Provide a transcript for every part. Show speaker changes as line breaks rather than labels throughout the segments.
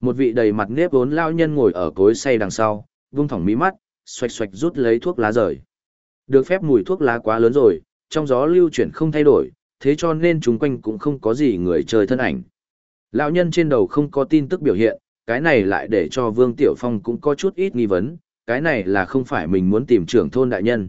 Một vị đầy mặt nếp vốn lao nhân ngồi ở cối say đằng sau, vung thỏng mí mắt, xoạch xoạch rút lấy thuốc lá rời. Được phép mùi thuốc lá quá lớn rồi, trong gió lưu chuyển không thay đổi, thế cho nên chúng quanh cũng không có gì người chơi thân ảnh. Lão nhân trên đầu không có tin tức biểu hiện, cái này lại để cho Vương Tiểu Phong cũng có chút ít nghi vấn, cái này là không phải mình muốn tìm trưởng thôn đại nhân.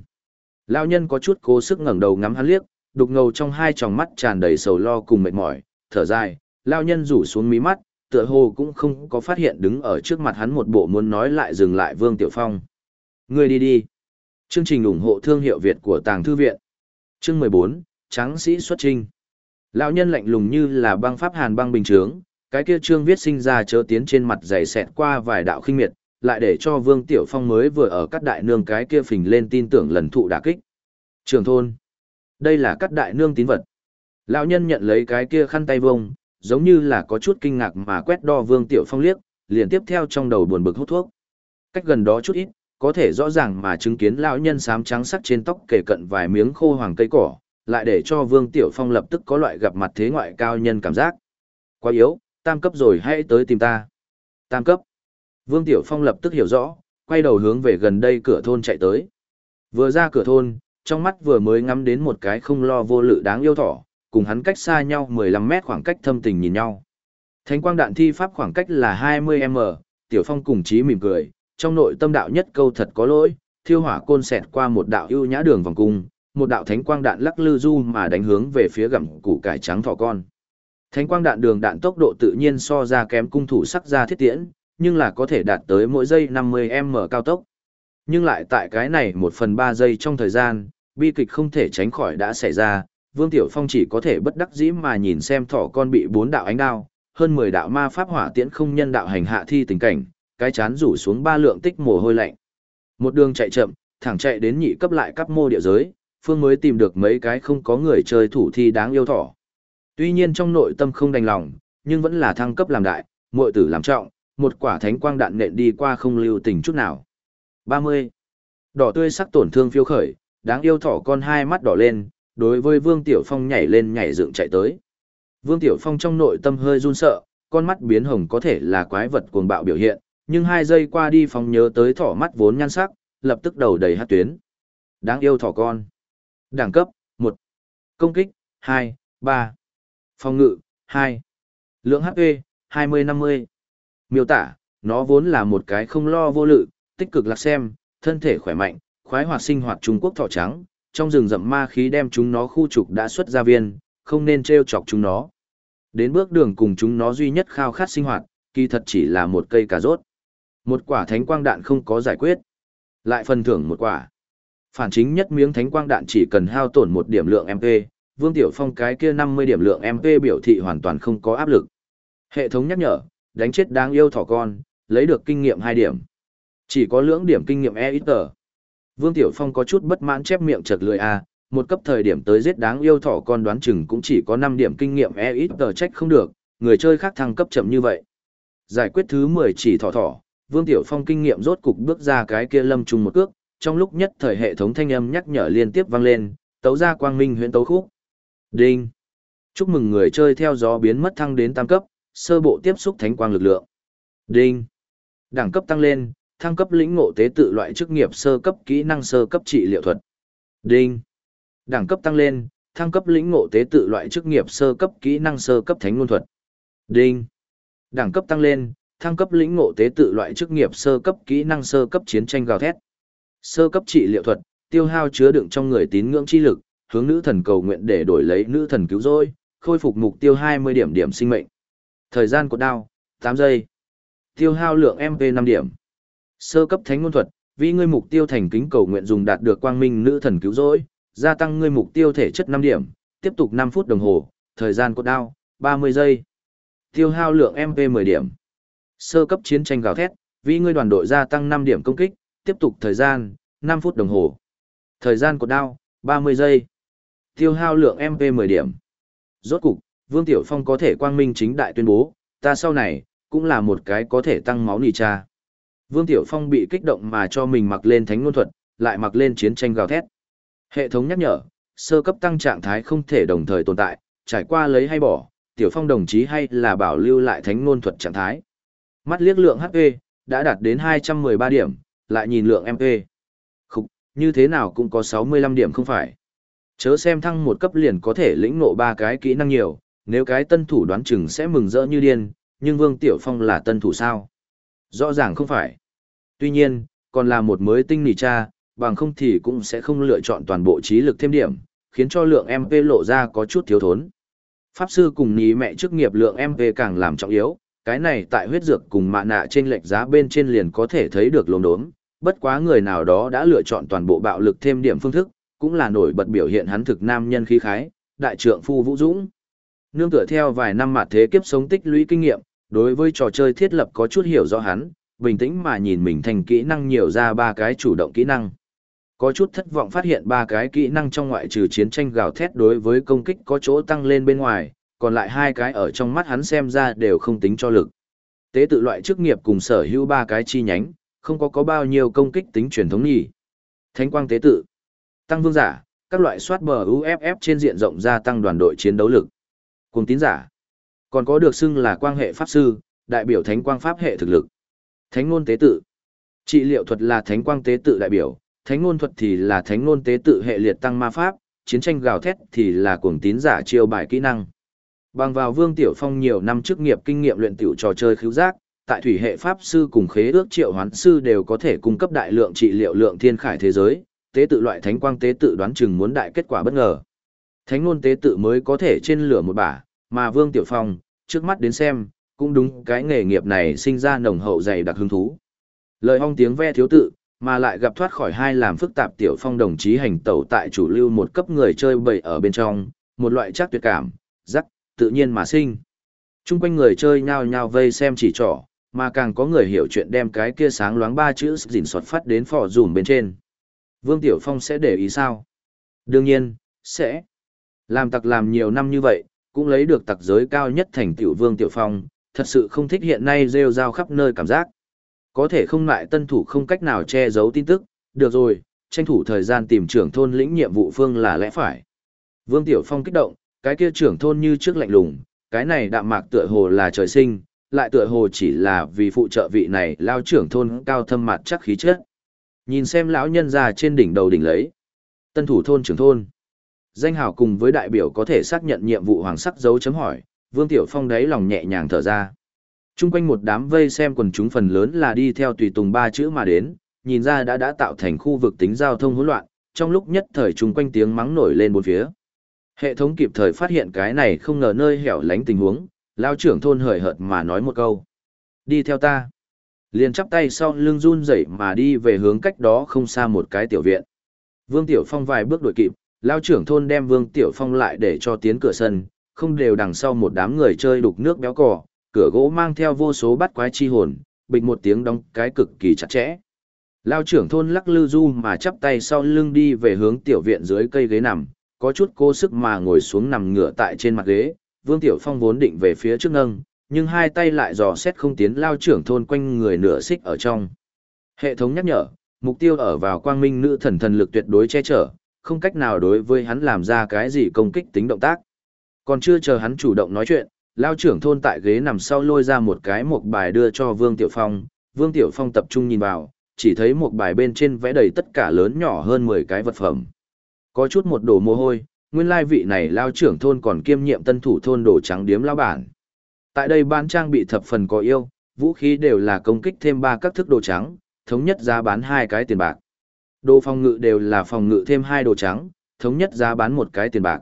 Lão nhân có chút cố sức ngẩng đầu ngắm hắn liếc, đục ngầu trong hai tròng mắt tràn đầy sầu lo cùng mệt mỏi, thở dài, lão nhân rủ xuống mí mắt, tựa hồ cũng không có phát hiện đứng ở trước mặt hắn một bộ muốn nói lại dừng lại Vương Tiểu Phong. Người đi đi. Chương trình ủng hộ thương hiệu Việt của Tàng Thư Viện. Chương 14, Tráng sĩ xuất trinh. Lão nhân lạnh lùng như là băng pháp hàn băng bình trướng, cái kia trương viết sinh ra chớ tiến trên mặt dày xẹt qua vài đạo khinh miệt, lại để cho Vương Tiểu Phong mới vừa ở cắt đại nương cái kia phình lên tin tưởng lần thụ đả kích. Trường thôn. Đây là cắt đại nương tín vật. Lão nhân nhận lấy cái kia khăn tay vông, giống như là có chút kinh ngạc mà quét đo Vương Tiểu Phong liếc, liền tiếp theo trong đầu buồn bực hút thuốc. Cách gần đó chút ít, có thể rõ ràng mà chứng kiến lão nhân xám trắng sắc trên tóc kể cận vài miếng khô hoàng cây cỏ, lại để cho Vương Tiểu Phong lập tức có loại gặp mặt thế ngoại cao nhân cảm giác. Quá yếu, tam cấp rồi hãy tới tìm ta. Tam cấp. Vương Tiểu Phong lập tức hiểu rõ, quay đầu hướng về gần đây cửa thôn chạy tới. Vừa ra cửa thôn, trong mắt vừa mới ngắm đến một cái không lo vô lự đáng yêu thỏ, cùng hắn cách xa nhau 15 mét khoảng cách thâm tình nhìn nhau. Thánh quang đạn thi pháp khoảng cách là 20m, Tiểu Phong cùng chí mỉm cười, trong nội tâm đạo nhất câu thật có lỗi, thiêu hỏa côn xẹt qua một đạo ưu nhã đường vòng cung, một đạo thánh quang đạn lắc lư du mà đánh hướng về phía gặm củ cải trắng thỏ con. Thánh quang đạn đường đạn tốc độ tự nhiên so ra kém cung thủ sắc ra thiết tiễn, nhưng là có thể đạt tới mỗi giây 50m cao tốc. Nhưng lại tại cái này một phần ba giây trong thời gian, bi kịch không thể tránh khỏi đã xảy ra, Vương Tiểu Phong chỉ có thể bất đắc dĩ mà nhìn xem thỏ con bị bốn đạo ánh đao, hơn 10 đạo ma pháp hỏa tiễn không nhân đạo hành hạ thi tình cảnh, cái chán rủ xuống ba lượng tích mồ hôi lạnh. Một đường chạy chậm, thẳng chạy đến nhị cấp lại cấp mô địa giới, Phương mới tìm được mấy cái không có người chơi thủ thi đáng yêu thỏ. Tuy nhiên trong nội tâm không đành lòng, nhưng vẫn là thăng cấp làm đại, muội tử làm trọng, một quả thánh quang đạn nện đi qua không lưu tình chút nào. 30. Đỏ tươi sắc tổn thương phiêu khởi, đáng yêu thỏ con hai mắt đỏ lên, đối với Vương Tiểu Phong nhảy lên nhảy dựng chạy tới. Vương Tiểu Phong trong nội tâm hơi run sợ, con mắt biến hồng có thể là quái vật cuồng bạo biểu hiện, nhưng hai giây qua đi Phong nhớ tới thỏ mắt vốn nhan sắc, lập tức đầu đầy hát tuyến. Đáng yêu thỏ con. Đẳng cấp, 1. Công kích, 2, 3. Phòng ngự, 2. Lượng HP, 20-50. Miêu tả, nó vốn là một cái không lo vô lự, tích cực lạc xem, thân thể khỏe mạnh, khoái hoạt sinh hoạt Trung Quốc thỏ trắng, trong rừng rậm ma khí đem chúng nó khu trục đã xuất ra viên, không nên treo chọc chúng nó. Đến bước đường cùng chúng nó duy nhất khao khát sinh hoạt, kỳ thật chỉ là một cây cà rốt. Một quả thánh quang đạn không có giải quyết. Lại phần thưởng một quả. Phản chính nhất miếng thánh quang đạn chỉ cần hao tổn một điểm lượng MP, Vương Tiểu Phong cái kia 50 điểm lượng MP biểu thị hoàn toàn không có áp lực. Hệ thống nhắc nhở, đánh chết đáng yêu thỏ con, lấy được kinh nghiệm 2 điểm. Chỉ có lưỡng điểm kinh nghiệm e ít tờ. Vương Tiểu Phong có chút bất mãn chép miệng chật lười a, à, một cấp thời điểm tới giết đáng yêu thỏ con đoán chừng cũng chỉ có 5 điểm kinh nghiệm e ít tờ trách không được, người chơi khác thăng cấp chậm như vậy. Giải quyết thứ 10 chỉ thỏ thỏ, Vương Tiểu Phong kinh nghiệm rốt cục bước ra cái kia lâm trùng một cước, trong lúc nhất thời hệ thống thanh âm nhắc nhở liên tiếp vang lên, tấu ra quang minh huyễn tấu khúc. Đinh. Chúc mừng người chơi theo gió biến mất thăng đến tam cấp, sơ bộ tiếp xúc thánh quang lực lượng. Đinh. Đẳng cấp tăng lên, thăng cấp lĩnh ngộ tế tự loại chức nghiệp sơ cấp kỹ năng sơ cấp trị liệu thuật. Đinh. Đẳng cấp tăng lên, thăng cấp lĩnh ngộ tế tự loại chức nghiệp sơ cấp kỹ năng sơ cấp thánh ngôn thuật. Đinh. Đẳng cấp tăng lên, thăng cấp lĩnh ngộ tế tự loại chức nghiệp sơ cấp kỹ năng sơ cấp chiến tranh gào thét. Sơ cấp trị liệu thuật, tiêu hao chứa đựng trong người tín ngưỡng chi lực, hướng nữ thần cầu nguyện để đổi lấy nữ thần cứu rỗi, khôi phục mục tiêu 20 điểm điểm sinh mệnh. Thời gian của đao, 8 giây. Tiêu hao lượng MP 5 điểm. Sơ cấp thánh ngôn thuật, vì ngươi mục tiêu thành kính cầu nguyện dùng đạt được quang minh nữ thần cứu rỗi, gia tăng ngươi mục tiêu thể chất 5 điểm, tiếp tục 5 phút đồng hồ, thời gian của đao, 30 giây. Tiêu hao lượng MP 10 điểm. Sơ cấp chiến tranh gào thét, vì ngươi đoàn đội gia tăng 5 điểm công kích, tiếp tục thời gian, 5 phút đồng hồ. Thời gian của đao, 30 giây. Tiêu hao lượng MP 10 điểm. Rốt cục, Vương Tiểu Phong có thể quang minh chính đại tuyên bố, ta sau này, cũng là một cái có thể tăng máu nì cha. Vương Tiểu Phong bị kích động mà cho mình mặc lên thánh ngôn thuật, lại mặc lên chiến tranh gào thét. Hệ thống nhắc nhở, sơ cấp tăng trạng thái không thể đồng thời tồn tại, trải qua lấy hay bỏ, Tiểu Phong đồng chí hay là bảo lưu lại thánh ngôn thuật trạng thái. Mắt liếc lượng HP, đã đạt đến 213 điểm, lại nhìn lượng MP. Khúc, như thế nào cũng có 65 điểm không phải. Chớ xem thăng một cấp liền có thể lĩnh ngộ ba cái kỹ năng nhiều, nếu cái tân thủ đoán chừng sẽ mừng rỡ như điên, nhưng Vương Tiểu Phong là tân thủ sao? Rõ ràng không phải. Tuy nhiên, còn là một mới tinh nỉ cha, bằng không thì cũng sẽ không lựa chọn toàn bộ trí lực thêm điểm, khiến cho lượng MP lộ ra có chút thiếu thốn. Pháp sư cùng ní mẹ chức nghiệp lượng MP càng làm trọng yếu, cái này tại huyết dược cùng mạ nạ trên lệch giá bên trên liền có thể thấy được lồn đốm, bất quá người nào đó đã lựa chọn toàn bộ bạo lực thêm điểm phương thức, cũng là nổi bật biểu hiện hắn thực nam nhân khí khái, đại trượng phu vũ dũng. Nương tựa theo vài năm mà thế kiếp sống tích lũy kinh nghiệm, đối với trò chơi thiết lập có chút hiểu rõ hắn, bình tĩnh mà nhìn mình thành kỹ năng nhiều ra ba cái chủ động kỹ năng. Có chút thất vọng phát hiện ba cái kỹ năng trong ngoại trừ chiến tranh gào thét đối với công kích có chỗ tăng lên bên ngoài, còn lại hai cái ở trong mắt hắn xem ra đều không tính cho lực. Tế tự loại chức nghiệp cùng sở hữu ba cái chi nhánh, không có có bao nhiêu công kích tính truyền thống nhỉ. Thánh quang tế tự, tăng vương giả, các loại soát bờ UFF trên diện rộng gia tăng đoàn đội chiến đấu lực. Cùng tín giả, còn có được xưng là quang hệ pháp sư, đại biểu thánh quang pháp hệ thực lực. Thánh ngôn tế tự, trị liệu thuật là thánh quang tế tự đại biểu, thánh ngôn thuật thì là thánh ngôn tế tự hệ liệt tăng ma pháp, chiến tranh gào thét thì là cuồng tín giả chiêu bài kỹ năng. Bằng vào Vương Tiểu Phong nhiều năm chức nghiệp kinh nghiệm luyện tiểu trò chơi khiếu giác, tại thủy hệ pháp sư cùng khế ước triệu hoán sư đều có thể cung cấp đại lượng trị liệu lượng thiên khải thế giới, tế tự loại thánh quang tế tự đoán chừng muốn đại kết quả bất ngờ. Thánh ngôn tế tự mới có thể trên lửa một bả, mà Vương Tiểu Phong, trước mắt đến xem, cũng đúng cái nghề nghiệp này sinh ra nồng hậu dày đặc hứng thú. Lời hong tiếng ve thiếu tự, mà lại gặp thoát khỏi hai làm phức tạp Tiểu Phong đồng chí hành tẩu tại chủ lưu một cấp người chơi bầy ở bên trong, một loại chắc tuyệt cảm, rắc, tự nhiên mà sinh. Trung quanh người chơi nhao nhao vây xem chỉ trỏ, mà càng có người hiểu chuyện đem cái kia sáng loáng ba chữ dình soạt phát đến phò dùm bên trên. Vương Tiểu Phong sẽ để ý sao? Đương nhiên, sẽ. Làm tặc làm nhiều năm như vậy, cũng lấy được tặc giới cao nhất thành tiểu Vương Tiểu Phong, thật sự không thích hiện nay rêu rao khắp nơi cảm giác. Có thể không lại tân thủ không cách nào che giấu tin tức, được rồi, tranh thủ thời gian tìm trưởng thôn lĩnh nhiệm vụ phương là lẽ phải. Vương Tiểu Phong kích động, cái kia trưởng thôn như trước lạnh lùng, cái này đạm mạc tựa hồ là trời sinh, lại tựa hồ chỉ là vì phụ trợ vị này lao trưởng thôn cao thâm mặt chắc khí chất. Nhìn xem lão nhân già trên đỉnh đầu đỉnh lấy. Tân thủ thôn trưởng thôn. Danh hào cùng với đại biểu có thể xác nhận nhiệm vụ hoàng sắc dấu chấm hỏi, Vương Tiểu Phong đấy lòng nhẹ nhàng thở ra. Trung quanh một đám vây xem quần chúng phần lớn là đi theo tùy tùng ba chữ mà đến, nhìn ra đã đã tạo thành khu vực tính giao thông hỗn loạn, trong lúc nhất thời trung quanh tiếng mắng nổi lên bốn phía. Hệ thống kịp thời phát hiện cái này không ngờ nơi hẻo lánh tình huống, lao trưởng thôn hời hợt mà nói một câu. Đi theo ta. Liền chắp tay sau lưng run rẩy mà đi về hướng cách đó không xa một cái tiểu viện. Vương Tiểu Phong vài bước đuổi kịp, lao trưởng thôn đem Vương Tiểu Phong lại để cho tiến cửa sân, không đều đằng sau một đám người chơi đục nước béo cò, cửa gỗ mang theo vô số bắt quái chi hồn, bịch một tiếng đóng cái cực kỳ chặt chẽ. Lao trưởng thôn lắc lư du mà chắp tay sau lưng đi về hướng tiểu viện dưới cây ghế nằm, có chút cố sức mà ngồi xuống nằm ngửa tại trên mặt ghế, Vương Tiểu Phong vốn định về phía trước nâng, nhưng hai tay lại dò xét không tiến lao trưởng thôn quanh người nửa xích ở trong. Hệ thống nhắc nhở, mục tiêu ở vào quang minh nữ thần thần lực tuyệt đối che chở, không cách nào đối với hắn làm ra cái gì công kích tính động tác. Còn chưa chờ hắn chủ động nói chuyện, lao trưởng thôn tại ghế nằm sau lôi ra một cái một bài đưa cho Vương Tiểu Phong, Vương Tiểu Phong tập trung nhìn vào, chỉ thấy một bài bên trên vẽ đầy tất cả lớn nhỏ hơn 10 cái vật phẩm. Có chút một đồ mồ hôi, nguyên lai vị này lao trưởng thôn còn kiêm nhiệm tân thủ thôn đồ trắng điếm lao bản. Tại đây bán trang bị thập phần có yêu, vũ khí đều là công kích thêm ba các thức đồ trắng, thống nhất giá bán hai cái tiền bạc. Đồ phòng ngự đều là phòng ngự thêm hai đồ trắng, thống nhất giá bán một cái tiền bạc.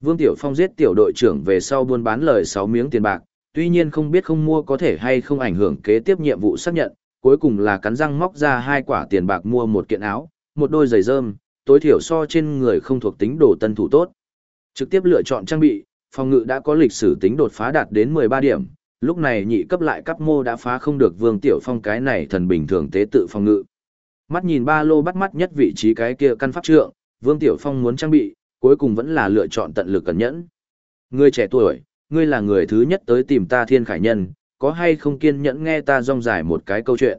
Vương Tiểu Phong giết tiểu đội trưởng về sau buôn bán lời 6 miếng tiền bạc, tuy nhiên không biết không mua có thể hay không ảnh hưởng kế tiếp nhiệm vụ xác nhận, cuối cùng là cắn răng móc ra hai quả tiền bạc mua một kiện áo, một đôi giày rơm, tối thiểu so trên người không thuộc tính đồ tân thủ tốt. Trực tiếp lựa chọn trang bị, phòng ngự đã có lịch sử tính đột phá đạt đến 13 điểm, lúc này nhị cấp lại cấp mô đã phá không được Vương Tiểu Phong cái này thần bình thường tế tự phòng ngự. Mắt nhìn ba lô bắt mắt nhất vị trí cái kia căn pháp trượng, Vương Tiểu Phong muốn trang bị, cuối cùng vẫn là lựa chọn tận lực cẩn nhẫn. Ngươi trẻ tuổi, ngươi là người thứ nhất tới tìm ta thiên khải nhân, có hay không kiên nhẫn nghe ta rong dài một cái câu chuyện.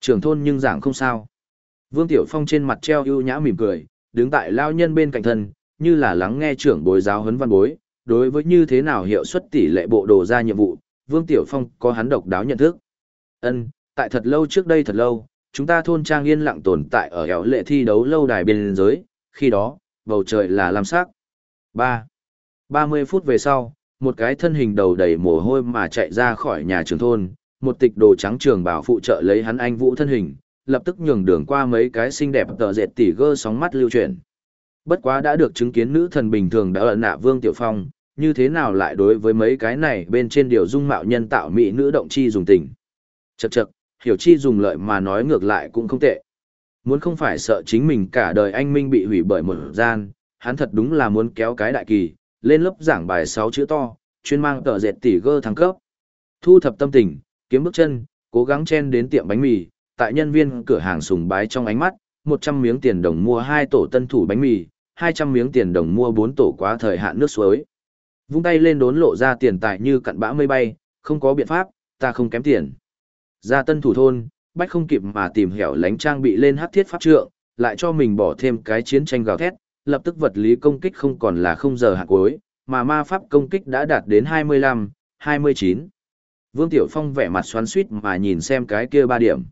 Trưởng thôn nhưng giảng không sao. Vương Tiểu Phong trên mặt treo ưu nhã mỉm cười, đứng tại lao nhân bên cạnh thân, như là lắng nghe trưởng bối giáo huấn văn bối, đối với như thế nào hiệu suất tỷ lệ bộ đồ ra nhiệm vụ, Vương Tiểu Phong có hắn độc đáo nhận thức. Ân, tại thật lâu trước đây thật lâu, chúng ta thôn trang yên lặng tồn tại ở hẻo lệ thi đấu lâu đài biên giới, khi đó, bầu trời là lam sắc. 3. 30 phút về sau, một cái thân hình đầu đầy mồ hôi mà chạy ra khỏi nhà trường thôn, một tịch đồ trắng trường bảo phụ trợ lấy hắn anh vũ thân hình, lập tức nhường đường qua mấy cái xinh đẹp tờ dệt tỉ gơ sóng mắt lưu chuyển. Bất quá đã được chứng kiến nữ thần bình thường đã ẩn nạ Vương Tiểu Phong, như thế nào lại đối với mấy cái này bên trên điều dung mạo nhân tạo mỹ nữ động chi dùng tình. Chậc chậc, hiểu chi dùng lợi mà nói ngược lại cũng không tệ. Muốn không phải sợ chính mình cả đời anh minh bị hủy bởi một gian, hắn thật đúng là muốn kéo cái đại kỳ, lên lớp giảng bài sáu chữ to, chuyên mang tờ dệt tỉ gơ thăng cấp. Thu thập tâm tình, kiếm bước chân, cố gắng chen đến tiệm bánh mì, tại nhân viên cửa hàng sùng bái trong ánh mắt, 100 miếng tiền đồng mua hai tổ tân thủ bánh mì, 200 miếng tiền đồng mua bốn tổ quá thời hạn nước suối. Vung tay lên đốn lộ ra tiền tài như cặn bã mây bay, không có biện pháp, ta không kém tiền. Ra tân thủ thôn, bách không kịp mà tìm hẻo lánh trang bị lên hắc thiết pháp trượng, lại cho mình bỏ thêm cái chiến tranh gào thét, lập tức vật lý công kích không còn là không giờ hạ cuối, mà ma pháp công kích đã đạt đến 25, 29. Vương Tiểu Phong vẻ mặt xoắn suýt mà nhìn xem cái kia ba điểm.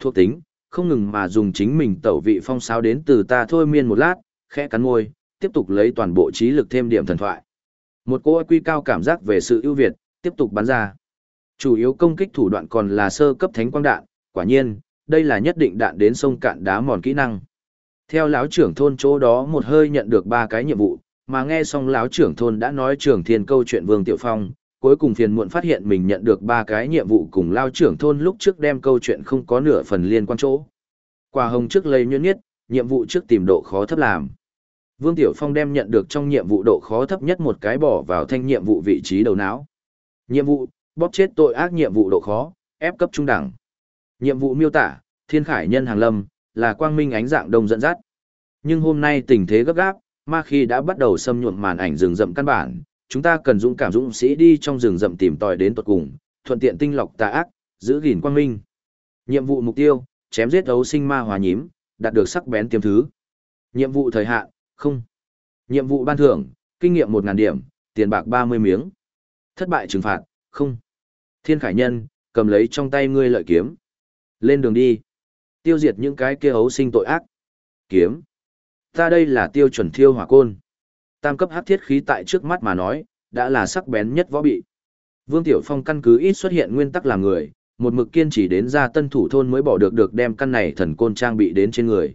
Thuộc tính, không ngừng mà dùng chính mình tẩu vị phong sao đến từ ta thôi miên một lát, khẽ cắn môi, tiếp tục lấy toàn bộ trí lực thêm điểm thần thoại. Một cô quy cao cảm giác về sự ưu việt, tiếp tục bắn ra. Chủ yếu công kích thủ đoạn còn là sơ cấp thánh quang đạn, quả nhiên, đây là nhất định đạn đến sông cạn đá mòn kỹ năng. Theo lão trưởng thôn chỗ đó một hơi nhận được ba cái nhiệm vụ, mà nghe xong lão trưởng thôn đã nói trưởng thiên câu chuyện Vương Tiểu Phong, cuối cùng phiền muộn phát hiện mình nhận được ba cái nhiệm vụ cùng lao trưởng thôn lúc trước đem câu chuyện không có nửa phần liên quan chỗ. Quả hồng trước lấy nhuyễn nhất, nhiệm vụ trước tìm độ khó thấp làm. Vương Tiểu Phong đem nhận được trong nhiệm vụ độ khó thấp nhất một cái bỏ vào thanh nhiệm vụ vị trí đầu não. Nhiệm vụ, bóp chết tội ác nhiệm vụ độ khó, ép cấp trung đẳng. Nhiệm vụ miêu tả, thiên khải nhân hàng lâm, là quang minh ánh dạng đông dẫn dắt. Nhưng hôm nay tình thế gấp gáp, ma khi đã bắt đầu xâm nhuộm màn ảnh rừng rậm căn bản, chúng ta cần dũng cảm dũng sĩ đi trong rừng rậm tìm tòi đến tuật cùng, thuận tiện tinh lọc tà ác, giữ gìn quang minh. Nhiệm vụ mục tiêu, chém giết ấu sinh ma hòa nhím, đạt được sắc bén tiềm thứ. Nhiệm vụ thời hạn, không. Nhiệm vụ ban thưởng, kinh nghiệm 1.000 điểm, tiền bạc 30 miếng. Thất bại trừng phạt, không. Thiên khải nhân, cầm lấy trong tay ngươi lợi kiếm. Lên đường đi. Tiêu diệt những cái kia ấu sinh tội ác. Kiếm. Ta đây là tiêu chuẩn thiêu hỏa côn. Tam cấp hắc thiết khí tại trước mắt mà nói, đã là sắc bén nhất võ bị. Vương Tiểu Phong căn cứ ít xuất hiện nguyên tắc làm người, một mực kiên trì đến ra tân thủ thôn mới bỏ được được đem căn này thần côn trang bị đến trên người.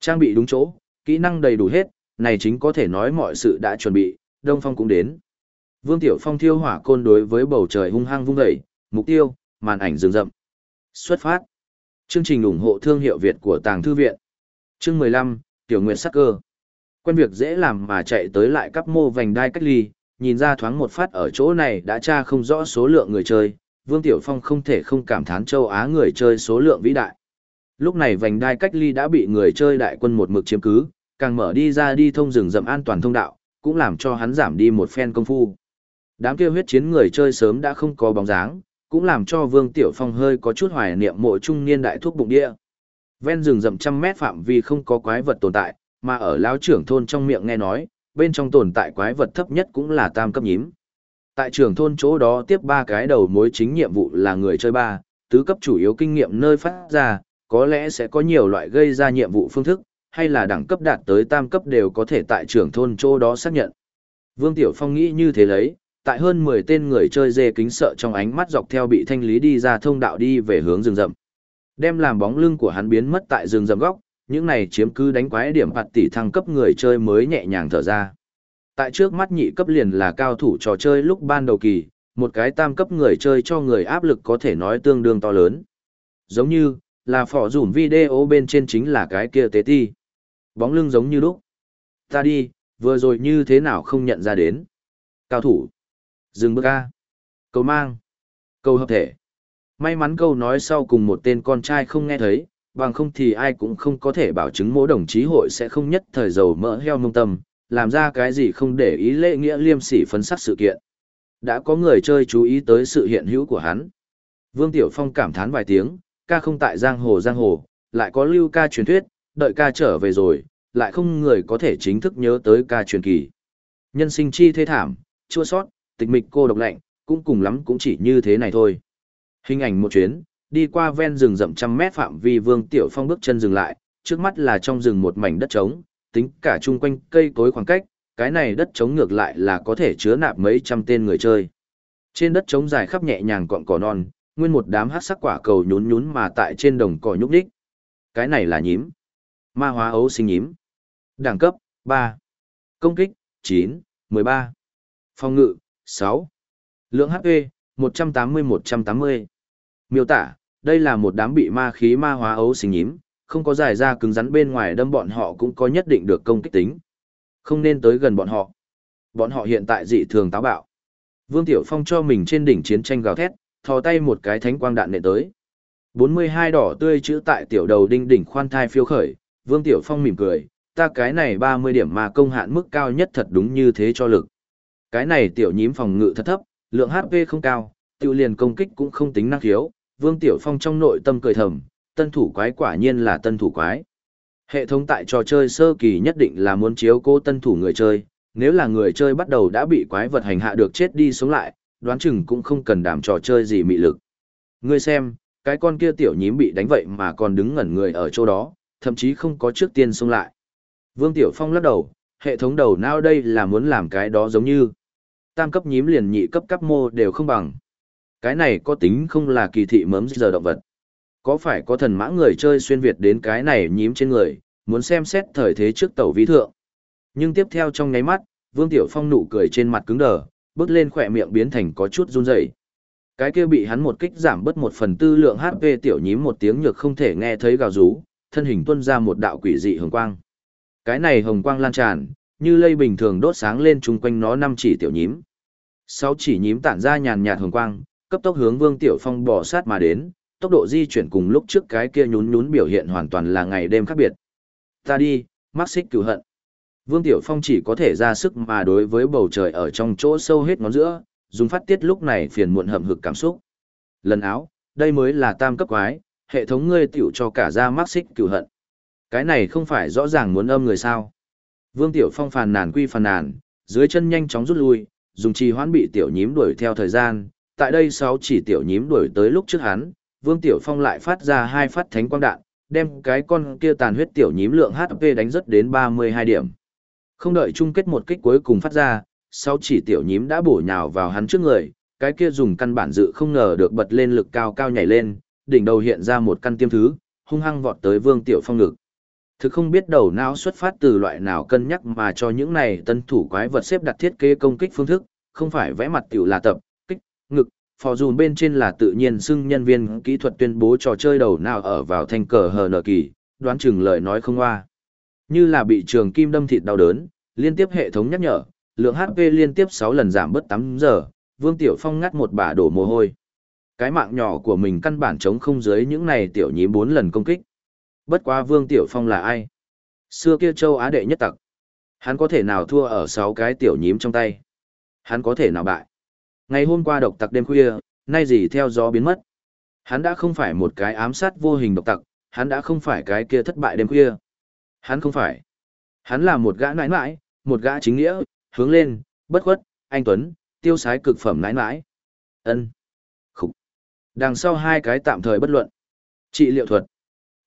Trang bị đúng chỗ, kỹ năng đầy đủ hết, này chính có thể nói mọi sự đã chuẩn bị, Đông Phong cũng đến. Vương Tiểu Phong thiêu hỏa côn đối với bầu trời hung hăng vung dậy, mục tiêu, màn ảnh rừng rậm. Xuất phát. Chương trình ủng hộ thương hiệu Việt của Tàng Thư Viện. Chương 15, Tiểu Nguyệt Sắc Cơ. Quen việc dễ làm mà chạy tới lại cắp mô vành đai cách ly, nhìn ra thoáng một phát ở chỗ này đã tra không rõ số lượng người chơi, Vương Tiểu Phong không thể không cảm thán châu Á người chơi số lượng vĩ đại. Lúc này vành đai cách ly đã bị người chơi đại quân một mực chiếm cứ, càng mở đi ra đi thông rừng rậm an toàn thông đạo, cũng làm cho hắn giảm đi một phen công phu. Đám kia huyết chiến người chơi sớm đã không có bóng dáng, cũng làm cho Vương Tiểu Phong hơi có chút hoài niệm mộ trung niên đại thuốc bụng địa. Ven rừng rậm trăm mét phạm vi không có quái vật tồn tại, mà ở lão trưởng thôn trong miệng nghe nói, bên trong tồn tại quái vật thấp nhất cũng là tam cấp nhím. Tại trưởng thôn chỗ đó tiếp ba cái đầu mối chính nhiệm vụ là người chơi ba, tứ cấp chủ yếu kinh nghiệm nơi phát ra, có lẽ sẽ có nhiều loại gây ra nhiệm vụ phương thức, hay là đẳng cấp đạt tới tam cấp đều có thể tại trưởng thôn chỗ đó xác nhận. Vương Tiểu Phong nghĩ như thế lấy, tại hơn 10 tên người chơi dê kính sợ trong ánh mắt dọc theo bị thanh lý đi ra thông đạo đi về hướng rừng rậm. Đem làm bóng lưng của hắn biến mất tại rừng rậm góc, những này chiếm cứ đánh quái điểm phạt tỷ thăng cấp người chơi mới nhẹ nhàng thở ra. Tại trước mắt nhị cấp liền là cao thủ trò chơi lúc ban đầu kỳ, một cái tam cấp người chơi cho người áp lực có thể nói tương đương to lớn. Giống như, là phỏ dùm video bên trên chính là cái kia tế ti. Bóng lưng giống như lúc. Ta đi, vừa rồi như thế nào không nhận ra đến. Cao thủ. Dừng bước A. Cầu mang. Cầu hợp thể. May mắn câu nói sau cùng một tên con trai không nghe thấy, bằng không thì ai cũng không có thể bảo chứng mỗi đồng chí hội sẽ không nhất thời giàu mỡ heo mông tâm, làm ra cái gì không để ý lễ nghĩa liêm sỉ phấn sắc sự kiện. Đã có người chơi chú ý tới sự hiện hữu của hắn. Vương Tiểu Phong cảm thán vài tiếng, ca không tại giang hồ giang hồ, lại có lưu ca truyền thuyết, đợi ca trở về rồi, lại không người có thể chính thức nhớ tới ca truyền kỳ. Nhân sinh chi thế thảm, chua sót, tịch mịch cô độc lạnh, cũng cùng lắm cũng chỉ như thế này thôi. Hình ảnh một chuyến, đi qua ven rừng rậm trăm mét phạm vi Vương Tiểu Phong bước chân dừng lại, trước mắt là trong rừng một mảnh đất trống, tính cả chung quanh cây cối khoảng cách, cái này đất trống ngược lại là có thể chứa nạp mấy trăm tên người chơi. Trên đất trống dài khắp nhẹ nhàng cọn cỏ non, nguyên một đám hắc sắc quả cầu nhún nhún mà tại trên đồng cỏ nhúc nhích. Cái này là nhím. Ma hóa ấu sinh nhím. Đẳng cấp, 3. Công kích, 9, 13. Phòng ngự, 6. Lượng HP, 180-180. Miêu tả, đây là một đám bị ma khí ma hóa ấu sinh nhím, không có dài ra cứng rắn bên ngoài đâm bọn họ cũng có nhất định được công kích tính. Không nên tới gần bọn họ. Bọn họ hiện tại dị thường táo bạo. Vương Tiểu Phong cho mình trên đỉnh chiến tranh gào thét, thò tay một cái thánh quang đạn nện tới. 42 đỏ tươi chữ tại tiểu đầu đinh đỉnh khoan thai phiêu khởi, Vương Tiểu Phong mỉm cười, ta cái này 30 điểm mà công hạn mức cao nhất thật đúng như thế cho lực. Cái này tiểu nhím phòng ngự thật thấp, lượng HP không cao, tiểu liền công kích cũng không tính năng khiếu, Vương Tiểu Phong trong nội tâm cười thầm, tân thủ quái quả nhiên là tân thủ quái. Hệ thống tại trò chơi sơ kỳ nhất định là muốn chiếu cố tân thủ người chơi, nếu là người chơi bắt đầu đã bị quái vật hành hạ được chết đi sống lại, đoán chừng cũng không cần đảm trò chơi gì mị lực. Ngươi xem, cái con kia tiểu nhím bị đánh vậy mà còn đứng ngẩn người ở chỗ đó, thậm chí không có trước tiên xông lại. Vương Tiểu Phong lắc đầu, hệ thống đầu nào đây là muốn làm cái đó giống như tam cấp nhím liền nhị cấp cấp mô đều không bằng. Cái này có tính không là kỳ thị mớm giờ động vật. Có phải có thần mã người chơi xuyên Việt đến cái này nhím trên người, muốn xem xét thời thế trước tàu vi thượng. Nhưng tiếp theo trong nháy mắt, Vương Tiểu Phong nụ cười trên mặt cứng đờ, bước lên khỏe miệng biến thành có chút run rẩy. Cái kia bị hắn một kích giảm bớt một phần tư lượng HP tiểu nhím một tiếng nhược không thể nghe thấy gào rú, thân hình tuôn ra một đạo quỷ dị hồng quang. Cái này hồng quang lan tràn, như lây bình thường đốt sáng lên chung quanh nó năm chỉ tiểu nhím. Sáu chỉ nhím tản ra nhàn nhạt hồng quang, cấp tốc hướng Vương Tiểu Phong bò sát mà đến, tốc độ di chuyển cùng lúc trước cái kia nhún nhún biểu hiện hoàn toàn là ngày đêm khác biệt. Ta đi, mắc xích cửu hận. Vương Tiểu Phong chỉ có thể ra sức mà đối với bầu trời ở trong chỗ sâu hết ngón giữa, dùng phát tiết lúc này phiền muộn hậm hực cảm xúc. Lần áo, đây mới là tam cấp quái, hệ thống ngươi tiểu cho cả ra mắc xích cửu hận. Cái này không phải rõ ràng muốn âm người sao. Vương Tiểu Phong phàn nàn quy phàn nàn, dưới chân nhanh chóng rút lui, dùng trì hoãn bị tiểu nhím đuổi theo thời gian. Tại đây sáu chỉ tiểu nhím đuổi tới lúc trước hắn, Vương Tiểu Phong lại phát ra hai phát thánh quang đạn, đem cái con kia tàn huyết tiểu nhím lượng HP đánh rất đến 32 điểm. Không đợi chung kết một kích cuối cùng phát ra, sáu chỉ tiểu nhím đã bổ nhào vào hắn trước người, cái kia dùng căn bản dự không ngờ được bật lên lực cao cao nhảy lên, đỉnh đầu hiện ra một căn tiêm thứ, hung hăng vọt tới Vương Tiểu Phong ngực. Thực không biết đầu não xuất phát từ loại nào cân nhắc mà cho những này tân thủ quái vật xếp đặt thiết kế công kích phương thức, không phải vẽ mặt tiểu là tập, kích, ngực, phò dùn bên trên là tự nhiên xưng nhân viên kỹ thuật tuyên bố trò chơi đầu nào ở vào thanh cờ hờ nở kỳ, đoán chừng lời nói không hoa. Như là bị trường kim đâm thịt đau đớn, liên tiếp hệ thống nhắc nhở, lượng HP liên tiếp 6 lần giảm bớt 8 giờ, Vương Tiểu Phong ngắt một bả đổ mồ hôi. Cái mạng nhỏ của mình căn bản chống không dưới những này tiểu nhí 4 lần công kích. Bất quá Vương Tiểu Phong là ai? Xưa kia châu Á đệ nhất tặc. Hắn có thể nào thua ở sáu cái tiểu nhím trong tay? Hắn có thể nào bại? Ngày hôm qua độc tặc đêm khuya, nay gì theo gió biến mất. Hắn đã không phải một cái ám sát vô hình độc tặc, hắn đã không phải cái kia thất bại đêm khuya. Hắn không phải. Hắn là một gã nãi nãi, một gã chính nghĩa, hướng lên, bất khuất, anh Tuấn, tiêu sái cực phẩm nãi nãi. ân Khúc. Đằng sau hai cái tạm thời bất luận. Trị liệu thuật.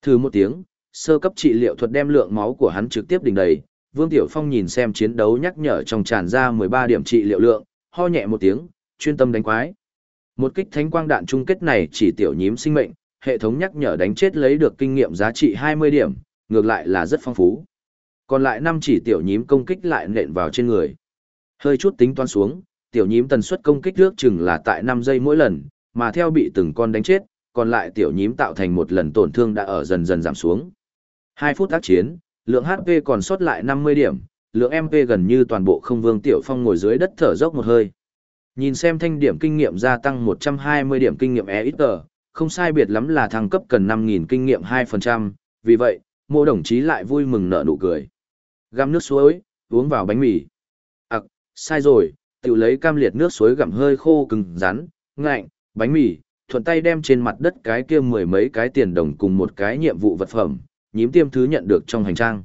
Thử một tiếng, sơ cấp trị liệu thuật đem lượng máu của hắn trực tiếp đỉnh đầy. Vương Tiểu Phong nhìn xem chiến đấu nhắc nhở trong tràn ra 13 điểm trị liệu lượng, ho nhẹ một tiếng, chuyên tâm đánh quái. Một kích thánh quang đạn chung kết này chỉ tiểu nhím sinh mệnh, hệ thống nhắc nhở đánh chết lấy được kinh nghiệm giá trị 20 điểm, ngược lại là rất phong phú. Còn lại năm chỉ tiểu nhím công kích lại nện vào trên người. Hơi chút tính toán xuống, tiểu nhím tần suất công kích ước chừng là tại 5 giây mỗi lần, mà theo bị từng con đánh chết, còn lại tiểu nhím tạo thành một lần tổn thương đã ở dần dần giảm xuống. 2 phút tác chiến, lượng HP còn sót lại 50 điểm, lượng MP gần như toàn bộ không vương tiểu phong ngồi dưới đất thở dốc một hơi. Nhìn xem thanh điểm kinh nghiệm gia tăng 120 điểm kinh nghiệm EXP, không sai biệt lắm là thăng cấp cần 5.000 kinh nghiệm 2%, vì vậy, mô đồng chí lại vui mừng nở nụ cười. Găm nước suối, uống vào bánh mì. À, sai rồi, tự lấy cam liệt nước suối gặm hơi khô cứng rắn, ngạnh, bánh mì, thuận tay đem trên mặt đất cái kia mười mấy cái tiền đồng cùng một cái nhiệm vụ vật phẩm, nhím tiêm thứ nhận được trong hành trang.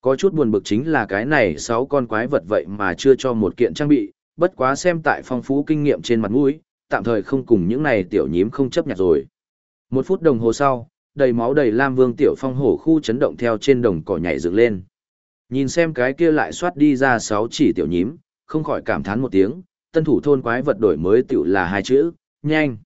Có chút buồn bực chính là cái này sáu con quái vật vậy mà chưa cho một kiện trang bị, bất quá xem tại phong phú kinh nghiệm trên mặt mũi, tạm thời không cùng những này tiểu nhím không chấp nhận rồi. Một phút đồng hồ sau, đầy máu đầy lam vương tiểu phong hổ khu chấn động theo trên đồng cỏ nhảy dựng lên. Nhìn xem cái kia lại xoát đi ra sáu chỉ tiểu nhím, không khỏi cảm thán một tiếng, tân thủ thôn quái vật đổi mới tiểu là hai chữ, nhanh.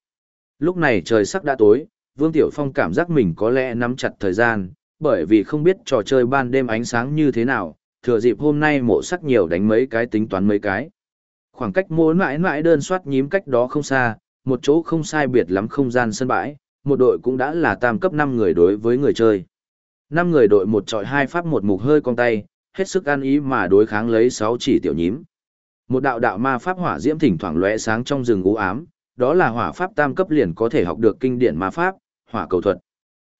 Lúc này trời sắc đã tối, Vương Tiểu Phong cảm giác mình có lẽ nắm chặt thời gian, bởi vì không biết trò chơi ban đêm ánh sáng như thế nào, thừa dịp hôm nay mộ sắc nhiều đánh mấy cái tính toán mấy cái. Khoảng cách mỗi mãi mãi đơn soát nhím cách đó không xa, một chỗ không sai biệt lắm không gian sân bãi, một đội cũng đã là tam cấp 5 người đối với người chơi. 5 người đội một trọi hai pháp một mục hơi cong tay, hết sức ăn ý mà đối kháng lấy 6 chỉ tiểu nhím. Một đạo đạo ma pháp hỏa diễm thỉnh thoảng lóe sáng trong rừng u ám, đó là hỏa pháp tam cấp liền có thể học được kinh điển ma pháp, hỏa cầu thuật.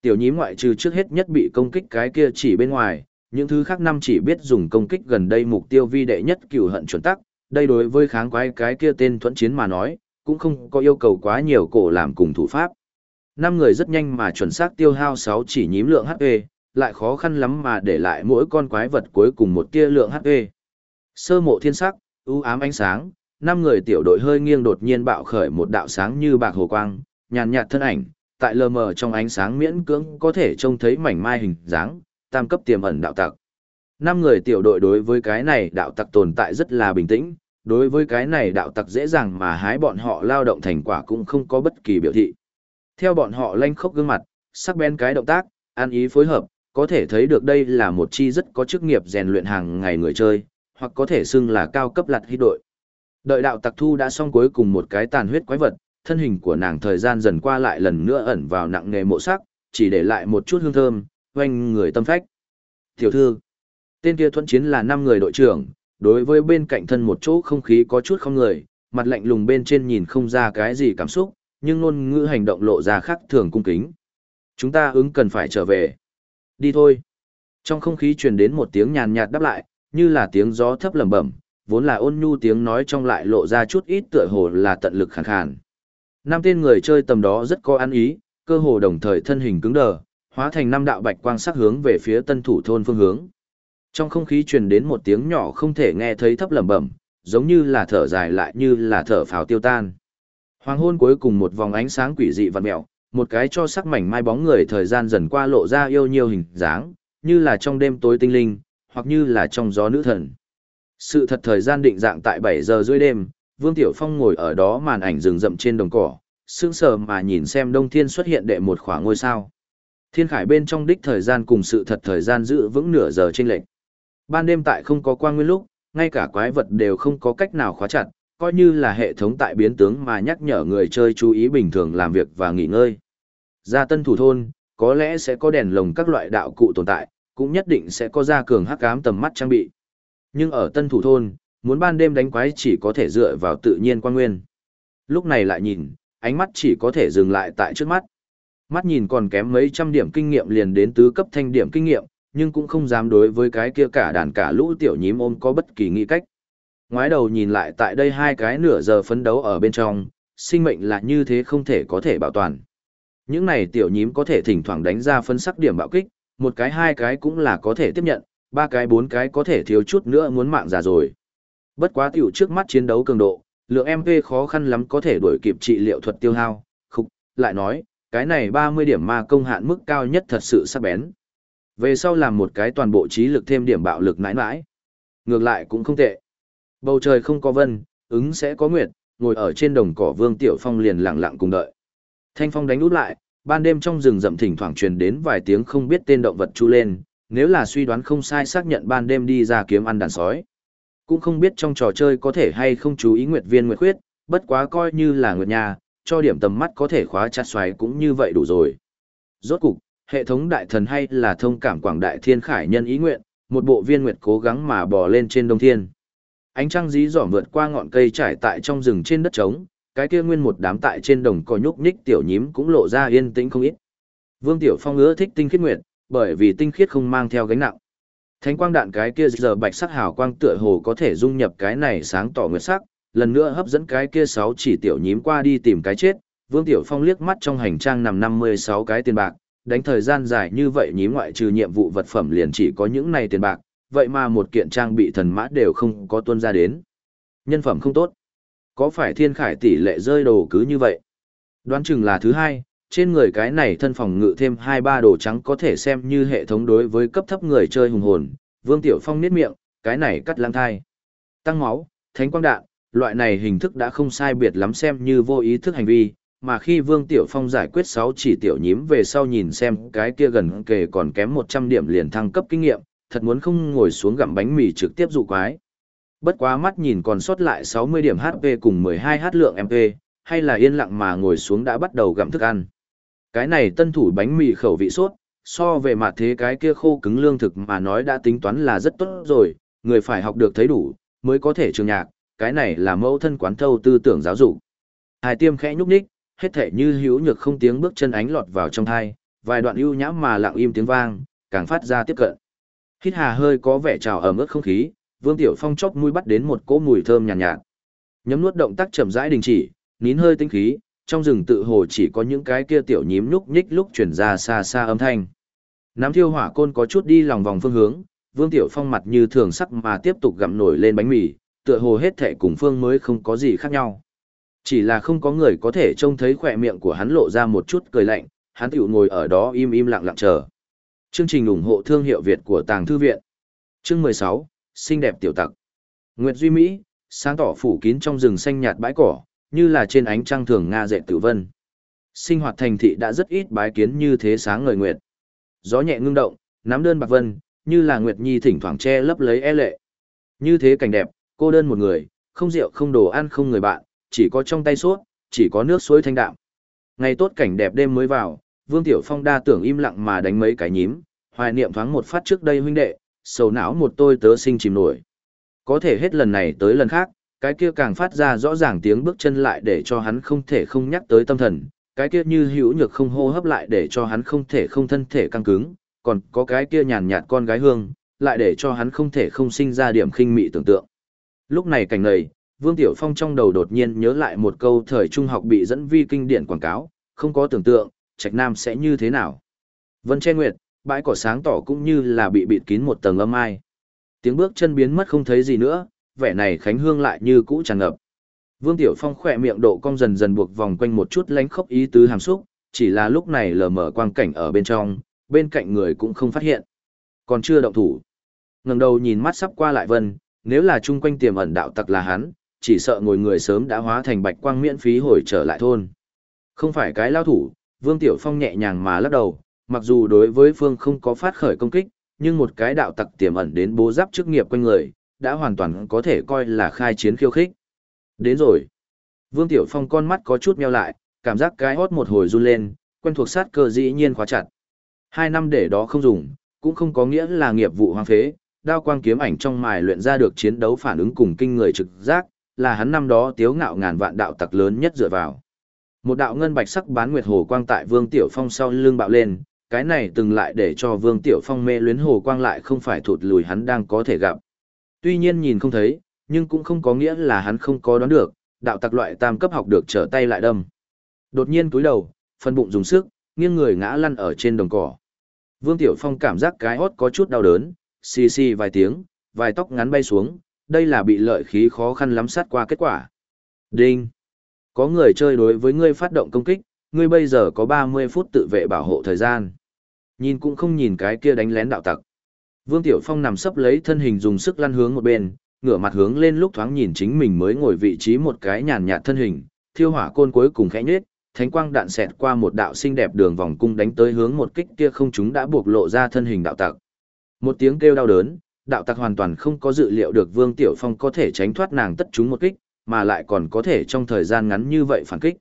Tiểu nhím ngoại trừ trước hết nhất bị công kích cái kia chỉ bên ngoài, những thứ khác năm chỉ biết dùng công kích gần đây mục tiêu vi đệ nhất cửu hận chuẩn tắc, đây đối với kháng quái cái kia tên thuẫn chiến mà nói, cũng không có yêu cầu quá nhiều cổ làm cùng thủ pháp. Năm người rất nhanh mà chuẩn xác tiêu hao 6 chỉ nhím lượng HP, lại khó khăn lắm mà để lại mỗi con quái vật cuối cùng một tia lượng HP. Sơ mộ thiên sắc, ưu ám ánh sáng, năm người tiểu đội hơi nghiêng đột nhiên bạo khởi một đạo sáng như bạc hồ quang, nhàn nhạt thân ảnh, tại lờ mờ trong ánh sáng miễn cưỡng có thể trông thấy mảnh mai hình dáng, tam cấp tiềm ẩn đạo tặc. Năm người tiểu đội đối với cái này đạo tặc tồn tại rất là bình tĩnh, đối với cái này đạo tặc dễ dàng mà hái bọn họ lao động thành quả cũng không có bất kỳ biểu thị. Theo bọn họ lanh khốc gương mặt, sắc bén cái động tác, an ý phối hợp, có thể thấy được đây là một chi rất có chức nghiệp rèn luyện hàng ngày người chơi, hoặc có thể xưng là cao cấp lặt hít đội. Đợi đạo tặc thu đã xong cuối cùng một cái tàn huyết quái vật, thân hình của nàng thời gian dần qua lại lần nữa ẩn vào nặng nghề mộ sắc, chỉ để lại một chút hương thơm, quanh người tâm phách. Tiểu thư, tên kia thuẫn chiến là năm người đội trưởng, đối với bên cạnh thân một chỗ không khí có chút không người, mặt lạnh lùng bên trên nhìn không ra cái gì cảm xúc, nhưng ngôn ngữ hành động lộ ra khác thường cung kính. Chúng ta ứng cần phải trở về. Đi thôi. Trong không khí truyền đến một tiếng nhàn nhạt đáp lại, như là tiếng gió thấp lẩm bẩm, vốn là ôn nhu tiếng nói trong lại lộ ra chút ít tựa hồ là tận lực khàn khàn. Năm tên người chơi tầm đó rất có ăn ý, cơ hồ đồng thời thân hình cứng đờ, hóa thành năm đạo bạch quang sắc hướng về phía tân thủ thôn phương hướng. Trong không khí truyền đến một tiếng nhỏ không thể nghe thấy thấp lẩm bẩm, giống như là thở dài lại như là thở phào tiêu tan. Hoàng hôn cuối cùng một vòng ánh sáng quỷ dị vặn mèo, một cái cho sắc mảnh mai bóng người thời gian dần qua lộ ra yêu nhiều hình dáng, như là trong đêm tối tinh linh, hoặc như là trong gió nữ thần. Sự thật thời gian định dạng tại 7 giờ rưỡi đêm, Vương Tiểu Phong ngồi ở đó màn ảnh rừng rậm trên đồng cỏ, sững sờ mà nhìn xem Đông Thiên xuất hiện đệ một khoảng ngôi sao. Thiên khải bên trong đích thời gian cùng sự thật thời gian giữ vững nửa giờ trên lệnh. Ban đêm tại không có quang nguyên lúc, ngay cả quái vật đều không có cách nào khóa chặt, coi như là hệ thống tại biến tướng mà nhắc nhở người chơi chú ý bình thường làm việc và nghỉ ngơi. Gia tân thủ thôn, có lẽ sẽ có đèn lồng các loại đạo cụ tồn tại, cũng nhất định sẽ có gia cường hắc ám tầm mắt trang bị. Nhưng ở tân thủ thôn, muốn ban đêm đánh quái chỉ có thể dựa vào tự nhiên quan nguyên. Lúc này lại nhìn, ánh mắt chỉ có thể dừng lại tại trước mắt. Mắt nhìn còn kém mấy trăm điểm kinh nghiệm liền đến tứ cấp thanh điểm kinh nghiệm, nhưng cũng không dám đối với cái kia cả đàn cả lũ tiểu nhím ôm có bất kỳ nghĩ cách. Ngoái đầu nhìn lại tại đây hai cái nửa giờ phấn đấu ở bên trong, sinh mệnh là như thế không thể có thể bảo toàn. Những này tiểu nhím có thể thỉnh thoảng đánh ra phân sắc điểm bạo kích, một cái hai cái cũng là có thể tiếp nhận, ba cái bốn cái có thể thiếu chút nữa muốn mạng già rồi. Bất quá tiểu trước mắt chiến đấu cường độ, lượng MP khó khăn lắm có thể đuổi kịp trị liệu thuật tiêu hao, khục, lại nói, cái này 30 điểm ma công hạn mức cao nhất thật sự sắc bén. Về sau làm một cái toàn bộ trí lực thêm điểm bạo lực nãi nãi. Ngược lại cũng không tệ. Bầu trời không có vân, ứng sẽ có nguyệt, ngồi ở trên đồng cỏ Vương Tiểu Phong liền lặng lặng cùng đợi. Thanh phong đánh út lại, ban đêm trong rừng rậm thỉnh thoảng truyền đến vài tiếng không biết tên động vật chu lên, nếu là suy đoán không sai xác nhận ban đêm đi ra kiếm ăn đàn sói. Cũng không biết trong trò chơi có thể hay không chú ý nguyệt viên nguyệt khuyết, bất quá coi như là nguyệt nhà, cho điểm tầm mắt có thể khóa chặt xoáy cũng như vậy đủ rồi. Rốt cục, hệ thống đại thần hay là thông cảm quảng đại thiên khải nhân ý nguyện, một bộ viên nguyệt cố gắng mà bò lên trên đông thiên. Ánh trăng dí dỏm vượt qua ngọn cây trải tại trong rừng trên đất trống, cái kia nguyên một đám tại trên đồng cỏ nhúc nhích tiểu nhím cũng lộ ra yên tĩnh không ít. Vương Tiểu Phong ưa thích tinh khiết nguyệt, bởi vì tinh khiết không mang theo gánh nặng. Thánh quang đạn cái kia giờ bạch sắc hào quang tựa hồ có thể dung nhập cái này sáng tỏ nguyệt sắc, lần nữa hấp dẫn cái kia sáu chỉ tiểu nhím qua đi tìm cái chết. Vương Tiểu Phong liếc mắt trong hành trang nằm 56 cái tiền bạc, đánh thời gian dài như vậy nhím ngoại trừ nhiệm vụ vật phẩm liền chỉ có những này tiền bạc, vậy mà một kiện trang bị thần mã đều không có tuân ra đến. Nhân phẩm không tốt. Có phải thiên khải tỷ lệ rơi đồ cứ như vậy? Đoán chừng là thứ hai, trên người cái này thân phòng ngự thêm hai ba đồ trắng có thể xem như hệ thống đối với cấp thấp người chơi hùng hồn. Vương Tiểu Phong niết miệng, cái này cắt lang thai. Tăng máu, thánh quang đạn, loại này hình thức đã không sai biệt lắm xem như vô ý thức hành vi, mà khi Vương Tiểu Phong giải quyết sáu chỉ tiểu nhím về sau nhìn xem cái kia gần kề còn kém 100 điểm liền thăng cấp kinh nghiệm, thật muốn không ngồi xuống gặm bánh mì trực tiếp dụ quái. Bất quá mắt nhìn còn sót lại 60 điểm HP cùng 12H lượng MP, hay là yên lặng mà ngồi xuống đã bắt đầu gặm thức ăn. Cái này tân thủ bánh mì khẩu vị sốt, so về mặt thế cái kia khô cứng lương thực mà nói đã tính toán là rất tốt rồi, người phải học được thấy đủ, mới có thể trường nhạc, cái này là mẫu thân quán thâu tư tưởng giáo dục. Hai tiêm khẽ nhúc nhích, hết thể như hữu nhược không tiếng bước chân ánh lọt vào trong thai, vài đoạn ưu nhãm mà lặng im tiếng vang, càng phát ra tiếp cận. Hít hà hơi có vẻ trào ẩm ướt không khí, Vương Tiểu Phong chốc mũi bắt đến một cỗ mùi thơm nhàn nhạt, nhạt. Nhấm nuốt động tác chậm rãi đình chỉ, nín hơi tinh khí, trong rừng tự hồ chỉ có những cái kia tiểu nhím nhúc nhích lúc chuyển ra xa xa âm thanh. Nắm thiêu hỏa côn có chút đi lòng vòng phương hướng, Vương Tiểu Phong mặt như thường sắc mà tiếp tục gặm nổi lên bánh mì, tựa hồ hết thệ cùng phương mới không có gì khác nhau. Chỉ là không có người có thể trông thấy khỏe miệng của hắn lộ ra một chút cười lạnh, hắn tiểu ngồi ở đó im im lặng lặng chờ. Chương trình ủng hộ thương hiệu Việt của Tàng Thư Viện. Chương 16, xinh đẹp tiểu tặc. Nguyệt Duy Mỹ, sáng tỏ phủ kín trong rừng xanh nhạt bãi cỏ, như là trên ánh trăng thường Nga dệt tử vân. Sinh hoạt thành thị đã rất ít bái kiến như thế sáng ngời nguyệt. Gió nhẹ ngưng động, nắm đơn bạc vân, như là Nguyệt Nhi thỉnh thoảng che lấp lấy e lệ. Như thế cảnh đẹp, cô đơn một người, không rượu không đồ ăn không người bạn, chỉ có trong tay suốt, chỉ có nước suối thanh đạm. Ngày tốt cảnh đẹp đêm mới vào, Vương Tiểu Phong đa tưởng im lặng mà đánh mấy cái nhím, hoài niệm thoáng một phát trước đây huynh đệ, sầu não một tôi tớ sinh chìm nổi. Có thể hết lần này tới lần khác, cái kia càng phát ra rõ ràng tiếng bước chân lại để cho hắn không thể không nhắc tới tâm thần, cái kia như hữu nhược không hô hấp lại để cho hắn không thể không thân thể căng cứng, còn có cái kia nhàn nhạt con gái hương, lại để cho hắn không thể không sinh ra điểm khinh mị tưởng tượng. Lúc này cảnh này, Vương Tiểu Phong trong đầu đột nhiên nhớ lại một câu thời trung học bị dẫn vi kinh điển quảng cáo, không có tưởng tượng, Trạch Nam sẽ như thế nào. Vân Che Nguyệt, bãi cỏ sáng tỏ cũng như là bị bịt kín một tầng âm ai. Tiếng bước chân biến mất không thấy gì nữa, vẻ này Khánh Hương lại như cũ tràn ngập. Vương Tiểu Phong khỏe miệng độ cong dần dần buộc vòng quanh một chút lánh khốc ý tứ hàm xúc, chỉ là lúc này lờ mờ quang cảnh ở bên trong, bên cạnh người cũng không phát hiện. Còn chưa động thủ. ngẩng đầu nhìn mắt sắp qua lại vân, nếu là chung quanh tiềm ẩn đạo tặc là hắn, chỉ sợ ngồi người sớm đã hóa thành bạch quang miễn phí hồi trở lại thôn. Không phải cái lao thủ, Vương Tiểu Phong nhẹ nhàng mà lắc đầu, mặc dù đối với Phương không có phát khởi công kích, nhưng một cái đạo tặc tiềm ẩn đến bố giáp chức nghiệp quanh người, đã hoàn toàn có thể coi là khai chiến khiêu khích. Đến rồi. Vương Tiểu Phong con mắt có chút meo lại, cảm giác cái hót một hồi run lên, quen thuộc sát cơ dĩ nhiên khóa chặt. Hai năm để đó không dùng, cũng không có nghĩa là nghiệp vụ hoang phế, đao quang kiếm ảnh trong mài luyện ra được chiến đấu phản ứng cùng kinh người trực giác, là hắn năm đó tiếu ngạo ngàn vạn đạo tặc lớn nhất dựa vào. Một đạo ngân bạch sắc bán nguyệt hồ quang tại Vương Tiểu Phong sau lưng bạo lên, cái này từng lại để cho Vương Tiểu Phong mê luyến hồ quang lại không phải thụt lùi hắn đang có thể gặp. Tuy nhiên nhìn không thấy, nhưng cũng không có nghĩa là hắn không có đoán được, đạo tặc loại tam cấp học được trở tay lại đâm. Đột nhiên túi đầu, phân bụng dùng sức, nghiêng người ngã lăn ở trên đồng cỏ. Vương Tiểu Phong cảm giác cái hót có chút đau đớn, xì xì vài tiếng, vài tóc ngắn bay xuống, đây là bị lợi khí khó khăn lắm sát qua kết quả. Đinh! Có người chơi đối với ngươi phát động công kích, ngươi bây giờ có 30 phút tự vệ bảo hộ thời gian. Nhìn cũng không nhìn cái kia đánh lén đạo tặc. Vương Tiểu Phong nằm sấp lấy thân hình dùng sức lăn hướng một bên, ngửa mặt hướng lên lúc thoáng nhìn chính mình mới ngồi vị trí một cái nhàn nhạt thân hình, thiêu hỏa côn cuối cùng khẽ nhếch, thánh quang đạn xẹt qua một đạo xinh đẹp đường vòng cung đánh tới hướng một kích kia không chúng đã buộc lộ ra thân hình đạo tặc. Một tiếng kêu đau đớn, đạo tặc hoàn toàn không có dự liệu được Vương Tiểu Phong có thể tránh thoát nàng tất chúng một kích, mà lại còn có thể trong thời gian ngắn như vậy phản kích.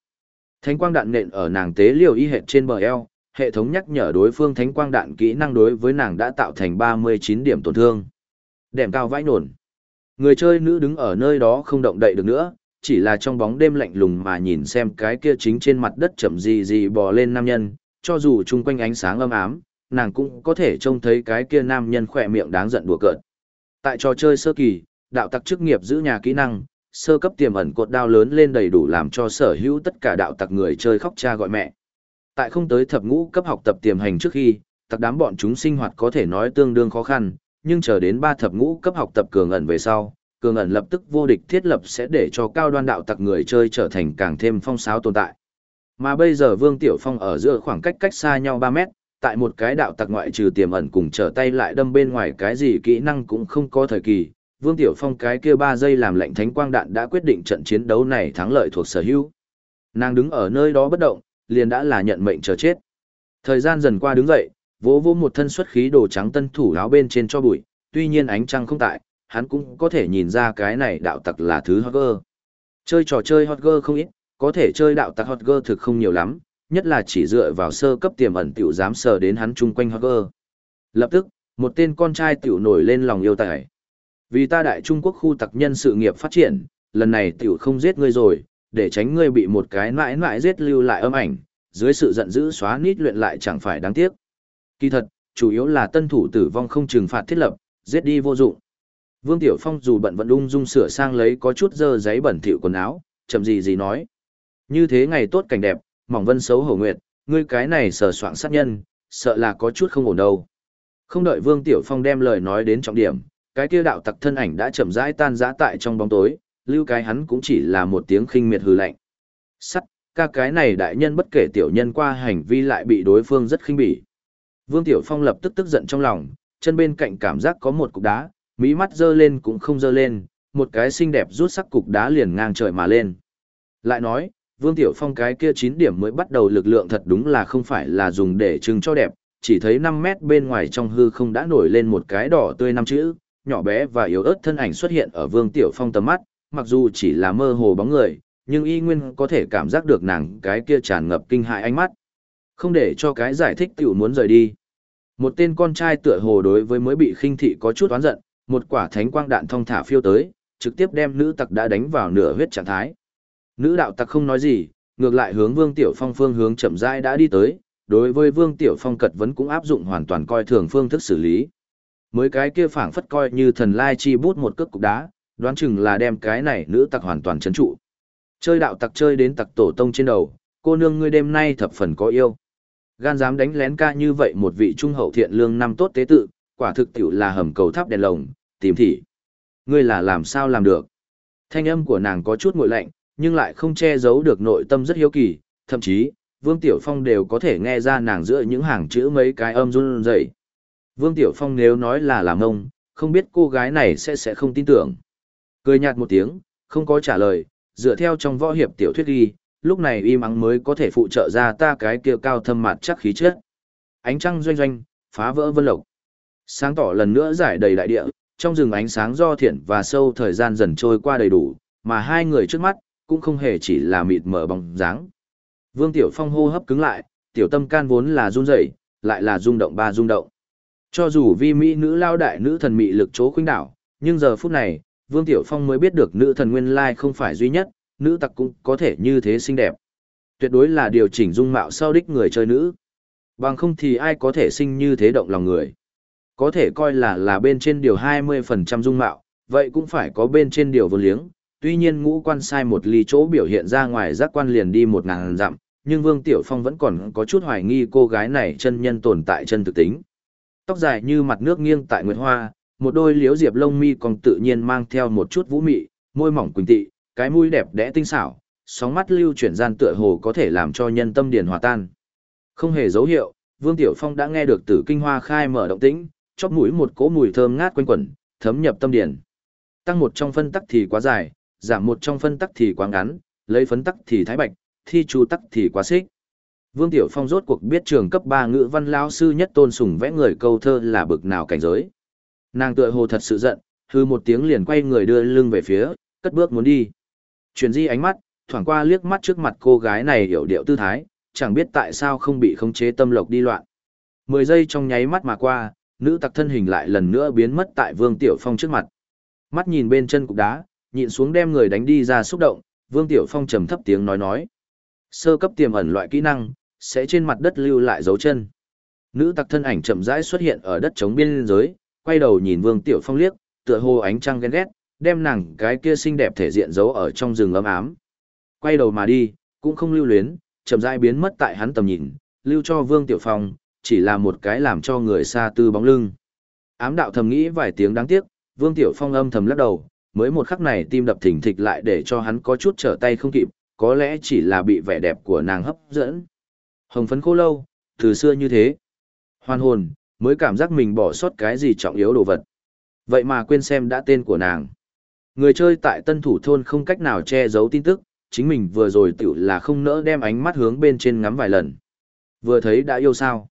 Thánh quang đạn nện ở nàng tế liều y hệt trên bờ eo, hệ thống nhắc nhở đối phương thánh quang đạn kỹ năng đối với nàng đã tạo thành 39 điểm tổn thương. Đệm cao vãi nổn. Người chơi nữ đứng ở nơi đó không động đậy được nữa, chỉ là trong bóng đêm lạnh lùng mà nhìn xem cái kia chính trên mặt đất chậm gì gì bò lên nam nhân, cho dù chung quanh ánh sáng âm ám, nàng cũng có thể trông thấy cái kia nam nhân khỏe miệng đáng giận đùa cợt. Tại trò chơi sơ kỳ, đạo tặc chức nghiệp giữ nhà kỹ năng, sơ cấp tiềm ẩn cột đao lớn lên đầy đủ làm cho sở hữu tất cả đạo tặc người chơi khóc cha gọi mẹ. Tại không tới thập ngũ cấp học tập tiềm hành trước khi, tặc đám bọn chúng sinh hoạt có thể nói tương đương khó khăn, nhưng chờ đến ba thập ngũ cấp học tập cường ẩn về sau, cường ẩn lập tức vô địch thiết lập sẽ để cho cao đoan đạo tặc người chơi trở thành càng thêm phong sáo tồn tại. Mà bây giờ Vương Tiểu Phong ở giữa khoảng cách cách xa nhau 3 mét, tại một cái đạo tặc ngoại trừ tiềm ẩn cùng trở tay lại đâm bên ngoài cái gì kỹ năng cũng không có thời kỳ. Vương Tiểu Phong cái kia 3 giây làm lệnh thánh quang đạn đã quyết định trận chiến đấu này thắng lợi thuộc sở hữu. Nàng đứng ở nơi đó bất động, liền đã là nhận mệnh chờ chết. Thời gian dần qua đứng dậy, vỗ vỗ một thân xuất khí đồ trắng tân thủ áo bên trên cho bụi, tuy nhiên ánh trăng không tại, hắn cũng có thể nhìn ra cái này đạo tặc là thứ hot girl. Chơi trò chơi hot girl không ít, có thể chơi đạo tặc hot girl thực không nhiều lắm, nhất là chỉ dựa vào sơ cấp tiềm ẩn tiểu dám sờ đến hắn chung quanh hot girl. Lập tức, một tên con trai tiểu nổi lên lòng yêu tài. Vì ta đại Trung Quốc khu tặc nhân sự nghiệp phát triển, lần này tiểu không giết ngươi rồi, để tránh ngươi bị một cái mãi mãi giết lưu lại âm ảnh, dưới sự giận dữ xóa nít luyện lại chẳng phải đáng tiếc. Kỳ thật, chủ yếu là tân thủ tử vong không trừng phạt thiết lập, giết đi vô dụng. Vương Tiểu Phong dù bận vận ung dung sửa sang lấy có chút dơ giấy bẩn thỉu quần áo, chậm gì gì nói. Như thế ngày tốt cảnh đẹp, mỏng vân xấu hổ nguyệt, ngươi cái này sờ soạn sát nhân, sợ là có chút không ổn đâu. Không đợi Vương Tiểu Phong đem lời nói đến trọng điểm, cái kia đạo tặc thân ảnh đã chậm rãi tan rã tại trong bóng tối, lưu cái hắn cũng chỉ là một tiếng khinh miệt hừ lạnh. Sắt, ca cái này đại nhân bất kể tiểu nhân qua hành vi lại bị đối phương rất khinh bỉ. Vương Tiểu Phong lập tức tức giận trong lòng, chân bên cạnh cảm giác có một cục đá, mỹ mắt dơ lên cũng không dơ lên, một cái xinh đẹp rút sắc cục đá liền ngang trời mà lên. Lại nói, Vương Tiểu Phong cái kia 9 điểm mới bắt đầu lực lượng thật đúng là không phải là dùng để trưng cho đẹp, chỉ thấy 5 mét bên ngoài trong hư không đã nổi lên một cái đỏ tươi năm chữ, nhỏ bé và yếu ớt thân ảnh xuất hiện ở Vương Tiểu Phong tầm mắt, mặc dù chỉ là mơ hồ bóng người, nhưng y nguyên có thể cảm giác được nàng cái kia tràn ngập kinh hại ánh mắt. Không để cho cái giải thích tiểu muốn rời đi. Một tên con trai tựa hồ đối với mới bị khinh thị có chút oán giận, một quả thánh quang đạn thong thả phiêu tới, trực tiếp đem nữ tặc đã đánh vào nửa huyết trạng thái. Nữ đạo tặc không nói gì, ngược lại hướng Vương Tiểu Phong phương hướng chậm rãi đã đi tới, đối với Vương Tiểu Phong cật vấn cũng áp dụng hoàn toàn coi thường phương thức xử lý. Mới cái kia phảng phất coi như thần lai chi bút một cước cục đá, đoán chừng là đem cái này nữ tặc hoàn toàn chấn trụ. Chơi đạo tặc chơi đến tặc tổ tông trên đầu, cô nương ngươi đêm nay thập phần có yêu. Gan dám đánh lén ca như vậy một vị trung hậu thiện lương năm tốt tế tự, quả thực tiểu là hầm cầu tháp đèn lồng, tìm thị. Ngươi là làm sao làm được? Thanh âm của nàng có chút nguội lạnh, nhưng lại không che giấu được nội tâm rất hiếu kỳ, thậm chí, Vương Tiểu Phong đều có thể nghe ra nàng giữa những hàng chữ mấy cái âm run rẩy. Vương Tiểu Phong nếu nói là làm ông, không biết cô gái này sẽ sẽ không tin tưởng. Cười nhạt một tiếng, không có trả lời, dựa theo trong võ hiệp tiểu thuyết ghi, lúc này y mắng mới có thể phụ trợ ra ta cái kia cao thâm mặt chắc khí chất. Ánh trăng doanh doanh, phá vỡ vân lộc. Sáng tỏ lần nữa giải đầy đại địa, trong rừng ánh sáng do thiện và sâu thời gian dần trôi qua đầy đủ, mà hai người trước mắt, cũng không hề chỉ là mịt mờ bóng dáng. Vương Tiểu Phong hô hấp cứng lại, tiểu tâm can vốn là run rẩy, lại là rung động ba rung động. Cho dù vi mỹ nữ lao đại nữ thần mị lực chỗ khuynh đảo, nhưng giờ phút này, Vương Tiểu Phong mới biết được nữ thần nguyên lai không phải duy nhất, nữ tặc cũng có thể như thế xinh đẹp. Tuyệt đối là điều chỉnh dung mạo sau đích người chơi nữ. Bằng không thì ai có thể sinh như thế động lòng người. Có thể coi là là bên trên điều 20% dung mạo, vậy cũng phải có bên trên điều vô liếng. Tuy nhiên ngũ quan sai một ly chỗ biểu hiện ra ngoài giác quan liền đi một ngàn dặm, nhưng Vương Tiểu Phong vẫn còn có chút hoài nghi cô gái này chân nhân tồn tại chân thực tính. Tóc dài như mặt nước nghiêng tại Nguyệt Hoa, một đôi liếu diệp lông mi còn tự nhiên mang theo một chút vũ mị, môi mỏng quỳnh tị, cái mũi đẹp đẽ tinh xảo, sóng mắt lưu chuyển gian tựa hồ có thể làm cho nhân tâm điền hòa tan. Không hề dấu hiệu, Vương Tiểu Phong đã nghe được Tử Kinh Hoa khai mở động tĩnh, chóp mũi một cỗ mùi thơm ngát quanh quẩn, thấm nhập tâm điền. Tăng một trong phân tắc thì quá dài, giảm một trong phân tắc thì quá ngắn, lấy phấn tắc thì thái bạch, thi chú tắc thì quá xích. Vương Tiểu Phong rốt cuộc biết trường cấp 3 ngữ văn lão sư nhất tôn sùng vẽ người câu thơ là bực nào cảnh giới. Nàng tựa hồ thật sự giận, hư một tiếng liền quay người đưa lưng về phía, cất bước muốn đi. Chuyển di ánh mắt, thoảng qua liếc mắt trước mặt cô gái này hiểu điệu tư thái, chẳng biết tại sao không bị khống chế tâm lộc đi loạn. Mười giây trong nháy mắt mà qua, nữ tặc thân hình lại lần nữa biến mất tại Vương Tiểu Phong trước mặt. Mắt nhìn bên chân cục đá, nhịn xuống đem người đánh đi ra xúc động, Vương Tiểu Phong trầm thấp tiếng nói nói. Sơ cấp tiềm ẩn loại kỹ năng, sẽ trên mặt đất lưu lại dấu chân. Nữ tặc thân ảnh chậm rãi xuất hiện ở đất trống biên giới, quay đầu nhìn Vương Tiểu Phong liếc, tựa hồ ánh trăng ghen ghét, đem nàng cái kia xinh đẹp thể diện giấu ở trong rừng ấm ám. Quay đầu mà đi, cũng không lưu luyến, chậm rãi biến mất tại hắn tầm nhìn, lưu cho Vương Tiểu Phong, chỉ là một cái làm cho người xa tư bóng lưng. Ám đạo thầm nghĩ vài tiếng đáng tiếc, Vương Tiểu Phong âm thầm lắc đầu, mới một khắc này tim đập thình thịch lại để cho hắn có chút trở tay không kịp, có lẽ chỉ là bị vẻ đẹp của nàng hấp dẫn. Hồng phấn khô lâu, từ xưa như thế. Hoàn hồn, mới cảm giác mình bỏ sót cái gì trọng yếu đồ vật. Vậy mà quên xem đã tên của nàng. Người chơi tại tân thủ thôn không cách nào che giấu tin tức, chính mình vừa rồi tiểu là không nỡ đem ánh mắt hướng bên trên ngắm vài lần. Vừa thấy đã yêu sao.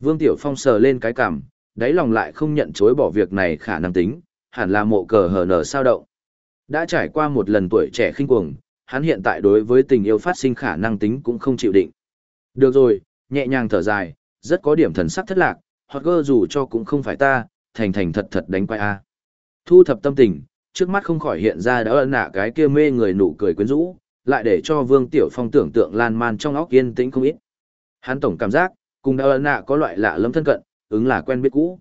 Vương Tiểu Phong sờ lên cái cằm, đáy lòng lại không nhận chối bỏ việc này khả năng tính, hẳn là mộ cờ hờ nở sao động. Đã trải qua một lần tuổi trẻ khinh cuồng, hắn hiện tại đối với tình yêu phát sinh khả năng tính cũng không chịu định. Được rồi, nhẹ nhàng thở dài, rất có điểm thần sắc thất lạc, hoặc gơ dù cho cũng không phải ta, thành thành thật thật đánh quay a. Thu thập tâm tình, trước mắt không khỏi hiện ra đã ân nạ cái kia mê người nụ cười quyến rũ, lại để cho Vương Tiểu Phong tưởng tượng lan man trong óc yên tĩnh không ít. Hắn tổng cảm giác, cùng đã ân nạ có loại lạ lẫm thân cận, ứng là quen biết cũ.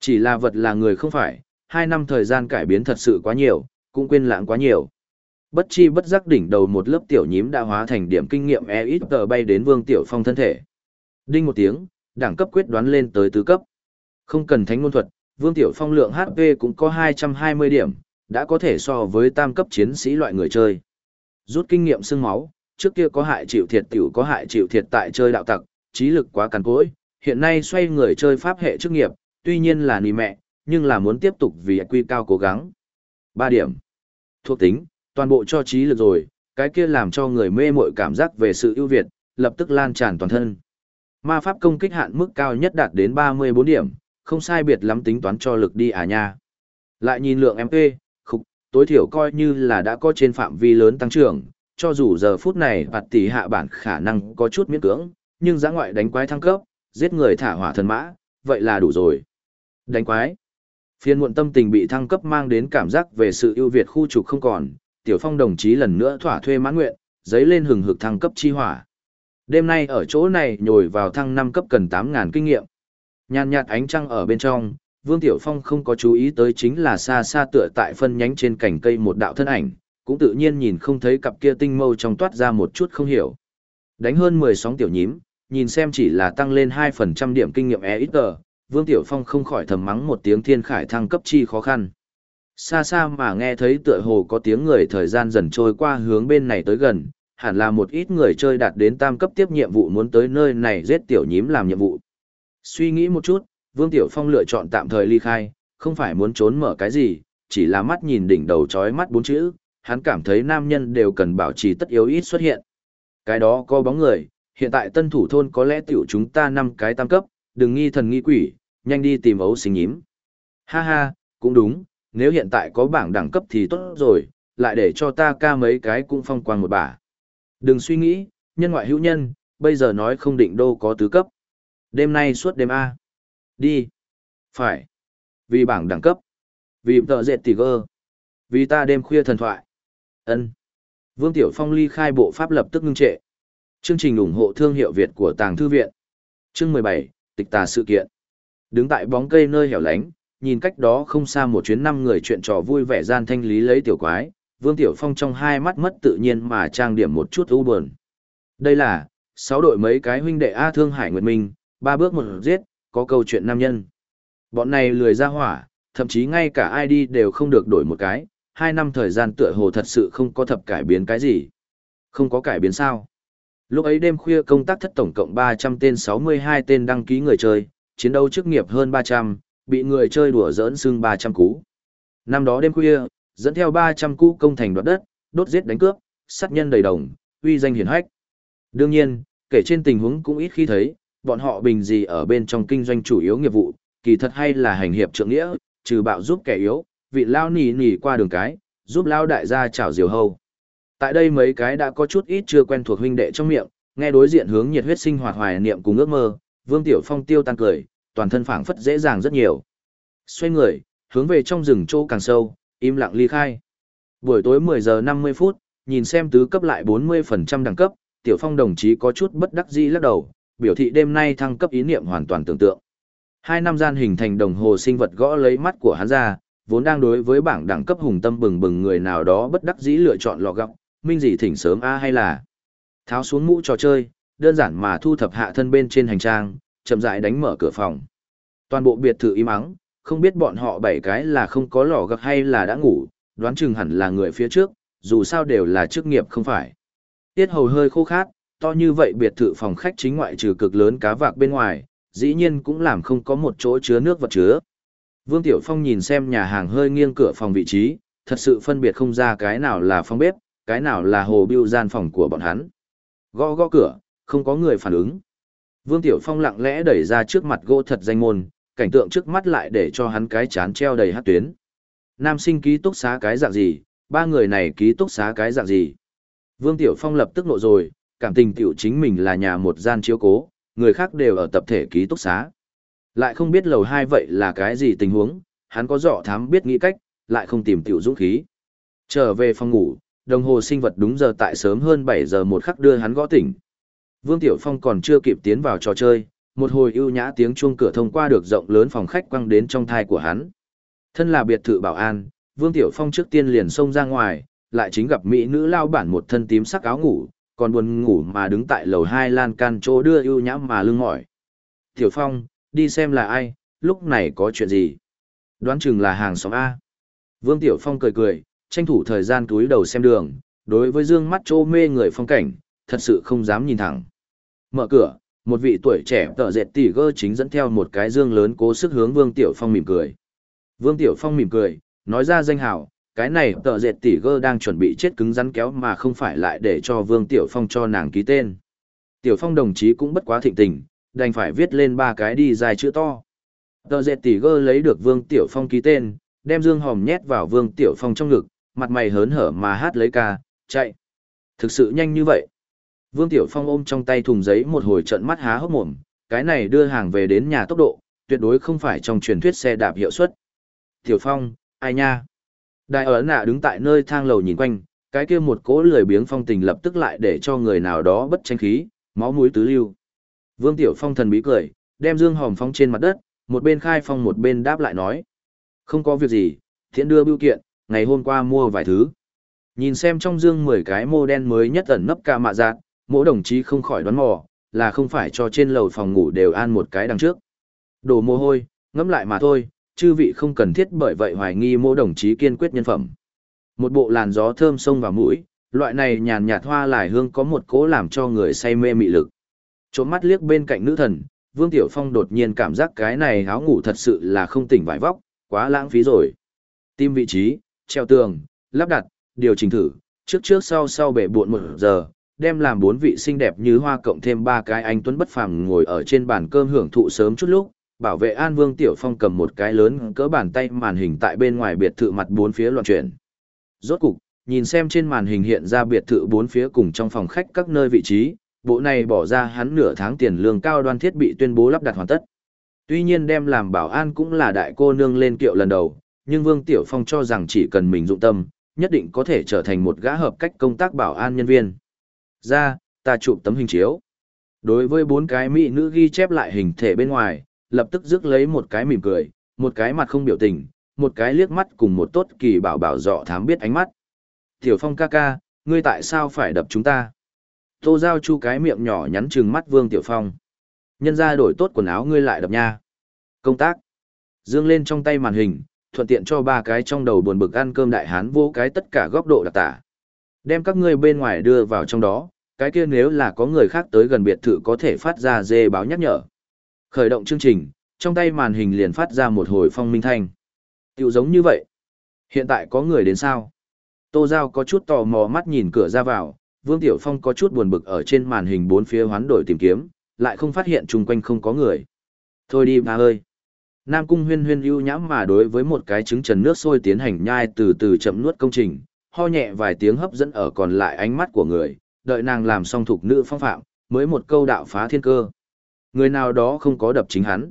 Chỉ là vật là người không phải, hai năm thời gian cải biến thật sự quá nhiều, cũng quên lãng quá nhiều. Bất chi bất giác đỉnh đầu một lớp tiểu nhím đã hóa thành điểm kinh nghiệm e ít tờ bay đến Vương Tiểu Phong thân thể. Đinh một tiếng, đẳng cấp quyết đoán lên tới tứ cấp. Không cần thánh ngôn thuật, Vương Tiểu Phong lượng HP cũng có 220 điểm, đã có thể so với tam cấp chiến sĩ loại người chơi. Rút kinh nghiệm xương máu, trước kia có hại chịu thiệt tiểu có hại chịu thiệt tại chơi đạo tặc, trí lực quá cằn cỗi, hiện nay xoay người chơi pháp hệ chức nghiệp, tuy nhiên là nì mẹ, nhưng là muốn tiếp tục vì quy cao cố gắng. 3 điểm. Thuộc tính, toàn bộ cho trí lực rồi, cái kia làm cho người mê mội cảm giác về sự ưu việt, lập tức lan tràn toàn thân. Ma pháp công kích hạn mức cao nhất đạt đến 34 điểm, không sai biệt lắm tính toán cho lực đi à nha. Lại nhìn lượng MP, khục, tối thiểu coi như là đã có trên phạm vi lớn tăng trưởng, cho dù giờ phút này bạt tỷ hạ bản khả năng có chút miễn cưỡng, nhưng giã ngoại đánh quái thăng cấp, giết người thả hỏa thần mã, vậy là đủ rồi. Đánh quái. Phiên muộn tâm tình bị thăng cấp mang đến cảm giác về sự ưu việt khu trục không còn, tiểu phong đồng chí lần nữa thỏa thuê mãn nguyện, giấy lên hừng hực thăng cấp chi hỏa. Đêm nay ở chỗ này nhồi vào thăng năm cấp cần tám ngàn kinh nghiệm. Nhàn nhạt ánh trăng ở bên trong, Vương Tiểu Phong không có chú ý tới chính là xa xa tựa tại phân nhánh trên cành cây một đạo thân ảnh, cũng tự nhiên nhìn không thấy cặp kia tinh mâu trong toát ra một chút không hiểu. Đánh hơn 10 sóng tiểu nhím, nhìn xem chỉ là tăng lên hai phần trăm điểm kinh nghiệm e ít tờ, Vương Tiểu Phong không khỏi thầm mắng một tiếng thiên khải thăng cấp chi khó khăn. Xa xa mà nghe thấy tựa hồ có tiếng người thời gian dần trôi qua hướng bên này tới gần, hẳn là một ít người chơi đạt đến tam cấp tiếp nhiệm vụ muốn tới nơi này giết tiểu nhím làm nhiệm vụ. Suy nghĩ một chút, Vương Tiểu Phong lựa chọn tạm thời ly khai, không phải muốn trốn mở cái gì, chỉ là mắt nhìn đỉnh đầu chói mắt bốn chữ, hắn cảm thấy nam nhân đều cần bảo trì tất yếu ít xuất hiện. Cái đó có bóng người, hiện tại tân thủ thôn có lẽ tiểu chúng ta năm cái tam cấp, đừng nghi thần nghi quỷ, nhanh đi tìm ấu xinh nhím. Ha ha, cũng đúng, nếu hiện tại có bảng đẳng cấp thì tốt rồi, lại để cho ta ca mấy cái cũng phong quang một bả. Đừng suy nghĩ, nhân ngoại hữu nhân, bây giờ nói không định đô có tứ cấp. Đêm nay suốt đêm A. Đi. Phải. Vì bảng đẳng cấp. Vì tợ dệt tỷ gơ. Vì ta đêm khuya thần thoại. ân Vương Tiểu Phong ly khai bộ pháp lập tức ngưng trệ. Chương trình ủng hộ thương hiệu Việt của Tàng Thư Viện. Chương 17, Tịch tà sự kiện. Đứng tại bóng cây nơi hẻo lánh, nhìn cách đó không xa một chuyến năm người chuyện trò vui vẻ gian thanh lý lấy tiểu quái, Vương Tiểu Phong trong hai mắt mất tự nhiên mà trang điểm một chút u buồn. Đây là, sáu đội mấy cái huynh đệ A Thương Hải Nguyệt Minh, ba bước một giết, có câu chuyện nam nhân. Bọn này lười ra hỏa, thậm chí ngay cả ID đều không được đổi một cái, hai năm thời gian tựa hồ thật sự không có thập cải biến cái gì. Không có cải biến sao. Lúc ấy đêm khuya công tác thất tổng cộng 300 tên 62 tên đăng ký người chơi, chiến đấu chức nghiệp hơn 300, bị người chơi đùa giỡn xương 300 cú. Năm đó đêm khuya, dẫn theo 300 cũ công thành đoạt đất, đốt giết đánh cướp, sát nhân đầy đồng, uy danh hiển hách. Đương nhiên, kể trên tình huống cũng ít khi thấy, bọn họ bình gì ở bên trong kinh doanh chủ yếu nghiệp vụ, kỳ thật hay là hành hiệp trượng nghĩa, trừ bạo giúp kẻ yếu, vị lao nỉ nỉ qua đường cái, giúp lao đại gia chảo diều hâu. Tại đây mấy cái đã có chút ít chưa quen thuộc huynh đệ trong miệng, nghe đối diện hướng nhiệt huyết sinh hoạt hoài niệm cùng ước mơ, Vương Tiểu Phong tiêu tan cười, toàn thân phảng phất dễ dàng rất nhiều. Xoay người, hướng về trong rừng chỗ càng sâu, im lặng ly khai. Buổi tối 10 giờ 50 phút, nhìn xem tứ cấp lại 40% đẳng cấp, Tiểu Phong đồng chí có chút bất đắc dĩ lắc đầu, biểu thị đêm nay thăng cấp ý niệm hoàn toàn tưởng tượng. Hai năm gian hình thành đồng hồ sinh vật gõ lấy mắt của hắn ra, vốn đang đối với bảng đẳng cấp hùng tâm bừng bừng người nào đó bất đắc dĩ lựa chọn lọ gọc, minh gì thỉnh sớm a hay là tháo xuống mũ trò chơi, đơn giản mà thu thập hạ thân bên trên hành trang, chậm rãi đánh mở cửa phòng. Toàn bộ biệt thự im ắng, không biết bọn họ bảy cái là không có lò gặc hay là đã ngủ, đoán chừng hẳn là người phía trước, dù sao đều là chức nghiệp không phải. Tiết hầu hơi khô khát, to như vậy biệt thự phòng khách chính ngoại trừ cực lớn cá vạc bên ngoài, dĩ nhiên cũng làm không có một chỗ chứa nước vật chứa. Vương Tiểu Phong nhìn xem nhà hàng hơi nghiêng cửa phòng vị trí, thật sự phân biệt không ra cái nào là phòng bếp, cái nào là hồ biêu gian phòng của bọn hắn. Gõ gõ cửa, không có người phản ứng. Vương Tiểu Phong lặng lẽ đẩy ra trước mặt gỗ thật danh môn, cảnh tượng trước mắt lại để cho hắn cái chán treo đầy hát tuyến. Nam sinh ký túc xá cái dạng gì, ba người này ký túc xá cái dạng gì. Vương Tiểu Phong lập tức nộ rồi, cảm tình tiểu chính mình là nhà một gian chiếu cố, người khác đều ở tập thể ký túc xá. Lại không biết lầu hai vậy là cái gì tình huống, hắn có dọ thám biết nghĩ cách, lại không tìm tiểu dũng khí. Trở về phòng ngủ, đồng hồ sinh vật đúng giờ tại sớm hơn 7 giờ một khắc đưa hắn gõ tỉnh. Vương Tiểu Phong còn chưa kịp tiến vào trò chơi, một hồi ưu nhã tiếng chuông cửa thông qua được rộng lớn phòng khách quăng đến trong thai của hắn. Thân là biệt thự bảo an, Vương Tiểu Phong trước tiên liền xông ra ngoài, lại chính gặp mỹ nữ lao bản một thân tím sắc áo ngủ, còn buồn ngủ mà đứng tại lầu hai lan can chỗ đưa ưu nhã mà lưng mỏi. Tiểu Phong, đi xem là ai, lúc này có chuyện gì? Đoán chừng là hàng xóm A. Vương Tiểu Phong cười cười, tranh thủ thời gian túi đầu xem đường, đối với dương mắt trô mê người phong cảnh, thật sự không dám nhìn thẳng. Mở cửa, một vị tuổi trẻ tợ dệt tỉ gơ chính dẫn theo một cái dương lớn cố sức hướng Vương Tiểu Phong mỉm cười. Vương Tiểu Phong mỉm cười, nói ra danh hào, cái này tợ dệt tỉ gơ đang chuẩn bị chết cứng rắn kéo mà không phải lại để cho Vương Tiểu Phong cho nàng ký tên. Tiểu Phong đồng chí cũng bất quá thịnh tình, đành phải viết lên ba cái đi dài chữ to. Tợ dệt tỉ gơ lấy được Vương Tiểu Phong ký tên, đem dương hòm nhét vào Vương Tiểu Phong trong ngực, mặt mày hớn hở mà hát lấy ca, chạy. Thực sự nhanh như vậy. Vương Tiểu Phong ôm trong tay thùng giấy một hồi trận mắt há hốc mồm, cái này đưa hàng về đến nhà tốc độ, tuyệt đối không phải trong truyền thuyết xe đạp hiệu suất. Tiểu Phong, ai nha? Đại ấn nạ đứng tại nơi thang lầu nhìn quanh, cái kia một cỗ lười biếng phong tình lập tức lại để cho người nào đó bất tranh khí, máu mũi tứ lưu. Vương Tiểu Phong thần bí cười, đem dương hòm phong trên mặt đất, một bên khai phong một bên đáp lại nói. Không có việc gì, thiện đưa bưu kiện, ngày hôm qua mua vài thứ. Nhìn xem trong dương 10 cái mô đen mới nhất ẩn nấp ca mạ dạng, mỗi đồng chí không khỏi đoán mò, là không phải cho trên lầu phòng ngủ đều an một cái đằng trước. Đồ mồ hôi, ngẫm lại mà thôi, chư vị không cần thiết bởi vậy hoài nghi mỗi đồng chí kiên quyết nhân phẩm. Một bộ làn gió thơm sông vào mũi, loại này nhàn nhạt hoa lại hương có một cố làm cho người say mê mị lực. Trộm mắt liếc bên cạnh nữ thần, Vương Tiểu Phong đột nhiên cảm giác cái này áo ngủ thật sự là không tỉnh vải vóc, quá lãng phí rồi. Tim vị trí, treo tường, lắp đặt, điều chỉnh thử, trước trước sau sau bể buộn một giờ, đem làm bốn vị xinh đẹp như hoa cộng thêm ba cái anh tuấn bất phàm ngồi ở trên bàn cơm hưởng thụ sớm chút lúc, bảo vệ An Vương Tiểu Phong cầm một cái lớn cỡ bàn tay màn hình tại bên ngoài biệt thự mặt bốn phía loạn chuyển. Rốt cục, nhìn xem trên màn hình hiện ra biệt thự bốn phía cùng trong phòng khách các nơi vị trí, bộ này bỏ ra hắn nửa tháng tiền lương cao đoan thiết bị tuyên bố lắp đặt hoàn tất. Tuy nhiên đem làm bảo an cũng là đại cô nương lên kiệu lần đầu, nhưng Vương Tiểu Phong cho rằng chỉ cần mình dụng tâm, nhất định có thể trở thành một gã hợp cách công tác bảo an nhân viên. Ra, ta chụp tấm hình chiếu. Đối với bốn cái mỹ nữ ghi chép lại hình thể bên ngoài, lập tức rước lấy một cái mỉm cười, một cái mặt không biểu tình, một cái liếc mắt cùng một tốt kỳ bảo bảo dọ thám biết ánh mắt. Tiểu Phong ca ca, ngươi tại sao phải đập chúng ta? Tô Giao Chu cái miệng nhỏ nhắn trừng mắt Vương Tiểu Phong. Nhân ra đổi tốt quần áo ngươi lại đập nha. Công tác. Dương lên trong tay màn hình, thuận tiện cho ba cái trong đầu buồn bực ăn cơm đại hán vô cái tất cả góc độ đặc tả. Đem các ngươi bên ngoài đưa vào trong đó, cái kia nếu là có người khác tới gần biệt thự có thể phát ra dê báo nhắc nhở. Khởi động chương trình, trong tay màn hình liền phát ra một hồi phong minh thanh. Tiểu giống như vậy. Hiện tại có người đến sao? Tô Giao có chút tò mò mắt nhìn cửa ra vào, Vương Tiểu Phong có chút buồn bực ở trên màn hình bốn phía hoán đổi tìm kiếm, lại không phát hiện chung quanh không có người. Thôi đi bà ơi. Nam Cung huyên huyên ưu nhãm mà đối với một cái trứng trần nước sôi tiến hành nhai từ từ chậm nuốt công trình, ho nhẹ vài tiếng hấp dẫn ở còn lại ánh mắt của người, đợi nàng làm xong thuộc nữ phong phạm, mới một câu đạo phá thiên cơ. Người nào đó không có đập chính hắn.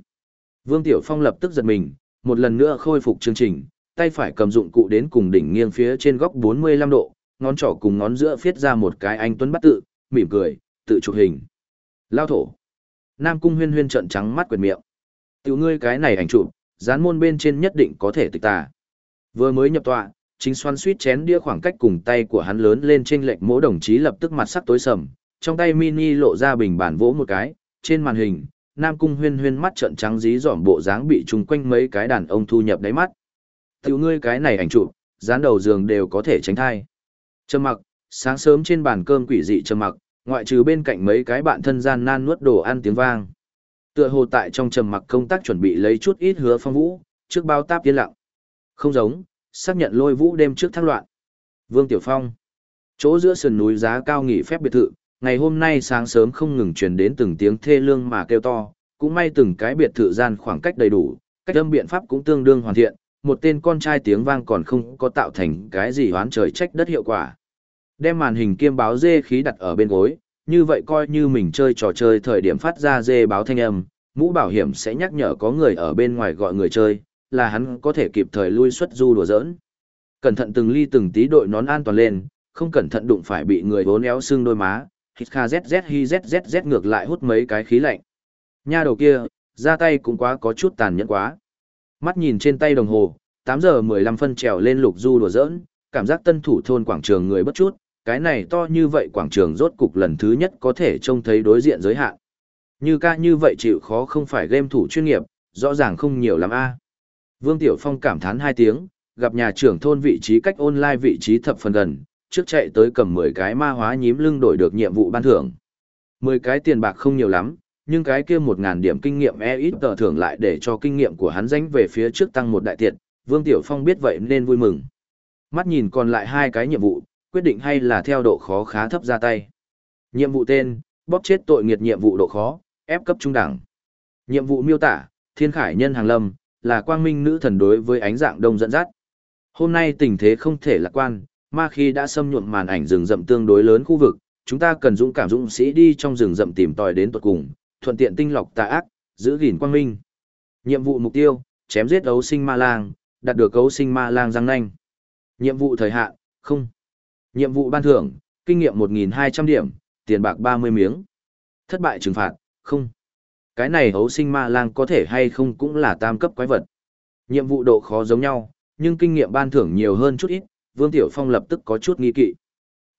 Vương Tiểu Phong lập tức giật mình, một lần nữa khôi phục chương trình, tay phải cầm dụng cụ đến cùng đỉnh nghiêng phía trên góc 45 độ, ngón trỏ cùng ngón giữa phiết ra một cái anh tuấn bắt tự, mỉm cười, tự chụp hình. Lao thổ. Nam Cung huyên huyên trợn trắng mắt quyệt miệng. Tiểu ngươi cái này ảnh chụp, dán môn bên trên nhất định có thể tịch tà. Vừa mới nhập tọa, chính xoan suýt chén đĩa khoảng cách cùng tay của hắn lớn lên trên lệch mỗi đồng chí lập tức mặt sắc tối sầm, trong tay mini lộ ra bình bản vỗ một cái, trên màn hình, Nam Cung huyên huyên mắt trợn trắng dí dỏm bộ dáng bị chung quanh mấy cái đàn ông thu nhập đáy mắt. Tiểu ngươi cái này ảnh chụp, dán đầu giường đều có thể tránh thai. Trầm mặc, Sáng sớm trên bàn cơm quỷ dị trầm mặc, ngoại trừ bên cạnh mấy cái bạn thân gian nan nuốt đồ ăn tiếng vang. Tựa hồ tại trong trầm mặc công tác chuẩn bị lấy chút ít hứa phong vũ, trước bao táp yên lặng. Không giống, xác nhận lôi vũ đêm trước thác loạn. Vương Tiểu Phong. Chỗ giữa sườn núi giá cao nghỉ phép biệt thự, ngày hôm nay sáng sớm không ngừng truyền đến từng tiếng thê lương mà kêu to, cũng may từng cái biệt thự gian khoảng cách đầy đủ, cách âm biện pháp cũng tương đương hoàn thiện, một tên con trai tiếng vang còn không có tạo thành cái gì hoán trời trách đất hiệu quả. Đem màn hình kiêm báo dê khí đặt ở bên gối, như vậy coi như mình chơi trò chơi thời điểm phát ra dê báo thanh âm, mũ bảo hiểm sẽ nhắc nhở có người ở bên ngoài gọi người chơi, là hắn có thể kịp thời lui xuất du đùa giỡn. Cẩn thận từng ly từng tí đội nón an toàn lên, không cẩn thận đụng phải bị người vốn éo xương đôi má, hít kha zz hi zzz ngược lại hút mấy cái khí lạnh. Nha đầu kia, ra tay cũng quá có chút tàn nhẫn quá. Mắt nhìn trên tay đồng hồ, 8 giờ 15 phân trèo lên lục du đùa giỡn, cảm giác tân thủ thôn quảng trường người bất chút, cái này to như vậy quảng trường rốt cục lần thứ nhất có thể trông thấy đối diện giới hạn. Như ca như vậy chịu khó không phải game thủ chuyên nghiệp, rõ ràng không nhiều lắm a. Vương Tiểu Phong cảm thán hai tiếng, gặp nhà trưởng thôn vị trí cách online vị trí thập phần gần, trước chạy tới cầm 10 cái ma hóa nhím lưng đổi được nhiệm vụ ban thưởng. 10 cái tiền bạc không nhiều lắm, nhưng cái kia 1000 điểm kinh nghiệm e ít tờ thưởng lại để cho kinh nghiệm của hắn danh về phía trước tăng một đại tiện, Vương Tiểu Phong biết vậy nên vui mừng. Mắt nhìn còn lại hai cái nhiệm vụ, quyết định hay là theo độ khó khá thấp ra tay. Nhiệm vụ tên, bóp chết tội nghiệt nhiệm vụ độ khó, ép cấp trung đẳng. Nhiệm vụ miêu tả, Thiên Khải Nhân Hàng Lâm, là quang minh nữ thần đối với ánh dạng đông dẫn dắt. Hôm nay tình thế không thể lạc quan, ma khi đã xâm nhuộm màn ảnh rừng rậm tương đối lớn khu vực, chúng ta cần dũng cảm dũng sĩ đi trong rừng rậm tìm tòi đến tuột cùng, thuận tiện tinh lọc tà ác, giữ gìn quang minh. Nhiệm vụ mục tiêu, chém giết ấu sinh ma lang, đạt được ấu sinh ma lang răng nanh. Nhiệm vụ thời hạn, không. Nhiệm vụ ban thưởng, kinh nghiệm 1.200 điểm, tiền bạc 30 miếng. Thất bại trừng phạt, không. Cái này hấu sinh ma lang có thể hay không cũng là tam cấp quái vật. Nhiệm vụ độ khó giống nhau, nhưng kinh nghiệm ban thưởng nhiều hơn chút ít, Vương Tiểu Phong lập tức có chút nghi kỵ.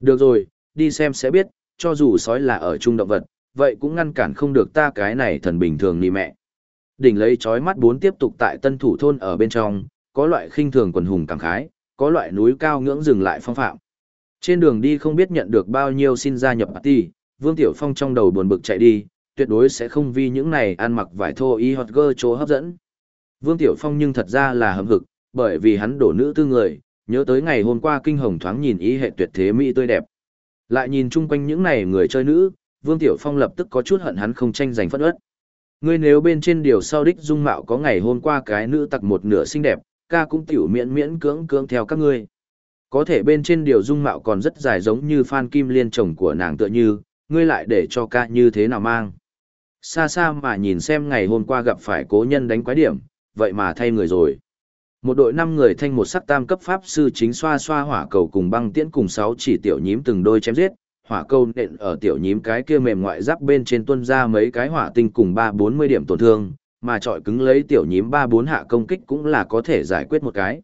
Được rồi, đi xem sẽ biết, cho dù sói là ở trung động vật, vậy cũng ngăn cản không được ta cái này thần bình thường nì mẹ. Đỉnh lấy chói mắt bốn tiếp tục tại tân thủ thôn ở bên trong, có loại khinh thường quần hùng cảm khái, có loại núi cao ngưỡng dừng lại phong phạm. Trên đường đi không biết nhận được bao nhiêu xin gia nhập party, Vương Tiểu Phong trong đầu buồn bực chạy đi, tuyệt đối sẽ không vì những này ăn mặc vải thô y hot girl chỗ hấp dẫn. Vương Tiểu Phong nhưng thật ra là hâm hực, bởi vì hắn đổ nữ tư người, nhớ tới ngày hôm qua kinh hồng thoáng nhìn ý hệ tuyệt thế mỹ tươi đẹp. Lại nhìn chung quanh những này người chơi nữ, Vương Tiểu Phong lập tức có chút hận hắn không tranh giành phất ớt. Ngươi nếu bên trên điều sau đích dung mạo có ngày hôm qua cái nữ tặc một nửa xinh đẹp, ca cũng tiểu miễn miễn cưỡng cưỡng theo các ngươi. Có thể bên trên điều dung mạo còn rất dài giống như Phan Kim Liên chồng của nàng tựa như, ngươi lại để cho ca như thế nào mang. Xa xa mà nhìn xem ngày hôm qua gặp phải cố nhân đánh quái điểm, vậy mà thay người rồi. Một đội năm người thanh một sắc tam cấp pháp sư chính xoa xoa hỏa cầu cùng băng tiễn cùng sáu chỉ tiểu nhím từng đôi chém giết, hỏa cầu nện ở tiểu nhím cái kia mềm ngoại giáp bên trên tuân ra mấy cái hỏa tinh cùng ba bốn mươi điểm tổn thương, mà trọi cứng lấy tiểu nhím ba bốn hạ công kích cũng là có thể giải quyết một cái.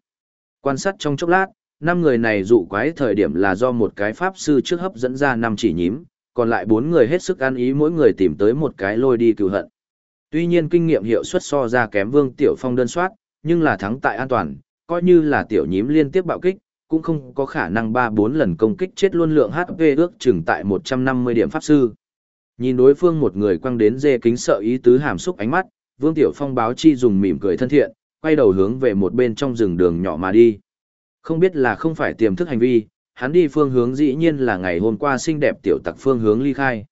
Quan sát trong chốc lát, năm người này dụ quái thời điểm là do một cái pháp sư trước hấp dẫn ra năm chỉ nhím, còn lại bốn người hết sức ăn ý mỗi người tìm tới một cái lôi đi cứu hận. Tuy nhiên kinh nghiệm hiệu suất so ra kém Vương Tiểu Phong đơn soát, nhưng là thắng tại an toàn, coi như là tiểu nhím liên tiếp bạo kích, cũng không có khả năng 3-4 lần công kích chết luôn lượng HP ước chừng tại 150 điểm pháp sư. Nhìn đối phương một người quăng đến dê kính sợ ý tứ hàm xúc ánh mắt, Vương Tiểu Phong báo chi dùng mỉm cười thân thiện, quay đầu hướng về một bên trong rừng đường nhỏ mà đi. Không biết là không phải tiềm thức hành vi, hắn đi phương hướng dĩ nhiên là ngày hôm qua xinh đẹp tiểu tặc phương hướng ly khai.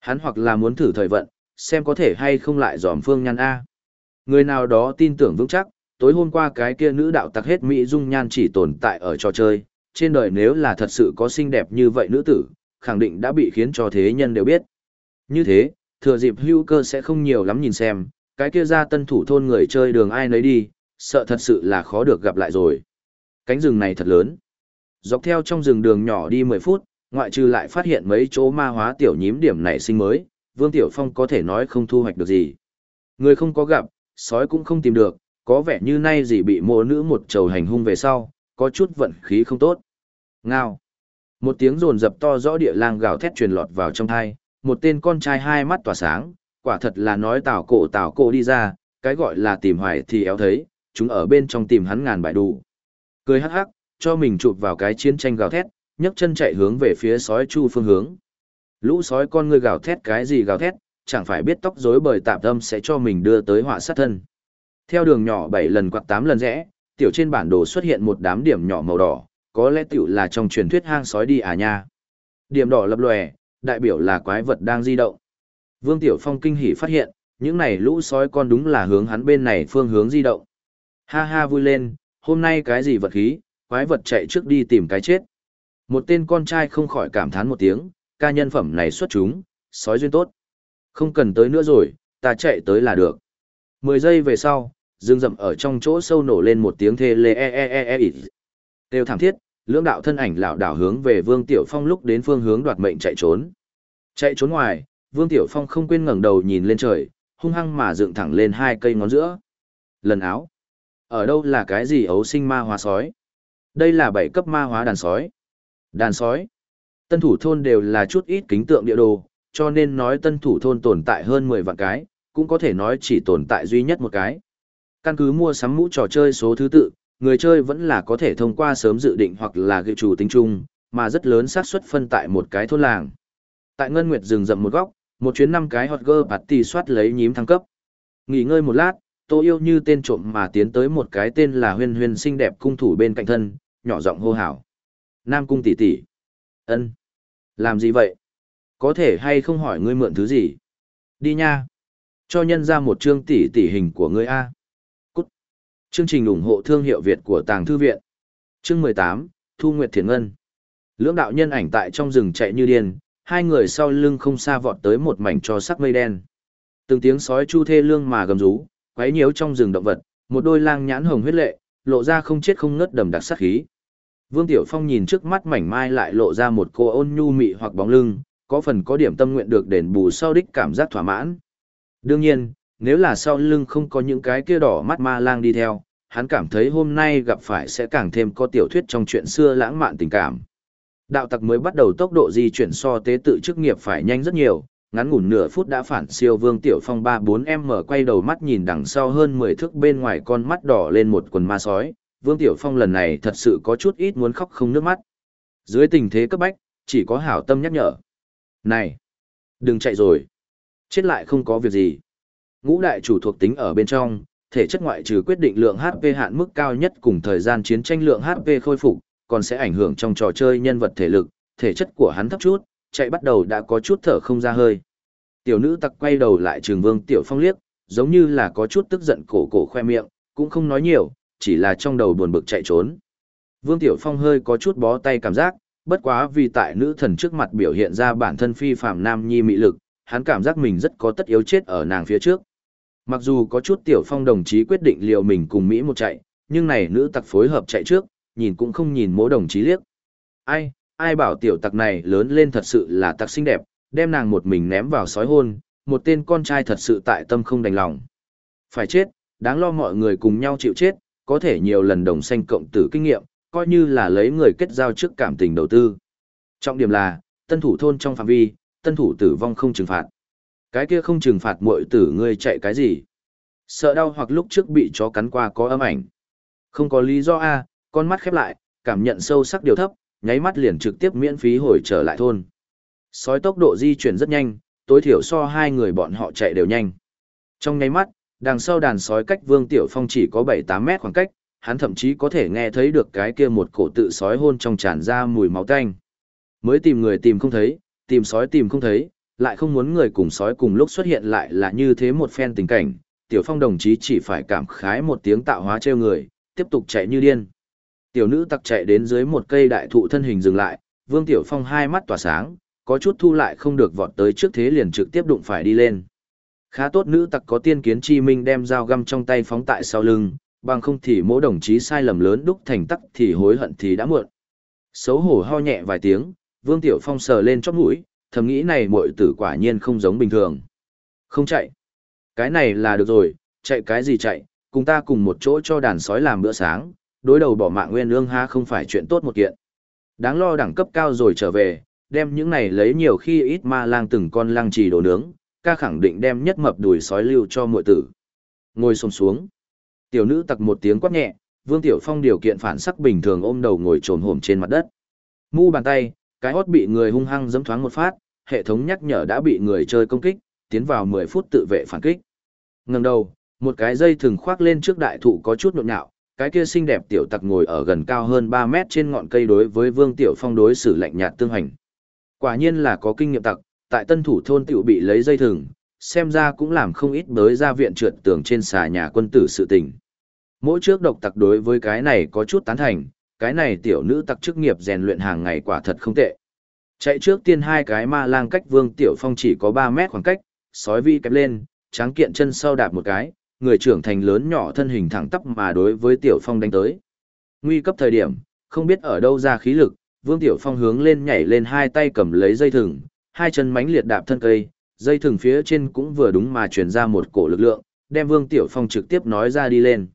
Hắn hoặc là muốn thử thời vận, xem có thể hay không lại dòm phương nhăn A. Người nào đó tin tưởng vững chắc, tối hôm qua cái kia nữ đạo tặc hết Mỹ dung nhan chỉ tồn tại ở trò chơi, trên đời nếu là thật sự có xinh đẹp như vậy nữ tử, khẳng định đã bị khiến cho thế nhân đều biết. Như thế, thừa dịp hữu cơ sẽ không nhiều lắm nhìn xem, cái kia ra tân thủ thôn người chơi đường ai nấy đi, sợ thật sự là khó được gặp lại rồi. Cánh rừng này thật lớn. Dọc theo trong rừng đường nhỏ đi 10 phút, ngoại trừ lại phát hiện mấy chỗ ma hóa tiểu nhím điểm nảy sinh mới, Vương Tiểu Phong có thể nói không thu hoạch được gì. Người không có gặp, sói cũng không tìm được, có vẻ như nay gì bị mộ nữ một trầu hành hung về sau, có chút vận khí không tốt. Ngao. Một tiếng rồn dập to rõ địa lang gào thét truyền lọt vào trong thai, một tên con trai hai mắt tỏa sáng, quả thật là nói tảo cổ tảo cổ đi ra, cái gọi là tìm hoài thì éo thấy, chúng ở bên trong tìm hắn ngàn bại đủ. Cười hắc hắc, cho mình chụp vào cái chiến tranh gào thét, nhấc chân chạy hướng về phía sói chu phương hướng. Lũ sói con ngươi gào thét cái gì gào thét, chẳng phải biết tóc rối bời tạm tâm sẽ cho mình đưa tới họa sát thân. Theo đường nhỏ 7 lần quạt 8 lần rẽ, tiểu trên bản đồ xuất hiện một đám điểm nhỏ màu đỏ, có lẽ tiểu là trong truyền thuyết hang sói đi à nha. Điểm đỏ lập lòe, đại biểu là quái vật đang di động. Vương Tiểu Phong kinh hỉ phát hiện, những này lũ sói con đúng là hướng hắn bên này phương hướng di động. Ha ha vui lên, hôm nay cái gì vật khí, quái vật chạy trước đi tìm cái chết. Một tên con trai không khỏi cảm thán một tiếng, ca nhân phẩm này xuất chúng, sói duyên tốt. Không cần tới nữa rồi, ta chạy tới là được. Mười giây về sau, dương rậm ở trong chỗ sâu nổ lên một tiếng thê lê e e e e e Đều thảm thiết, lưỡng đạo thân ảnh lảo đảo hướng về Vương Tiểu Phong lúc đến phương hướng đoạt mệnh chạy trốn. Chạy trốn ngoài, Vương Tiểu Phong không quên ngẩng đầu nhìn lên trời, hung hăng mà dựng thẳng lên hai cây ngón giữa. Lần áo. Ở đâu là cái gì ấu sinh ma hóa sói? Đây là bảy cấp ma hóa đàn sói. Đàn sói. Tân thủ thôn đều là chút ít kính tượng địa đồ, cho nên nói tân thủ thôn tồn tại hơn 10 vạn cái, cũng có thể nói chỉ tồn tại duy nhất một cái. Căn cứ mua sắm mũ trò chơi số thứ tự, người chơi vẫn là có thể thông qua sớm dự định hoặc là ghi chủ tính chung, mà rất lớn xác suất phân tại một cái thôn làng. Tại Ngân Nguyệt rừng rậm một góc, một chuyến năm cái hot girl party soát lấy nhím thăng cấp. Nghỉ ngơi một lát, Tô Yêu như tên trộm mà tiến tới một cái tên là Huyên Huyên xinh đẹp cung thủ bên cạnh thân, nhỏ giọng hô hào. Nam cung tỷ tỷ. Ân. Làm gì vậy? Có thể hay không hỏi ngươi mượn thứ gì? Đi nha. Cho nhân ra một chương tỷ tỷ hình của ngươi A. Cút. Chương trình ủng hộ thương hiệu Việt của Tàng Thư Viện. Chương mười tám Thu Nguyệt Thiền Ngân. Lưỡng đạo nhân ảnh tại trong rừng chạy như điên, hai người sau lưng không xa vọt tới một mảnh cho sắc mây đen. Từng tiếng sói chu thê lương mà gầm rú, quấy nhiễu trong rừng động vật, một đôi lang nhãn hồng huyết lệ, lộ ra không chết không ngất đầm đặc sát khí. Vương Tiểu Phong nhìn trước mắt mảnh mai lại lộ ra một cô ôn nhu mị hoặc bóng lưng, có phần có điểm tâm nguyện được đền bù sau đích cảm giác thỏa mãn. Đương nhiên, nếu là sau lưng không có những cái kia đỏ mắt ma lang đi theo, hắn cảm thấy hôm nay gặp phải sẽ càng thêm có tiểu thuyết trong chuyện xưa lãng mạn tình cảm. Đạo tặc mới bắt đầu tốc độ di chuyển so tế tự chức nghiệp phải nhanh rất nhiều, ngắn ngủn nửa phút đã phản siêu Vương Tiểu Phong 3-4M quay đầu mắt nhìn đằng sau hơn 10 thước bên ngoài con mắt đỏ lên một quần ma sói, Vương Tiểu Phong lần này thật sự có chút ít muốn khóc không nước mắt. Dưới tình thế cấp bách, chỉ có hảo tâm nhắc nhở. Này! Đừng chạy rồi! Chết lại không có việc gì. Ngũ đại chủ thuộc tính ở bên trong, thể chất ngoại trừ quyết định lượng HP hạn mức cao nhất cùng thời gian chiến tranh lượng HP khôi phục, còn sẽ ảnh hưởng trong trò chơi nhân vật thể lực, thể chất của hắn thấp chút, chạy bắt đầu đã có chút thở không ra hơi. Tiểu nữ tặc quay đầu lại trường vương tiểu phong liếc, giống như là có chút tức giận cổ cổ khoe miệng, cũng không nói nhiều, chỉ là trong đầu buồn bực chạy trốn. Vương Tiểu Phong hơi có chút bó tay cảm giác, bất quá vì tại nữ thần trước mặt biểu hiện ra bản thân phi phàm nam nhi mị lực, hắn cảm giác mình rất có tất yếu chết ở nàng phía trước. Mặc dù có chút Tiểu Phong đồng chí quyết định liều mình cùng Mỹ một chạy, nhưng này nữ tặc phối hợp chạy trước, nhìn cũng không nhìn mỗi đồng chí liếc. Ai, ai bảo tiểu tặc này lớn lên thật sự là tặc xinh đẹp, đem nàng một mình ném vào sói hôn, một tên con trai thật sự tại tâm không đành lòng. Phải chết, đáng lo mọi người cùng nhau chịu chết, có thể nhiều lần đồng sanh cộng tử kinh nghiệm, coi như là lấy người kết giao trước cảm tình đầu tư. Trọng điểm là, tân thủ thôn trong phạm vi, tân thủ tử vong không trừng phạt. Cái kia không trừng phạt muội tử ngươi chạy cái gì? Sợ đau hoặc lúc trước bị chó cắn qua có âm ảnh. Không có lý do A, con mắt khép lại, cảm nhận sâu sắc điều thấp, nháy mắt liền trực tiếp miễn phí hồi trở lại thôn. Sói tốc độ di chuyển rất nhanh, tối thiểu so hai người bọn họ chạy đều nhanh. Trong nháy mắt, đằng sau đàn sói cách Vương Tiểu Phong chỉ có 7-8 mét khoảng cách, hắn thậm chí có thể nghe thấy được cái kia một cổ tự sói hôn trong tràn ra mùi máu tanh. Mới tìm người tìm không thấy, tìm sói tìm không thấy, lại không muốn người cùng sói cùng lúc xuất hiện lại là như thế một phen tình cảnh, Tiểu Phong đồng chí chỉ phải cảm khái một tiếng tạo hóa treo người, tiếp tục chạy như điên. Tiểu nữ tặc chạy đến dưới một cây đại thụ thân hình dừng lại, Vương Tiểu Phong hai mắt tỏa sáng, có chút thu lại không được vọt tới trước thế liền trực tiếp đụng phải đi lên. Khá tốt nữ tặc có tiên kiến chi minh đem dao găm trong tay phóng tại sau lưng, bằng không thì mỗi đồng chí sai lầm lớn đúc thành tắc thì hối hận thì đã muộn. Xấu hổ ho nhẹ vài tiếng, Vương Tiểu Phong sờ lên chóp mũi, thầm nghĩ này muội tử quả nhiên không giống bình thường. Không chạy. Cái này là được rồi, chạy cái gì chạy, cùng ta cùng một chỗ cho đàn sói làm bữa sáng, đối đầu bỏ mạng nguyên ương ha không phải chuyện tốt một kiện. Đáng lo đẳng cấp cao rồi trở về, đem những này lấy nhiều khi ít ma lang từng con lang trì đồ nướng, ca khẳng định đem nhất mập đùi sói lưu cho muội tử. Ngồi xổm xuống. Tiểu nữ tặc một tiếng quát nhẹ, Vương Tiểu Phong điều kiện phản sắc bình thường ôm đầu ngồi trồn hổm trên mặt đất. Mu bàn tay, cái hót bị người hung hăng giẫm thoáng một phát, hệ thống nhắc nhở đã bị người chơi công kích, tiến vào 10 phút tự vệ phản kích. Ngẩng đầu, một cái dây thừng khoác lên trước đại thụ có chút nhộn nhạo, cái kia xinh đẹp tiểu tặc ngồi ở gần cao hơn 3 mét trên ngọn cây đối với Vương Tiểu Phong đối xử lạnh nhạt tương hành. Quả nhiên là có kinh nghiệm tặc, tại tân thủ thôn tiểu bị lấy dây thừng, xem ra cũng làm không ít bới ra viện trượt tường trên xà nhà quân tử sự tình. Mỗi trước độc tặc đối với cái này có chút tán thành, cái này tiểu nữ tặc chức nghiệp rèn luyện hàng ngày quả thật không tệ. Chạy trước tiên hai cái ma lang cách Vương Tiểu Phong chỉ có 3 mét khoảng cách, sói vi kẹp lên, tráng kiện chân sau đạp một cái, người trưởng thành lớn nhỏ thân hình thẳng tắp mà đối với Tiểu Phong đánh tới. Nguy cấp thời điểm, không biết ở đâu ra khí lực, Vương Tiểu Phong hướng lên nhảy lên hai tay cầm lấy dây thừng, hai chân mánh liệt đạp thân cây, dây thừng phía trên cũng vừa đúng mà truyền ra một cổ lực lượng, đem Vương Tiểu Phong trực tiếp nói ra đi lên.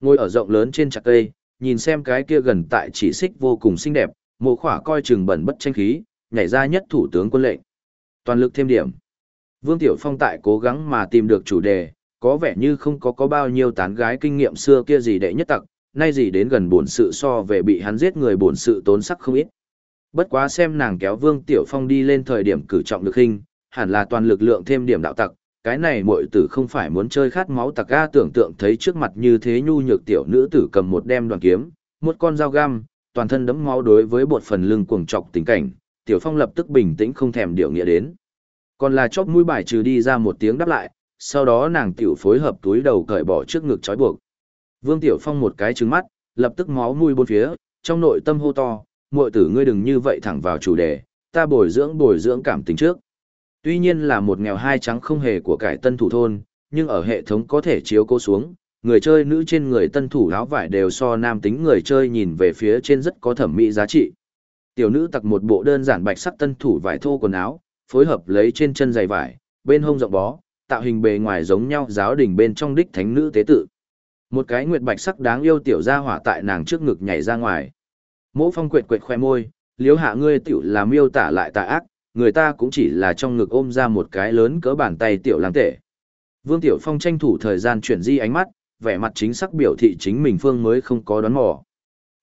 Ngồi ở rộng lớn trên chặt cây, nhìn xem cái kia gần tại chỉ xích vô cùng xinh đẹp, mộ khỏa coi chừng bẩn bất tranh khí, nhảy ra nhất thủ tướng quân lệnh. Toàn lực thêm điểm. Vương Tiểu Phong tại cố gắng mà tìm được chủ đề, có vẻ như không có có bao nhiêu tán gái kinh nghiệm xưa kia gì đệ nhất tặc, nay gì đến gần buồn sự so về bị hắn giết người buồn sự tốn sắc không ít. Bất quá xem nàng kéo Vương Tiểu Phong đi lên thời điểm cử trọng lực hình, hẳn là toàn lực lượng thêm điểm đạo tặc, cái này muội tử không phải muốn chơi khát máu tặc ga tưởng tượng thấy trước mặt như thế nhu nhược tiểu nữ tử cầm một đem đoàn kiếm, một con dao găm, toàn thân đẫm máu đối với bột phần lưng cuồng trọc tình cảnh, tiểu phong lập tức bình tĩnh không thèm điều nghĩa đến. Còn là chóp mũi bài trừ đi ra một tiếng đáp lại, sau đó nàng tiểu phối hợp túi đầu cởi bỏ trước ngực trói buộc. Vương Tiểu Phong một cái trứng mắt, lập tức máu mũi bốn phía, trong nội tâm hô to, muội tử ngươi đừng như vậy thẳng vào chủ đề, ta bồi dưỡng bồi dưỡng cảm tình trước. Tuy nhiên là một nghèo hai trắng không hề của cải tân thủ thôn, nhưng ở hệ thống có thể chiếu cố xuống, người chơi nữ trên người tân thủ áo vải đều so nam tính người chơi nhìn về phía trên rất có thẩm mỹ giá trị. Tiểu nữ tặc một bộ đơn giản bạch sắc tân thủ vải thô quần áo, phối hợp lấy trên chân giày vải, bên hông rộng bó, tạo hình bề ngoài giống nhau giáo đình bên trong đích thánh nữ tế tự. Một cái nguyệt bạch sắc đáng yêu tiểu gia hỏa tại nàng trước ngực nhảy ra ngoài. Mỗ phong quệt quệt khoe môi, liếu hạ ngươi tiểu là miêu tả lại tà ác, người ta cũng chỉ là trong ngực ôm ra một cái lớn cỡ bàn tay tiểu lang tể. Vương Tiểu Phong tranh thủ thời gian chuyển di ánh mắt, vẻ mặt chính xác biểu thị chính mình phương mới không có đoán mò.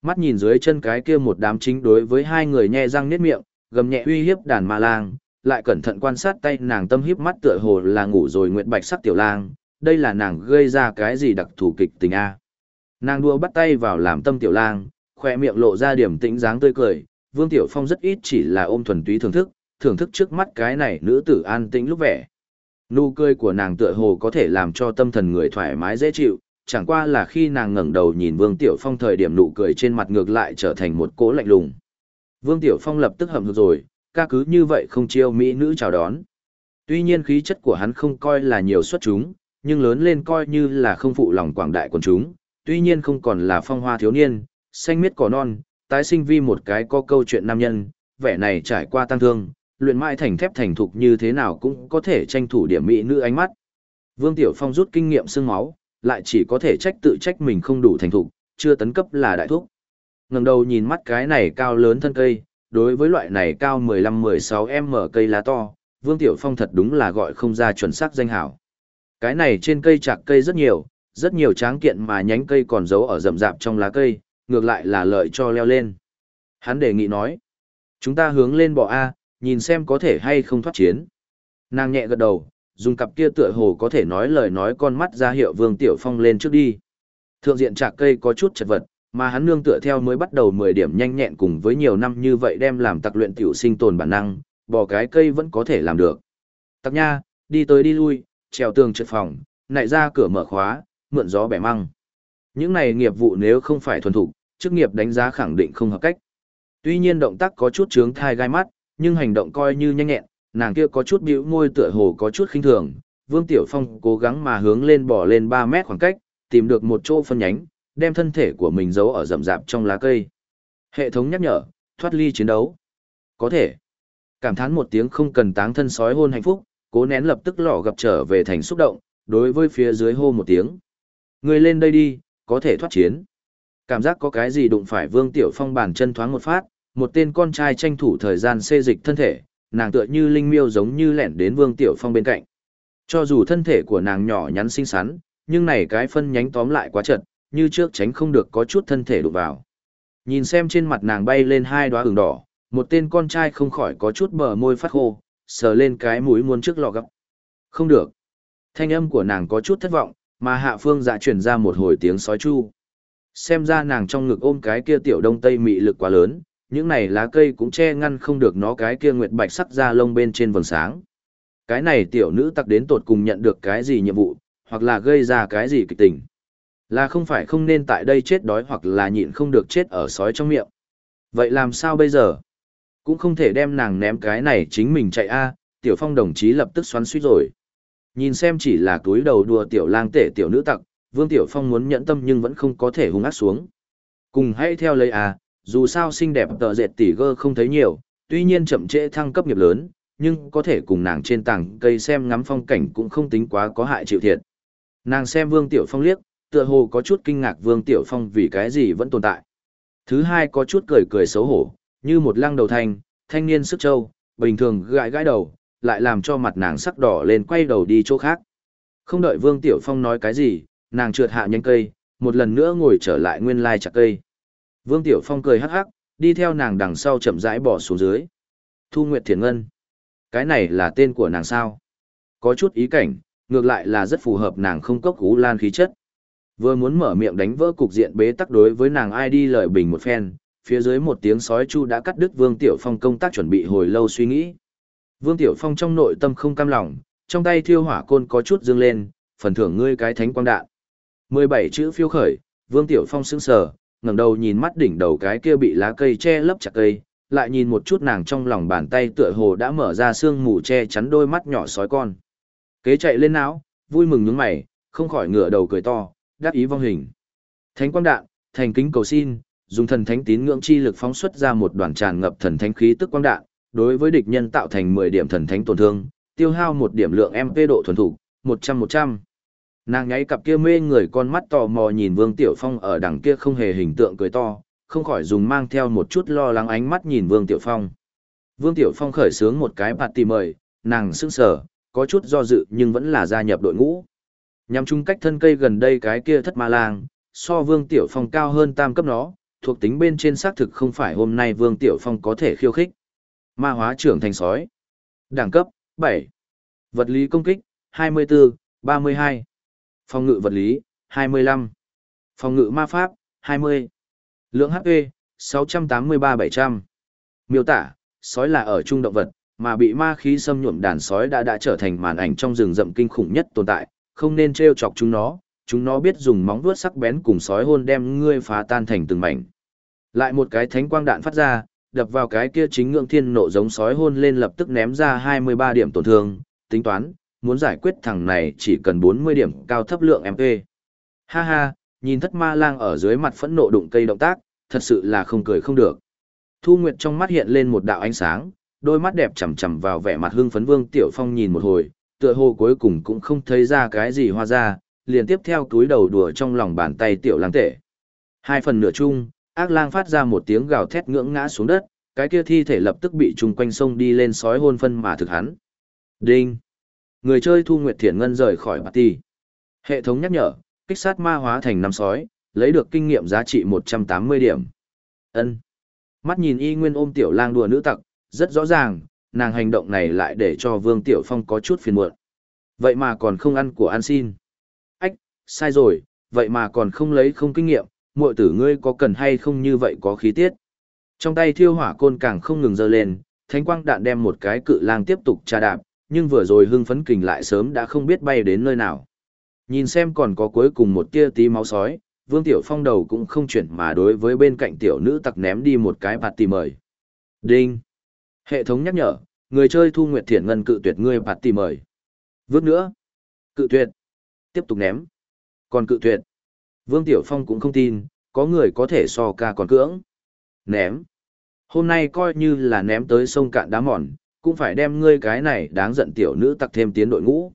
Mắt nhìn dưới chân cái kia một đám chính đối với hai người nhe răng niết miệng, gầm nhẹ uy hiếp đàn ma lang, lại cẩn thận quan sát tay nàng tâm hiếp mắt tựa hồ là ngủ rồi nguyện bạch sắc tiểu lang, đây là nàng gây ra cái gì đặc thù kịch tình a. Nàng đua bắt tay vào làm tâm tiểu lang, khoe miệng lộ ra điểm tĩnh dáng tươi cười, Vương Tiểu Phong rất ít chỉ là ôm thuần túy thưởng thức, thưởng thức trước mắt cái này nữ tử an tĩnh lúc vẻ. Nụ cười của nàng tựa hồ có thể làm cho tâm thần người thoải mái dễ chịu, chẳng qua là khi nàng ngẩng đầu nhìn Vương Tiểu Phong thời điểm nụ cười trên mặt ngược lại trở thành một cỗ lạnh lùng. Vương Tiểu Phong lập tức hậm hực rồi, ca cứ như vậy không chiêu mỹ nữ chào đón. Tuy nhiên khí chất của hắn không coi là nhiều xuất chúng, nhưng lớn lên coi như là không phụ lòng quảng đại quần chúng, tuy nhiên không còn là phong hoa thiếu niên, xanh miết cỏ non, tái sinh vi một cái có câu chuyện nam nhân, vẻ này trải qua tăng thương, luyện mãi thành thép thành thục như thế nào cũng có thể tranh thủ điểm mỹ nữ ánh mắt. Vương Tiểu Phong rút kinh nghiệm xương máu, lại chỉ có thể trách tự trách mình không đủ thành thục, chưa tấn cấp là đại thúc. Ngẩng đầu nhìn mắt cái này cao lớn thân cây, đối với loại này cao 15-16m cây lá to, Vương Tiểu Phong thật đúng là gọi không ra chuẩn xác danh hảo. Cái này trên cây chạc cây rất nhiều, rất nhiều tráng kiện mà nhánh cây còn giấu ở rậm rạp trong lá cây, ngược lại là lợi cho leo lên. Hắn đề nghị nói, chúng ta hướng lên bò A, nhìn xem có thể hay không thoát chiến. Nàng nhẹ gật đầu, dùng cặp kia tựa hồ có thể nói lời nói con mắt ra hiệu Vương Tiểu Phong lên trước đi. Thượng diện trạc cây có chút chật vật, mà hắn nương tựa theo mới bắt đầu 10 điểm nhanh nhẹn cùng với nhiều năm như vậy đem làm tặc luyện tiểu sinh tồn bản năng, bỏ cái cây vẫn có thể làm được. Tặc nha, đi tới đi lui, trèo tường trượt phòng, nại ra cửa mở khóa, mượn gió bẻ măng. Những này nghiệp vụ nếu không phải thuần thục, chức nghiệp đánh giá khẳng định không hợp cách. Tuy nhiên động tác có chút chướng thai gai mắt, nhưng hành động coi như nhanh nhẹn, nàng kia có chút bĩu môi tựa hồ có chút khinh thường. Vương Tiểu Phong cố gắng mà hướng lên bỏ lên 3 mét khoảng cách, tìm được một chỗ phân nhánh, đem thân thể của mình giấu ở rậm rạp trong lá cây. Hệ thống nhắc nhở, thoát ly chiến đấu. Có thể. Cảm thán một tiếng không cần táng thân sói hôn hạnh phúc, cố nén lập tức lọ gặp trở về thành xúc động, đối với phía dưới hô một tiếng. Người lên đây đi, có thể thoát chiến. Cảm giác có cái gì đụng phải Vương Tiểu Phong bàn chân thoáng một phát, một tên con trai tranh thủ thời gian xê dịch thân thể, nàng tựa như linh miêu giống như lẻn đến Vương Tiểu Phong bên cạnh. Cho dù thân thể của nàng nhỏ nhắn xinh xắn, nhưng này cái phân nhánh tóm lại quá chật, như trước tránh không được có chút thân thể đụng vào. Nhìn xem trên mặt nàng bay lên hai đóa ửng đỏ, một tên con trai không khỏi có chút bờ môi phát khô, sờ lên cái mũi muốn trước lọ gấp. Không được. Thanh âm của nàng có chút thất vọng, mà hạ phương dạ chuyển ra một hồi tiếng sói chu. Xem ra nàng trong ngực ôm cái kia tiểu đông tây mị lực quá lớn, những này lá cây cũng che ngăn không được nó cái kia nguyệt bạch sắc ra lông bên trên vầng sáng. Cái này tiểu nữ tặc đến tột cùng nhận được cái gì nhiệm vụ, hoặc là gây ra cái gì kịch tình. Là không phải không nên tại đây chết đói hoặc là nhịn không được chết ở sói trong miệng. Vậy làm sao bây giờ? Cũng không thể đem nàng ném cái này chính mình chạy a tiểu phong đồng chí lập tức xoắn suýt rồi. Nhìn xem chỉ là túi đầu đùa tiểu lang tể tiểu nữ tặc, Vương Tiểu Phong muốn nhẫn tâm nhưng vẫn không có thể hung ác xuống. Cùng hãy theo lấy à, dù sao xinh đẹp tờ dệt tỷ gơ không thấy nhiều, tuy nhiên chậm trễ thăng cấp nghiệp lớn, nhưng có thể cùng nàng trên tảng cây xem ngắm phong cảnh cũng không tính quá có hại chịu thiệt. Nàng xem Vương Tiểu Phong liếc, tựa hồ có chút kinh ngạc Vương Tiểu Phong vì cái gì vẫn tồn tại. Thứ hai có chút cười cười xấu hổ, như một lăng đầu thanh, thanh niên sức trâu, bình thường gãi gãi đầu, lại làm cho mặt nàng sắc đỏ lên quay đầu đi chỗ khác. Không đợi Vương Tiểu Phong nói cái gì, nàng trượt hạ nhánh cây, một lần nữa ngồi trở lại nguyên lai chặt cây. Vương Tiểu Phong cười hắc hắc, đi theo nàng đằng sau chậm rãi bỏ xuống dưới. Thu Nguyệt Thiền Ngân. Cái này là tên của nàng sao? Có chút ý cảnh, ngược lại là rất phù hợp nàng không cốc cú lan khí chất. Vừa muốn mở miệng đánh vỡ cục diện bế tắc đối với nàng ai đi lời bình một phen, phía dưới một tiếng sói chu đã cắt đứt Vương Tiểu Phong công tác chuẩn bị hồi lâu suy nghĩ. Vương Tiểu Phong trong nội tâm không cam lòng, trong tay thiêu hỏa côn có chút dương lên, phần thưởng ngươi cái thánh quang đạn. 17 chữ phiêu khởi, Vương Tiểu Phong sững sờ, ngẩng đầu nhìn mắt đỉnh đầu cái kia bị lá cây che lấp chặt cây, lại nhìn một chút nàng trong lòng bàn tay tựa hồ đã mở ra xương mù che chắn đôi mắt nhỏ sói con. Kế chạy lên não, vui mừng nhướng mày, không khỏi ngửa đầu cười to, đáp ý vong hình. Thánh quang đạn, thành kính cầu xin, dùng thần thánh tín ngưỡng chi lực phóng xuất ra một đoàn tràn ngập thần thánh khí tức quang đạn, đối với địch nhân tạo thành 10 điểm thần thánh tổn thương, tiêu hao một điểm lượng MP độ thuần thủ, 100-100. Nàng nháy cặp kia mê người con mắt tò mò nhìn Vương Tiểu Phong ở đằng kia không hề hình tượng cười to, không khỏi dùng mang theo một chút lo lắng ánh mắt nhìn Vương Tiểu Phong. Vương Tiểu Phong khởi sướng một cái bạt tì mời, nàng sững sờ, có chút do dự nhưng vẫn là gia nhập đội ngũ. Nhằm chung cách thân cây gần đây cái kia thất ma lang, so Vương Tiểu Phong cao hơn tam cấp nó, thuộc tính bên trên xác thực không phải hôm nay Vương Tiểu Phong có thể khiêu khích. Ma hóa trưởng thành sói. Đẳng cấp, 7. Vật lý công kích, 24, 32. Phòng ngự vật lý, 25. Phòng ngự ma pháp, 20. Lượng HP, 683-700. Miêu tả, sói là ở trung động vật, mà bị ma khí xâm nhuộm đàn sói đã đã trở thành màn ảnh trong rừng rậm kinh khủng nhất tồn tại, không nên trêu chọc chúng nó, chúng nó biết dùng móng vuốt sắc bén cùng sói hôn đem ngươi phá tan thành từng mảnh. Lại một cái thánh quang đạn phát ra, đập vào cái kia chính ngưỡng thiên nộ giống sói hôn lên lập tức ném ra 23 điểm tổn thương, tính toán, muốn giải quyết thằng này chỉ cần 40 điểm cao thấp lượng MP. Ha ha, nhìn thất ma lang ở dưới mặt phẫn nộ đụng cây động tác, thật sự là không cười không được. Thu Nguyệt trong mắt hiện lên một đạo ánh sáng, đôi mắt đẹp chằm chằm vào vẻ mặt hưng phấn Vương Tiểu Phong nhìn một hồi, tựa hồ cuối cùng cũng không thấy ra cái gì hoa ra, liền tiếp theo túi đầu đùa trong lòng bàn tay Tiểu Lang tệ. Hai phần nửa chung, ác lang phát ra một tiếng gào thét ngưỡng ngã xuống đất, cái kia thi thể lập tức bị trùng quanh sông đi lên sói hôn phân mà thực hắn. Đinh! Người chơi Thu Nguyệt Thiển Ngân rời khỏi party. Hệ thống nhắc nhở, kích sát ma hóa thành năm sói, lấy được kinh nghiệm giá trị 180 điểm. Ân. Mắt nhìn y nguyên ôm tiểu lang đùa nữ tặc, rất rõ ràng, nàng hành động này lại để cho Vương Tiểu Phong có chút phiền muộn. Vậy mà còn không ăn của ăn xin. Ách, sai rồi, vậy mà còn không lấy không kinh nghiệm, muội tử ngươi có cần hay không như vậy có khí tiết. Trong tay thiêu hỏa côn càng không ngừng dơ lên, thánh quang đạn đem một cái cự lang tiếp tục tra đạp, nhưng vừa rồi hưng phấn kình lại sớm đã không biết bay đến nơi nào. Nhìn xem còn có cuối cùng một tia tí máu sói, Vương Tiểu Phong đầu cũng không chuyển mà đối với bên cạnh tiểu nữ tặc ném đi một cái bạt tì mời. Đinh! Hệ thống nhắc nhở, người chơi thu nguyệt thiện ngân cự tuyệt ngươi bạt tì mời. Vước nữa! Cự tuyệt! Tiếp tục ném. Còn cự tuyệt! Vương Tiểu Phong cũng không tin, có người có thể so ca còn cưỡng. Ném! Hôm nay coi như là ném tới sông cạn đá mòn, cũng phải đem ngươi cái này đáng giận tiểu nữ tặc thêm tiến đội ngũ.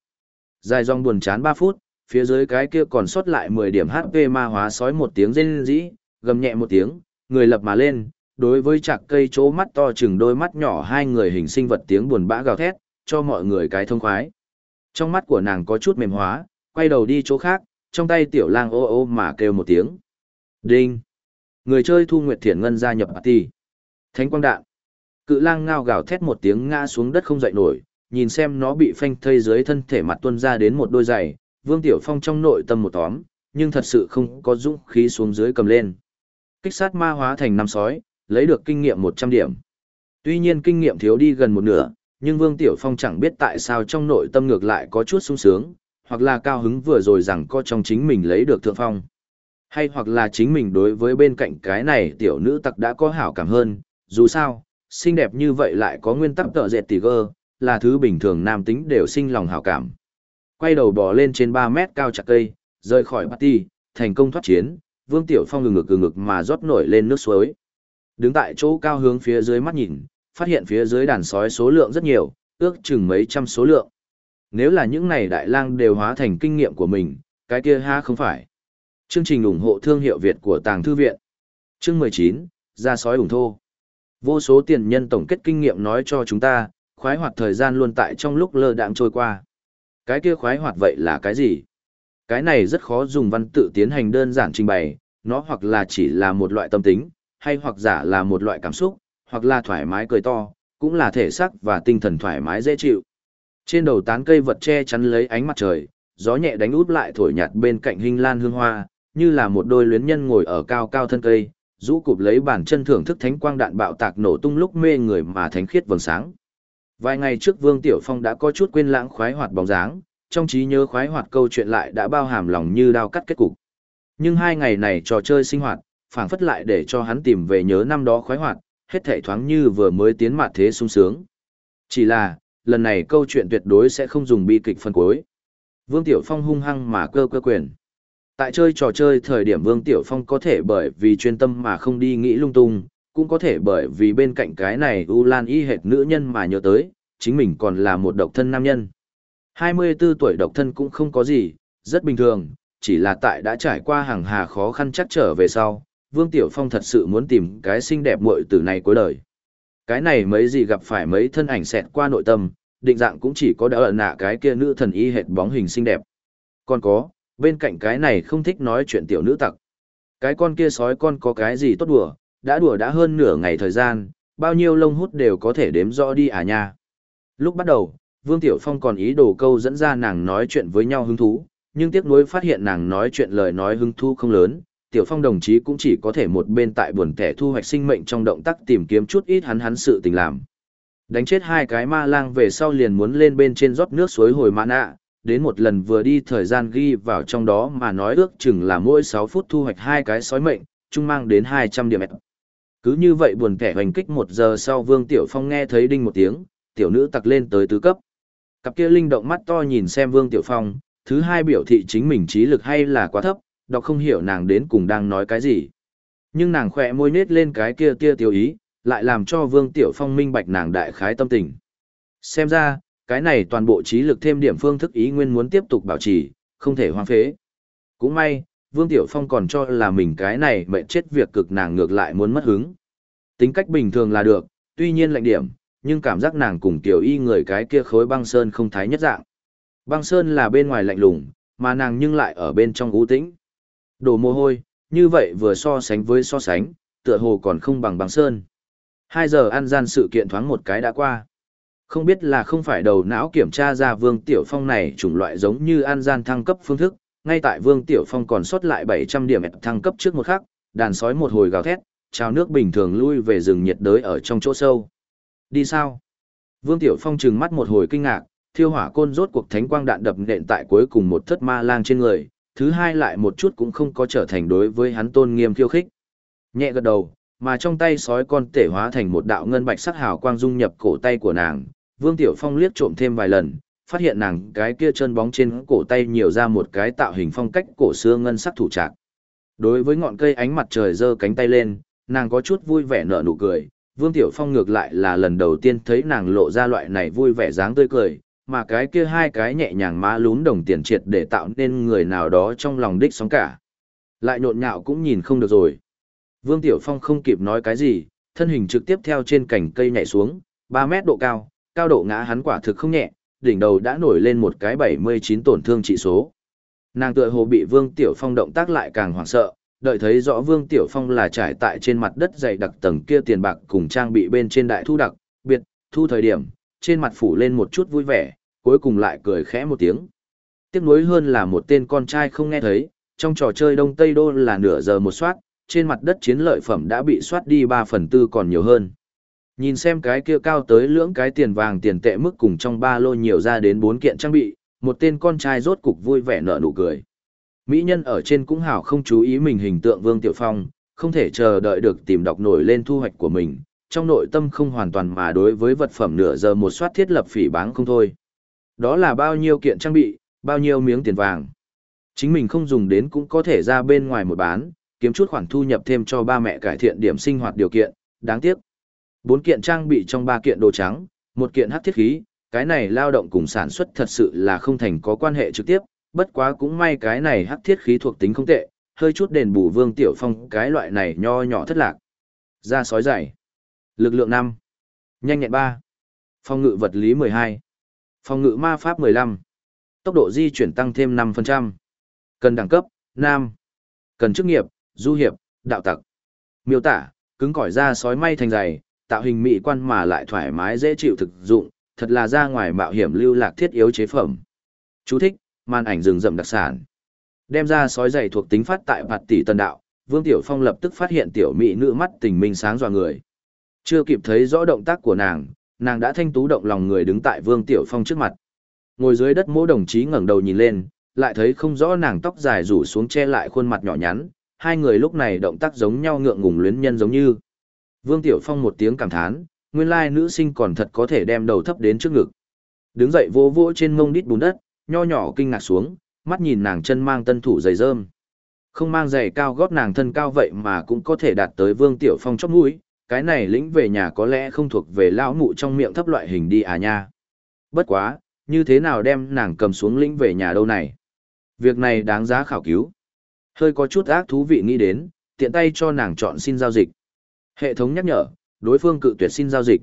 Dài dòng buồn chán 3 phút, phía dưới cái kia còn sót lại 10 điểm HP ma hóa sói một tiếng rên rỉ, gầm nhẹ một tiếng, người lập mà lên, đối với chạc cây chỗ mắt to chừng đôi mắt nhỏ hai người hình sinh vật tiếng buồn bã gào thét, cho mọi người cái thông khoái. Trong mắt của nàng có chút mềm hóa, quay đầu đi chỗ khác, trong tay tiểu lang ô ô mà kêu một tiếng. Đinh! Người chơi Thu Nguyệt Thiển Ngân gia nhập party. Thánh quang đạn. Cự lang ngao gào thét một tiếng ngã xuống đất không dậy nổi, nhìn xem nó bị phanh thây dưới thân thể mặt tuôn ra đến một đôi giày, Vương Tiểu Phong trong nội tâm một tóm, nhưng thật sự không có dũng khí xuống dưới cầm lên. Kích sát ma hóa thành năm sói, lấy được kinh nghiệm 100 điểm. Tuy nhiên kinh nghiệm thiếu đi gần một nửa, nhưng Vương Tiểu Phong chẳng biết tại sao trong nội tâm ngược lại có chút sung sướng, hoặc là cao hứng vừa rồi rằng có trong chính mình lấy được thượng phong. Hay hoặc là chính mình đối với bên cạnh cái này tiểu nữ tặc đã có hảo cảm hơn, dù sao, xinh đẹp như vậy lại có nguyên tắc tợ dệt tỷ gơ, là thứ bình thường nam tính đều sinh lòng hảo cảm. Quay đầu bò lên trên 3 mét cao chặt cây, rời khỏi party, thành công thoát chiến, Vương Tiểu Phong ngừng ngực ngừng ngực mà rót nổi lên nước suối. Đứng tại chỗ cao hướng phía dưới mắt nhìn, phát hiện phía dưới đàn sói số lượng rất nhiều, ước chừng mấy trăm số lượng. Nếu là những này đại lang đều hóa thành kinh nghiệm của mình, cái kia ha không phải. Chương trình ủng hộ thương hiệu Việt của Tàng Thư Viện. Chương 19, ra sói ủng thô. Vô số tiền nhân tổng kết kinh nghiệm nói cho chúng ta, khoái hoạt thời gian luôn tại trong lúc lơ đạng trôi qua. Cái kia khoái hoạt vậy là cái gì? Cái này rất khó dùng văn tự tiến hành đơn giản trình bày, nó hoặc là chỉ là một loại tâm tính, hay hoặc giả là một loại cảm xúc, hoặc là thoải mái cười to, cũng là thể xác và tinh thần thoải mái dễ chịu. Trên đầu tán cây vật che chắn lấy ánh mặt trời, gió nhẹ đánh út lại thổi nhạt bên cạnh hình lan hương hoa, như là một đôi luyến nhân ngồi ở cao cao thân cây, rũ cụp lấy bàn chân thưởng thức thánh quang đạn bạo tạc nổ tung lúc mê người mà thánh khiết vầng sáng. Vài ngày trước Vương Tiểu Phong đã có chút quên lãng khoái hoạt bóng dáng, trong trí nhớ khoái hoạt câu chuyện lại đã bao hàm lòng như đao cắt kết cục. Nhưng hai ngày này trò chơi sinh hoạt, phảng phất lại để cho hắn tìm về nhớ năm đó khoái hoạt, hết thảy thoáng như vừa mới tiến mặt thế sung sướng. Chỉ là, lần này câu chuyện tuyệt đối sẽ không dùng bi kịch phân cuối. Vương Tiểu Phong hung hăng mà cơ cơ quyền. Tại chơi trò chơi thời điểm Vương Tiểu Phong có thể bởi vì chuyên tâm mà không đi nghĩ lung tung, cũng có thể bởi vì bên cạnh cái này U Lan y hệt nữ nhân mà nhớ tới, chính mình còn là một độc thân nam nhân. 24 tuổi độc thân cũng không có gì, rất bình thường, chỉ là tại đã trải qua hàng hà khó khăn chắc trở về sau, Vương Tiểu Phong thật sự muốn tìm cái xinh đẹp muội tử này cuối đời. Cái này mấy gì gặp phải mấy thân ảnh xẹt qua nội tâm, định dạng cũng chỉ có đã ở nạ cái kia nữ thần y hệt bóng hình xinh đẹp. Còn có, bên cạnh cái này không thích nói chuyện tiểu nữ tặc. Cái con kia sói con có cái gì tốt đùa, đã đùa đã hơn nửa ngày thời gian, bao nhiêu lông hút đều có thể đếm rõ đi à nha. Lúc bắt đầu, Vương Tiểu Phong còn ý đồ câu dẫn ra nàng nói chuyện với nhau hứng thú, nhưng tiếc nuối phát hiện nàng nói chuyện lời nói hứng thú không lớn, Tiểu Phong đồng chí cũng chỉ có thể một bên tại buồn kẻ thu hoạch sinh mệnh trong động tác tìm kiếm chút ít hắn hắn sự tình làm. Đánh chết hai cái ma lang về sau liền muốn lên bên trên rót nước suối hồi mã nạ, đến một lần vừa đi thời gian ghi vào trong đó mà nói ước chừng là mỗi 6 phút thu hoạch hai cái sói mệnh, chung mang đến 200 điểm. Cứ như vậy buồn kẻ hoành kích một giờ sau Vương Tiểu Phong nghe thấy đinh một tiếng, tiểu nữ tặc lên tới tứ cấp. Cặp kia linh động mắt to nhìn xem Vương Tiểu Phong, thứ hai biểu thị chính mình trí lực hay là quá thấp, đọc không hiểu nàng đến cùng đang nói cái gì. Nhưng nàng khỏe môi nết lên cái kia tia tiêu ý, lại làm cho Vương Tiểu Phong minh bạch nàng đại khái tâm tình. Xem ra, cái này toàn bộ trí lực thêm điểm phương thức ý nguyên muốn tiếp tục bảo trì, không thể hoang phế. Cũng may, Vương Tiểu Phong còn cho là mình cái này mệnh chết việc cực nàng ngược lại muốn mất hứng. Tính cách bình thường là được, tuy nhiên lạnh điểm, nhưng cảm giác nàng cùng tiểu y người cái kia khối băng sơn không thái nhất dạng. Băng sơn là bên ngoài lạnh lùng, mà nàng nhưng lại ở bên trong u tĩnh. Đồ mồ hôi, như vậy vừa so sánh với so sánh, tựa hồ còn không bằng băng sơn. Hai giờ ăn gian sự kiện thoáng một cái đã qua. Không biết là không phải đầu não kiểm tra ra Vương Tiểu Phong này chủng loại giống như ăn gian thăng cấp phương thức, ngay tại Vương Tiểu Phong còn sót lại 700 điểm thăng cấp trước một khắc, đàn sói một hồi gào thét, trào nước bình thường lui về rừng nhiệt đới ở trong chỗ sâu. Đi sao? Vương Tiểu Phong trừng mắt một hồi kinh ngạc, thiêu hỏa côn rốt cuộc thánh quang đạn đập nện tại cuối cùng một thất ma lang trên người, thứ hai lại một chút cũng không có trở thành đối với hắn tôn nghiêm khiêu khích. Nhẹ gật đầu, mà trong tay sói con tể hóa thành một đạo ngân bạch sắc hào quang dung nhập cổ tay của nàng, Vương Tiểu Phong liếc trộm thêm vài lần, phát hiện nàng cái kia chân bóng trên cổ tay nhiều ra một cái tạo hình phong cách cổ xưa ngân sắc thủ trạc. Đối với ngọn cây ánh mặt trời giơ cánh tay lên, nàng có chút vui vẻ nở nụ cười, Vương Tiểu Phong ngược lại là lần đầu tiên thấy nàng lộ ra loại này vui vẻ dáng tươi cười, mà cái kia hai cái nhẹ nhàng má lún đồng tiền triệt để tạo nên người nào đó trong lòng đích sóng cả. Lại nhộn nhạo cũng nhìn không được rồi. Vương Tiểu Phong không kịp nói cái gì, thân hình trực tiếp theo trên cành cây nhảy xuống, 3 mét độ cao, cao độ ngã hắn quả thực không nhẹ, đỉnh đầu đã nổi lên một cái 79 tổn thương trị số. Nàng tựa hồ bị Vương Tiểu Phong động tác lại càng hoảng sợ, đợi thấy rõ Vương Tiểu Phong là trải tại trên mặt đất dày đặc tầng kia tiền bạc cùng trang bị bên trên đại thu đặc, biệt, thu thời điểm, trên mặt phủ lên một chút vui vẻ, cuối cùng lại cười khẽ một tiếng. Tiếc nuối hơn là một tên con trai không nghe thấy, trong trò chơi Đông Tây Đô là nửa giờ một soát, trên mặt đất chiến lợi phẩm đã bị soát đi 3 phần tư còn nhiều hơn. Nhìn xem cái kia cao tới lưỡng cái tiền vàng tiền tệ mức cùng trong ba lô nhiều ra đến 4 kiện trang bị, một tên con trai rốt cục vui vẻ nở nụ cười. Mỹ nhân ở trên cũng hảo không chú ý mình hình tượng Vương Tiểu Phong, không thể chờ đợi được tìm đọc nổi lên thu hoạch của mình, trong nội tâm không hoàn toàn mà đối với vật phẩm nửa giờ một soát thiết lập phỉ báng không thôi. Đó là bao nhiêu kiện trang bị, bao nhiêu miếng tiền vàng. Chính mình không dùng đến cũng có thể ra bên ngoài một bán, kiếm chút khoản thu nhập thêm cho ba mẹ cải thiện điểm sinh hoạt điều kiện, đáng tiếc. Bốn kiện trang bị trong ba kiện đồ trắng, một kiện hắc thiết khí, cái này lao động cùng sản xuất thật sự là không thành có quan hệ trực tiếp, bất quá cũng may cái này hắc thiết khí thuộc tính không tệ, hơi chút đền bù Vương Tiểu Phong cái loại này nho nhỏ thất lạc. ra sói dày. Lực lượng 5. Nhanh nhẹn 3. Phong ngự vật lý 12. Phong ngự ma pháp 15. Tốc độ di chuyển tăng thêm 5%. Cần đẳng cấp, nam. Cần chức nghiệp, du hiệp, đạo tặc. Miêu tả, cứng cỏi da sói may thành dày, tạo hình mỹ quan mà lại thoải mái dễ chịu thực dụng, thật là ra ngoài mạo hiểm lưu lạc thiết yếu chế phẩm. Chú thích, màn ảnh rừng rậm đặc sản. Đem ra sói dày thuộc tính phát tại bạt tỷ tần đạo, Vương Tiểu Phong lập tức phát hiện tiểu mỹ nữ mắt tình minh sáng dọa người. Chưa kịp thấy rõ động tác của nàng, nàng đã thanh tú động lòng người đứng tại Vương Tiểu Phong trước mặt. Ngồi dưới đất mỗi đồng chí ngẩng đầu nhìn lên, lại thấy không rõ nàng tóc dài rủ xuống che lại khuôn mặt nhỏ nhắn, hai người lúc này động tác giống nhau ngượng ngùng luyến nhân giống như. Vương Tiểu Phong một tiếng cảm thán, nguyên lai nữ sinh còn thật có thể đem đầu thấp đến trước ngực. Đứng dậy vô vô trên mông đít bùn đất, nho nhỏ kinh ngạc xuống, mắt nhìn nàng chân mang tân thủ giày rơm. Không mang giày cao gót nàng thân cao vậy mà cũng có thể đạt tới Vương Tiểu Phong chóp mũi, cái này lĩnh về nhà có lẽ không thuộc về lão mụ trong miệng thấp loại hình đi à nha. Bất quá, như thế nào đem nàng cầm xuống lĩnh về nhà đâu này? Việc này đáng giá khảo cứu. Hơi có chút ác thú vị nghĩ đến, tiện tay cho nàng chọn xin giao dịch. Hệ thống nhắc nhở, đối phương cự tuyệt xin giao dịch.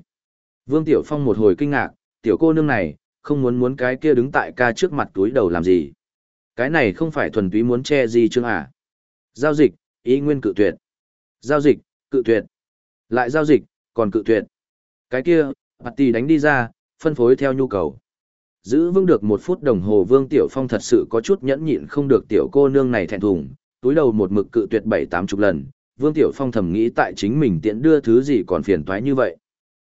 Vương Tiểu Phong một hồi kinh ngạc, tiểu cô nương này, không muốn muốn cái kia đứng tại ca trước mặt túi đầu làm gì. Cái này không phải thuần túy muốn che gì chứ à. Giao dịch, ý nguyên cự tuyệt. Giao dịch, cự tuyệt. Lại giao dịch, còn cự tuyệt. Cái kia, mặt tì đánh đi ra, phân phối theo nhu cầu. Giữ vững được một phút đồng hồ Vương Tiểu Phong thật sự có chút nhẫn nhịn không được tiểu cô nương này thẹn thùng, túi đầu một mực cự tuyệt bảy tám chục lần, Vương Tiểu Phong thầm nghĩ tại chính mình tiện đưa thứ gì còn phiền toái như vậy.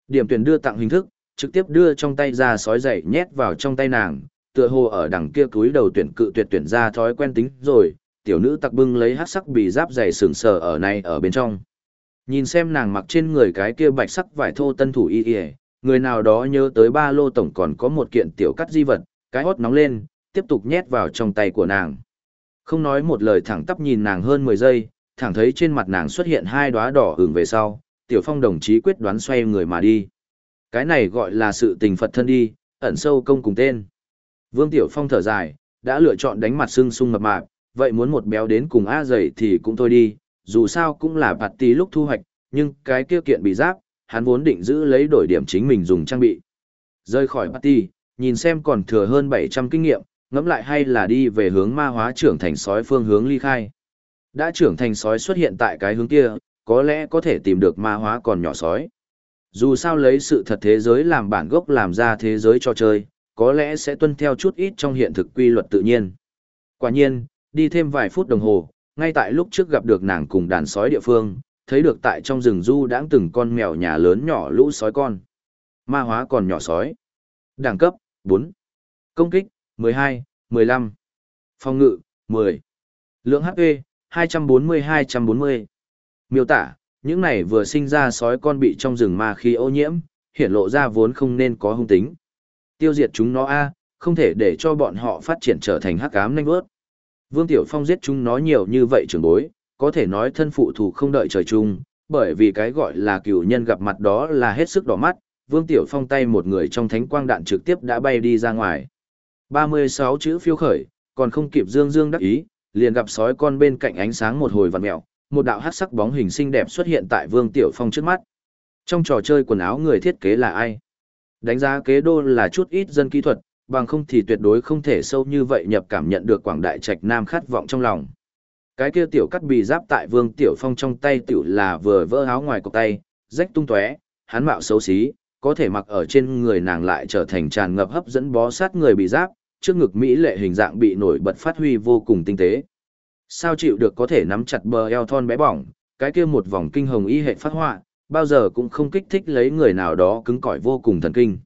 Điểm tuyển đưa tặng hình thức, trực tiếp đưa trong tay ra sói dậy nhét vào trong tay nàng, tựa hồ ở đằng kia túi đầu tuyển cự tuyệt tuyển ra thói quen tính rồi, tiểu nữ tặc bưng lấy hát sắc bì giáp dày sừng sờ ở này ở bên trong. Nhìn xem nàng mặc trên người cái kia bạch sắc vải thô tân thủ y y, người nào đó nhớ tới ba lô tổng còn có một kiện tiểu cắt di vật, cái hốt nóng lên, tiếp tục nhét vào trong tay của nàng. Không nói một lời thẳng tắp nhìn nàng hơn 10 giây, thẳng thấy trên mặt nàng xuất hiện hai đóa đỏ hưởng về sau, tiểu phong đồng chí quyết đoán xoay người mà đi. Cái này gọi là sự tình Phật thân đi, ẩn sâu công cùng tên. Vương Tiểu Phong thở dài, đã lựa chọn đánh mặt sưng sung mập mạp, vậy muốn một béo đến cùng A dày thì cũng thôi đi, dù sao cũng là bạt tí lúc thu hoạch, nhưng cái kia kiện bị giáp, hắn vốn định giữ lấy đổi điểm chính mình dùng trang bị. Rơi khỏi party, nhìn xem còn thừa hơn 700 kinh nghiệm, ngẫm lại hay là đi về hướng ma hóa trưởng thành sói phương hướng ly khai. Đã trưởng thành sói xuất hiện tại cái hướng kia, có lẽ có thể tìm được ma hóa còn nhỏ sói. Dù sao lấy sự thật thế giới làm bản gốc làm ra thế giới cho chơi, có lẽ sẽ tuân theo chút ít trong hiện thực quy luật tự nhiên. Quả nhiên, đi thêm vài phút đồng hồ, ngay tại lúc trước gặp được nàng cùng đàn sói địa phương, thấy được tại trong rừng du đãng từng con mèo nhà lớn nhỏ lũ sói con. Ma hóa còn nhỏ sói. Đẳng cấp, 4. Công kích, 12, 15. Phòng ngự, 10. Lượng HP, 240-240. Miêu tả, những này vừa sinh ra sói con bị trong rừng ma khí ô nhiễm, hiện lộ ra vốn không nên có hung tính. Tiêu diệt chúng nó a, không thể để cho bọn họ phát triển trở thành hắc ám nhanh vớt. Vương Tiểu Phong giết chúng nó nhiều như vậy trưởng bối, có thể nói thân phụ thủ không đợi trời chung, bởi vì cái gọi là cửu nhân gặp mặt đó là hết sức đỏ mắt, Vương Tiểu Phong tay một người trong thánh quang đạn trực tiếp đã bay đi ra ngoài. 36 chữ phiêu khởi, còn không kịp dương dương đắc ý, liền gặp sói con bên cạnh ánh sáng một hồi vặn mèo, một đạo hắc sắc bóng hình xinh đẹp xuất hiện tại Vương Tiểu Phong trước mắt. Trong trò chơi quần áo người thiết kế là ai? Đánh giá kế đô là chút ít dân kỹ thuật, bằng không thì tuyệt đối không thể sâu như vậy nhập cảm nhận được quảng đại trạch nam khát vọng trong lòng. Cái kia tiểu cắt bì giáp tại Vương Tiểu Phong trong tay tiểu là vừa vỡ áo ngoài cộc tay, rách tung tóe, hắn mạo xấu xí, có thể mặc ở trên người nàng lại trở thành tràn ngập hấp dẫn bó sát người bị giáp, trước ngực mỹ lệ hình dạng bị nổi bật phát huy vô cùng tinh tế. Sao chịu được có thể nắm chặt bờ eo thon bé bỏng, cái kia một vòng kinh hồng y hệ phát họa, bao giờ cũng không kích thích lấy người nào đó cứng cỏi vô cùng thần kinh.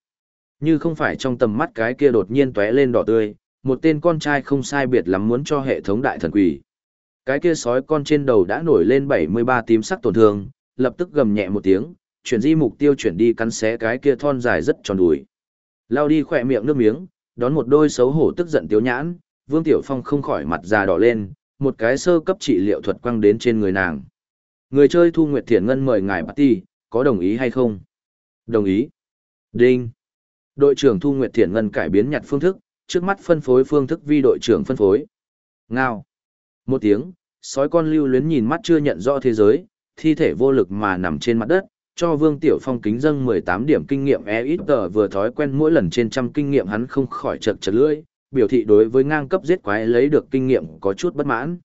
Như không phải trong tầm mắt cái kia đột nhiên tóe lên đỏ tươi, một tên con trai không sai biệt lắm muốn cho hệ thống đại thần quỷ. Cái kia sói con trên đầu đã nổi lên 73 tím sắc tổn thương, lập tức gầm nhẹ một tiếng, chuyển di mục tiêu chuyển đi cắn xé cái kia thon dài rất tròn đùi. Lao đi khỏe miệng nước miếng, đón một đôi xấu hổ tức giận tiếu nhãn, Vương Tiểu Phong không khỏi mặt già đỏ lên, một cái sơ cấp trị liệu thuật quăng đến trên người nàng. Người chơi Thu Nguyệt Thiển Ngân mời ngài party, có đồng ý hay không? Đồng ý. Đinh. Đội trưởng Thu Nguyệt Thiển Ngân cải biến nhặt phương thức, trước mắt phân phối phương thức vi đội trưởng phân phối. Ngao. Một tiếng, sói con lưu luyến nhìn mắt chưa nhận rõ thế giới, thi thể vô lực mà nằm trên mặt đất, cho Vương Tiểu Phong kính dâng 18 điểm kinh nghiệm e ít tờ vừa thói quen mỗi lần trên trăm kinh nghiệm hắn không khỏi chật chật lưỡi, biểu thị đối với ngang cấp giết quái lấy được kinh nghiệm có chút bất mãn.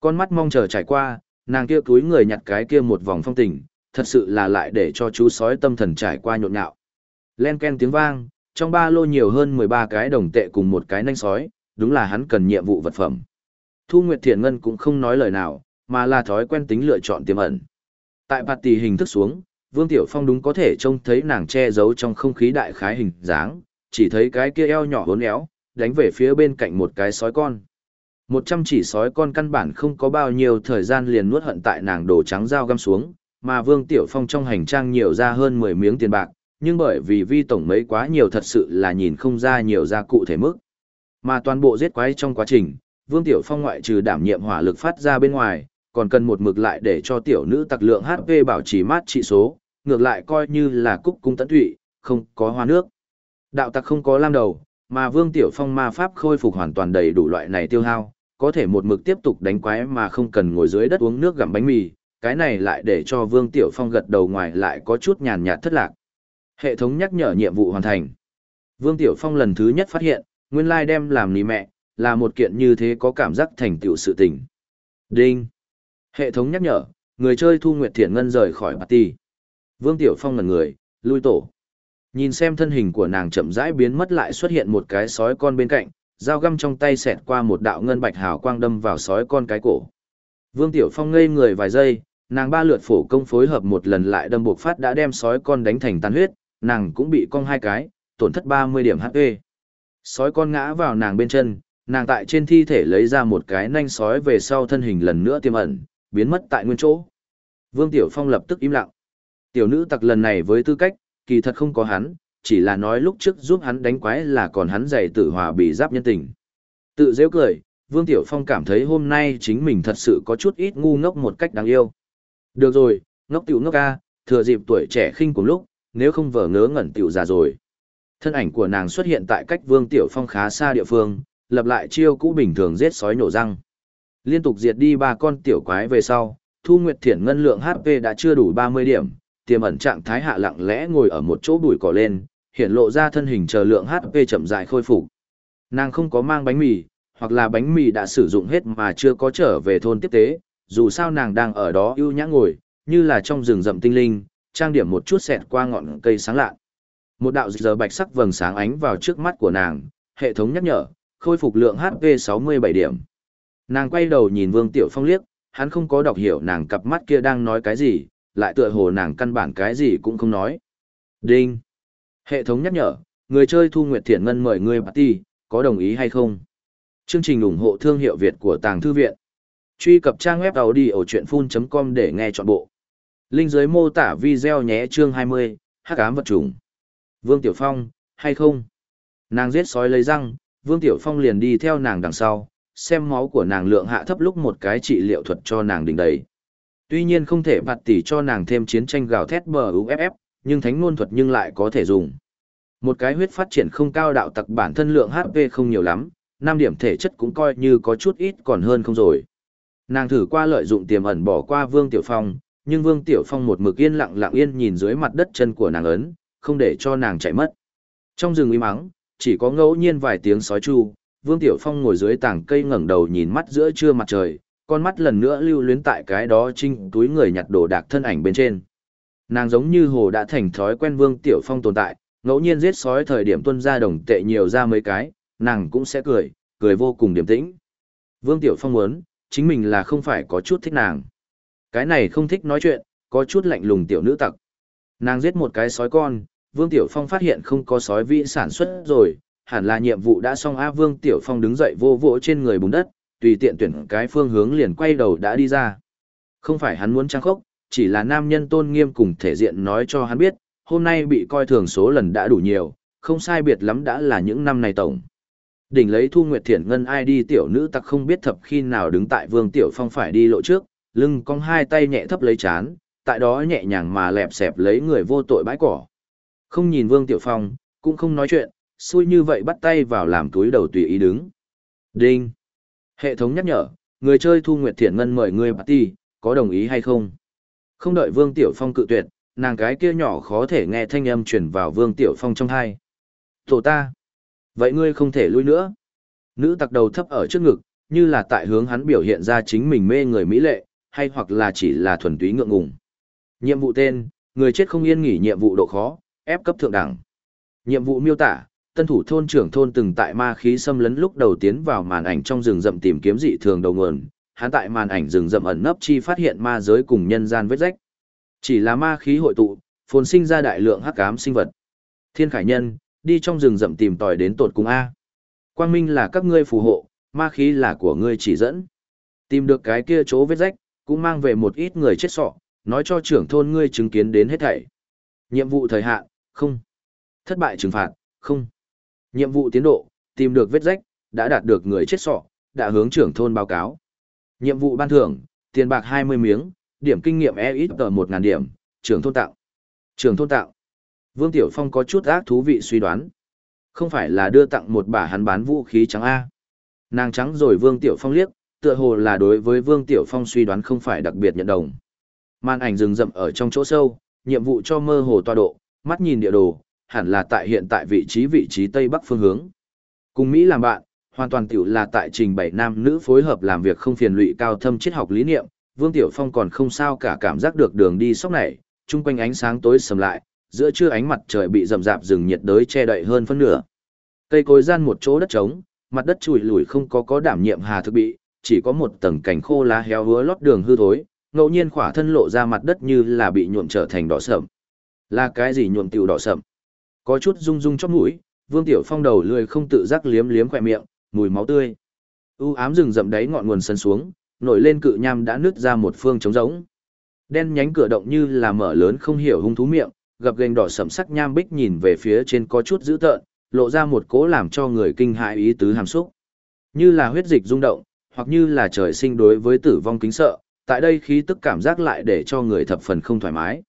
Con mắt mong chờ trải qua, nàng kia túi người nhặt cái kia một vòng phong tình, thật sự là lại để cho chú sói tâm thần trải qua nhộn nhạo. Len ken tiếng vang, trong ba lô nhiều hơn 13 cái đồng tệ cùng một cái nanh sói, đúng là hắn cần nhiệm vụ vật phẩm. Thu Nguyệt Thiện Ngân cũng không nói lời nào, mà là thói quen tính lựa chọn tiềm ẩn. Tại bạt tỷ hình thức xuống, Vương Tiểu Phong đúng có thể trông thấy nàng che giấu trong không khí đại khái hình dáng, chỉ thấy cái kia eo nhỏ hốn éo, đánh về phía bên cạnh một cái sói con. Một trăm chỉ sói con căn bản không có bao nhiêu thời gian liền nuốt hận tại nàng đồ trắng dao găm xuống, mà Vương Tiểu Phong trong hành trang nhiều ra hơn 10 miếng tiền bạc, nhưng bởi vì vi tổng mấy quá nhiều thật sự là nhìn không ra nhiều ra cụ thể mức. Mà toàn bộ giết quái trong quá trình, Vương Tiểu Phong ngoại trừ đảm nhiệm hỏa lực phát ra bên ngoài, còn cần một mực lại để cho tiểu nữ tặc lượng HP bảo trì mát trị số, ngược lại coi như là cúc cung tấn thụy, không có hoa nước. Đạo tặc không có lam đầu, mà Vương Tiểu Phong ma pháp khôi phục hoàn toàn đầy đủ loại này tiêu hao, có thể một mực tiếp tục đánh quái mà không cần ngồi dưới đất uống nước gặm bánh mì, cái này lại để cho Vương Tiểu Phong gật đầu ngoài lại có chút nhàn nhạt thất lạc. Hệ thống nhắc nhở nhiệm vụ hoàn thành. Vương Tiểu Phong lần thứ nhất phát hiện, nguyên lai đem làm nì mẹ, là một kiện như thế có cảm giác thành tựu sự tình. Đinh. Hệ thống nhắc nhở, người chơi Thu Nguyệt Thiện Ngân rời khỏi party. Vương Tiểu Phong ngẩn người, lui tổ. Nhìn xem thân hình của nàng chậm rãi biến mất lại xuất hiện một cái sói con bên cạnh, dao găm trong tay xẹt qua một đạo ngân bạch hào quang đâm vào sói con cái cổ. Vương Tiểu Phong ngây người vài giây, nàng ba lượt phổ công phối hợp một lần lại đâm buộc phát đã đem sói con đánh thành tan huyết, nàng cũng bị cong hai cái, tổn thất 30 điểm HP. Sói con ngã vào nàng bên chân, nàng tại trên thi thể lấy ra một cái nanh sói về sau thân hình lần nữa tiêm ẩn, biến mất tại nguyên chỗ. Vương Tiểu Phong lập tức im lặng. Tiểu nữ tặc lần này với tư cách, kỳ thật không có hắn, chỉ là nói lúc trước giúp hắn đánh quái là còn hắn dày tử hòa bị giáp nhân tình. Tự dễ cười, Vương Tiểu Phong cảm thấy hôm nay chính mình thật sự có chút ít ngu ngốc một cách đáng yêu. Được rồi, ngốc tiểu ngốc ca, thừa dịp tuổi trẻ khinh cùng lúc, nếu không vờ ngớ ngẩn tiểu già rồi. Thân ảnh của nàng xuất hiện tại cách Vương Tiểu Phong khá xa địa phương, lập lại chiêu cũ bình thường giết sói nổ răng. Liên tục diệt đi ba con tiểu quái về sau, Thu Nguyệt Thiển ngân lượng HP đã chưa đủ 30 điểm, tiềm ẩn trạng thái hạ lặng lẽ ngồi ở một chỗ bụi cỏ lên, hiện lộ ra thân hình chờ lượng HP chậm rãi khôi phục. Nàng không có mang bánh mì, hoặc là bánh mì đã sử dụng hết mà chưa có trở về thôn tiếp tế, dù sao nàng đang ở đó ưu nhã ngồi, như là trong rừng rậm tinh linh, trang điểm một chút xẹt qua ngọn cây sáng lạ. Một đạo giờ bạch sắc vầng sáng ánh vào trước mắt của nàng, hệ thống nhắc nhở, khôi phục lượng HP 67 điểm. Nàng quay đầu nhìn Vương Tiểu Phong liếc, hắn không có đọc hiểu nàng cặp mắt kia đang nói cái gì, lại tựa hồ nàng căn bản cái gì cũng không nói. Đinh. Hệ thống nhắc nhở, người chơi Thu Nguyệt Thiện Ngân mời người party, có đồng ý hay không? Chương trình ủng hộ thương hiệu Việt của Tàng Thư Viện. Truy cập trang web đầu đi ở chuyệnfun.com để nghe trọn bộ. Linh dưới mô tả video nhé chương 20, hắc ám vật trùng. Vương Tiểu Phong, hay không? Nàng giết sói lấy răng, Vương Tiểu Phong liền đi theo nàng đằng sau, xem máu của nàng lượng hạ thấp lúc một cái trị liệu thuật cho nàng đỉnh đầy. Tuy nhiên không thể bạt tỷ cho nàng thêm chiến tranh gào thét bờ UFF, nhưng thánh ngôn thuật nhưng lại có thể dùng. Một cái huyết phát triển không cao đạo tặc bản thân lượng HP không nhiều lắm, 5 điểm thể chất cũng coi như có chút ít còn hơn không rồi. Nàng thử qua lợi dụng tiềm ẩn bỏ qua Vương Tiểu Phong, nhưng Vương Tiểu Phong một mực yên lặng lặng yên nhìn dưới mặt đất chân của nàng ấn, không để cho nàng chạy mất. Trong rừng im mắng, chỉ có ngẫu nhiên vài tiếng sói chu, Vương Tiểu Phong ngồi dưới tảng cây ngẩng đầu nhìn mắt giữa trưa mặt trời, con mắt lần nữa lưu luyến tại cái đó trinh túi người nhặt đồ đạc thân ảnh bên trên. Nàng giống như hồ đã thành thói quen Vương Tiểu Phong tồn tại, ngẫu nhiên giết sói thời điểm tuân ra đồng tệ nhiều ra mấy cái, nàng cũng sẽ cười, cười vô cùng điềm tĩnh. Vương Tiểu Phong muốn, chính mình là không phải có chút thích nàng. Cái này không thích nói chuyện, có chút lạnh lùng tiểu nữ tặc. Nàng giết một cái sói con, Vương Tiểu Phong phát hiện không có sói vĩ sản xuất rồi, hẳn là nhiệm vụ đã xong A Vương Tiểu Phong đứng dậy vô vỗ trên người bùn đất, tùy tiện tuyển cái phương hướng liền quay đầu đã đi ra. Không phải hắn muốn trang khốc, chỉ là nam nhân tôn nghiêm cùng thể diện nói cho hắn biết, hôm nay bị coi thường số lần đã đủ nhiều, không sai biệt lắm đã là những năm này tổng. Đỉnh lấy Thu Nguyệt Thiển Ngân ai đi tiểu nữ tặc không biết thập khi nào đứng tại Vương Tiểu Phong phải đi lộ trước, lưng cong hai tay nhẹ thấp lấy chán, tại đó nhẹ nhàng mà lẹp xẹp lấy người vô tội bãi cỏ. Không nhìn Vương Tiểu Phong, cũng không nói chuyện, xui như vậy bắt tay vào làm túi đầu tùy ý đứng. Đinh! Hệ thống nhắc nhở, người chơi Thu Nguyệt Thiện Ngân mời người party, có đồng ý hay không? Không đợi Vương Tiểu Phong cự tuyệt, nàng cái kia nhỏ khó thể nghe thanh âm truyền vào Vương Tiểu Phong trong hai. Tổ ta! Vậy ngươi không thể lui nữa. Nữ tặc đầu thấp ở trước ngực, như là tại hướng hắn biểu hiện ra chính mình mê người mỹ lệ, hay hoặc là chỉ là thuần túy ngượng ngùng. Nhiệm vụ tên, người chết không yên nghỉ nhiệm vụ độ khó, ép cấp thượng đẳng. Nhiệm vụ miêu tả, tân thủ thôn trưởng thôn từng tại ma khí xâm lấn lúc đầu tiến vào màn ảnh trong rừng rậm tìm kiếm dị thường đầu nguồn, hắn tại màn ảnh rừng rậm ẩn nấp chi phát hiện ma giới cùng nhân gian vết rách. Chỉ là ma khí hội tụ, phồn sinh ra đại lượng hắc ám sinh vật. Thiên Khải Nhân, đi trong rừng rậm tìm tòi đến tột cùng A. Quang minh là các ngươi phù hộ, ma khí là của ngươi chỉ dẫn. Tìm được cái kia chỗ vết rách, cũng mang về một ít người chết sọ, nói cho trưởng thôn ngươi chứng kiến đến hết thảy. Nhiệm vụ thời hạn, không. Thất bại trừng phạt, không. Nhiệm vụ tiến độ, tìm được vết rách, đã đạt được người chết sọ, đã hướng trưởng thôn báo cáo. Nhiệm vụ ban thưởng, tiền bạc 20 miếng, điểm kinh nghiệm e ít tờ 1.000 điểm, trưởng thôn tạo. Trưởng thôn tạo. Vương Tiểu Phong có chút ác thú vị suy đoán. Không phải là đưa tặng một bà hắn bán vũ khí trắng A. Nàng trắng rồi Vương Tiểu Phong liếc, tựa hồ là đối với Vương Tiểu Phong suy đoán không phải đặc biệt nhận đồng. Màn ảnh rừng rậm ở trong chỗ sâu, nhiệm vụ cho mơ hồ toa độ, mắt nhìn địa đồ, hẳn là tại hiện tại vị trí vị trí Tây Bắc phương hướng. Cùng Mỹ làm bạn, hoàn toàn tiểu là tại trình bày nam nữ phối hợp làm việc không phiền lụy cao thâm triết học lý niệm, Vương Tiểu Phong còn không sao cả cảm giác được đường đi sóc này, chung quanh ánh sáng tối sầm lại, giữa trưa ánh mặt trời bị rậm rạp rừng nhiệt đới che đậy hơn phân nửa. Cây cối gian một chỗ đất trống, mặt đất chùi lùi không có có đảm nhiệm hà thực bị, chỉ có một tầng cảnh khô lá héo hứa lót đường hư thối, ngẫu nhiên khỏa thân lộ ra mặt đất như là bị nhuộm trở thành đỏ sậm. Là cái gì nhuộm tiểu đỏ sậm? Có chút rung rung chóp mũi, Vương Tiểu Phong đầu lười không tự giác liếm liếm khỏe miệng, mùi máu tươi. U ám rừng rậm đáy ngọn nguồn sân xuống, nổi lên cự nham đã nứt ra một phương trống rỗng. Đen nhánh cửa động như là mở lớn không hiểu hung thú miệng, gập gành đỏ sẫm sắc nham bích nhìn về phía trên có chút dữ tợn, lộ ra một cố làm cho người kinh hãi ý tứ hàm xúc. Như là huyết dịch rung động, hoặc như là trời sinh đối với tử vong kính sợ, tại đây khí tức cảm giác lại để cho người thập phần không thoải mái.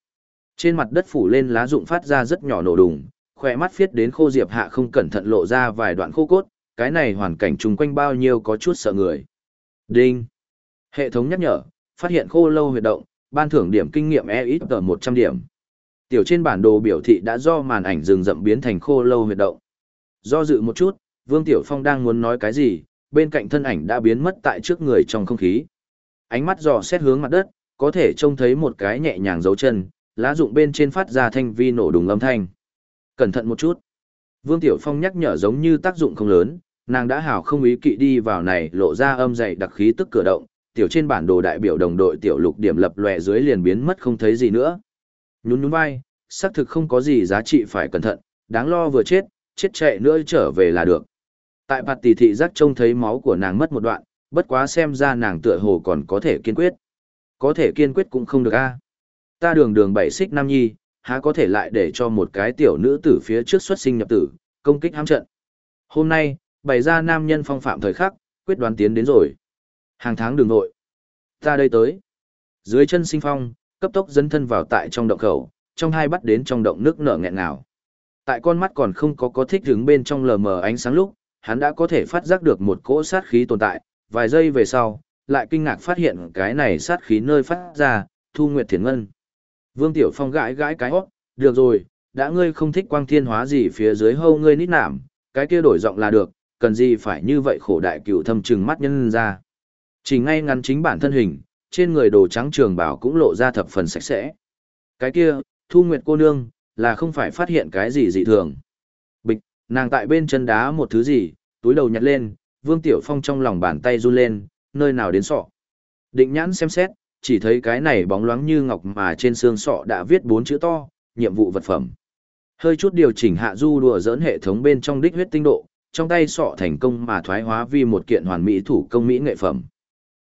Trên mặt đất phủ lên lá rụng phát ra rất nhỏ nổ đùng, khỏe mắt phiết đến khô diệp hạ không cẩn thận lộ ra vài đoạn khô cốt, cái này hoàn cảnh chung quanh bao nhiêu có chút sợ người. Đinh. Hệ thống nhắc nhở, phát hiện khô lâu huyệt động, ban thưởng điểm kinh nghiệm e ít tờ 100 điểm. Tiểu trên bản đồ biểu thị đã do màn ảnh rừng rậm biến thành khô lâu huyệt động. Do dự một chút, Vương Tiểu Phong đang muốn nói cái gì, bên cạnh thân ảnh đã biến mất tại trước người trong không khí. Ánh mắt dò xét hướng mặt đất, có thể trông thấy một cái nhẹ nhàng dấu chân, lá rụng bên trên phát ra thanh vi nổ đùng âm thanh. Cẩn thận một chút. Vương Tiểu Phong nhắc nhở giống như tác dụng không lớn, nàng đã hào không ý kỵ đi vào này lộ ra âm dày đặc khí tức cửa động, tiểu trên bản đồ đại biểu đồng đội tiểu lục điểm lập lòe dưới liền biến mất không thấy gì nữa. Nhún nhún vai, xác thực không có gì giá trị phải cẩn thận, đáng lo vừa chết, chết chạy nữa trở về là được. Tại bạt tỷ thị giác trông thấy máu của nàng mất một đoạn, bất quá xem ra nàng tựa hồ còn có thể kiên quyết. Có thể kiên quyết cũng không được a. Ta đường đường bảy xích nam nhi, há có thể lại để cho một cái tiểu nữ tử phía trước xuất sinh nhập tử, công kích hãm trận. Hôm nay, bày ra nam nhân phong phạm thời khắc, quyết đoán tiến đến rồi. Hàng tháng đường nội. Ta đây tới. Dưới chân sinh phong, cấp tốc dẫn thân vào tại trong động khẩu, trong hai bắt đến trong động nước nở nghẹn ngào. Tại con mắt còn không có có thích đứng bên trong lờ mờ ánh sáng lúc, hắn đã có thể phát giác được một cỗ sát khí tồn tại, vài giây về sau, lại kinh ngạc phát hiện cái này sát khí nơi phát ra, thu nguyệt thiền ngân. Vương Tiểu Phong gãi gãi cái hót, được rồi, đã ngươi không thích quang thiên hóa gì phía dưới hâu ngươi nít nảm, cái kia đổi giọng là được, cần gì phải như vậy khổ đại cửu thâm trừng mắt nhân ra. Chỉ ngay ngắn chính bản thân hình, trên người đồ trắng trường bảo cũng lộ ra thập phần sạch sẽ. Cái kia, Thu Nguyệt cô nương, là không phải phát hiện cái gì dị thường. Bịch, nàng tại bên chân đá một thứ gì, túi đầu nhặt lên, Vương Tiểu Phong trong lòng bàn tay run lên, nơi nào đến sọ. Định nhãn xem xét, chỉ thấy cái này bóng loáng như ngọc mà trên xương sọ đã viết bốn chữ to, nhiệm vụ vật phẩm. Hơi chút điều chỉnh hạ du đùa dỡn hệ thống bên trong đích huyết tinh độ, trong tay sọ thành công mà thoái hóa vì một kiện hoàn mỹ thủ công mỹ nghệ phẩm.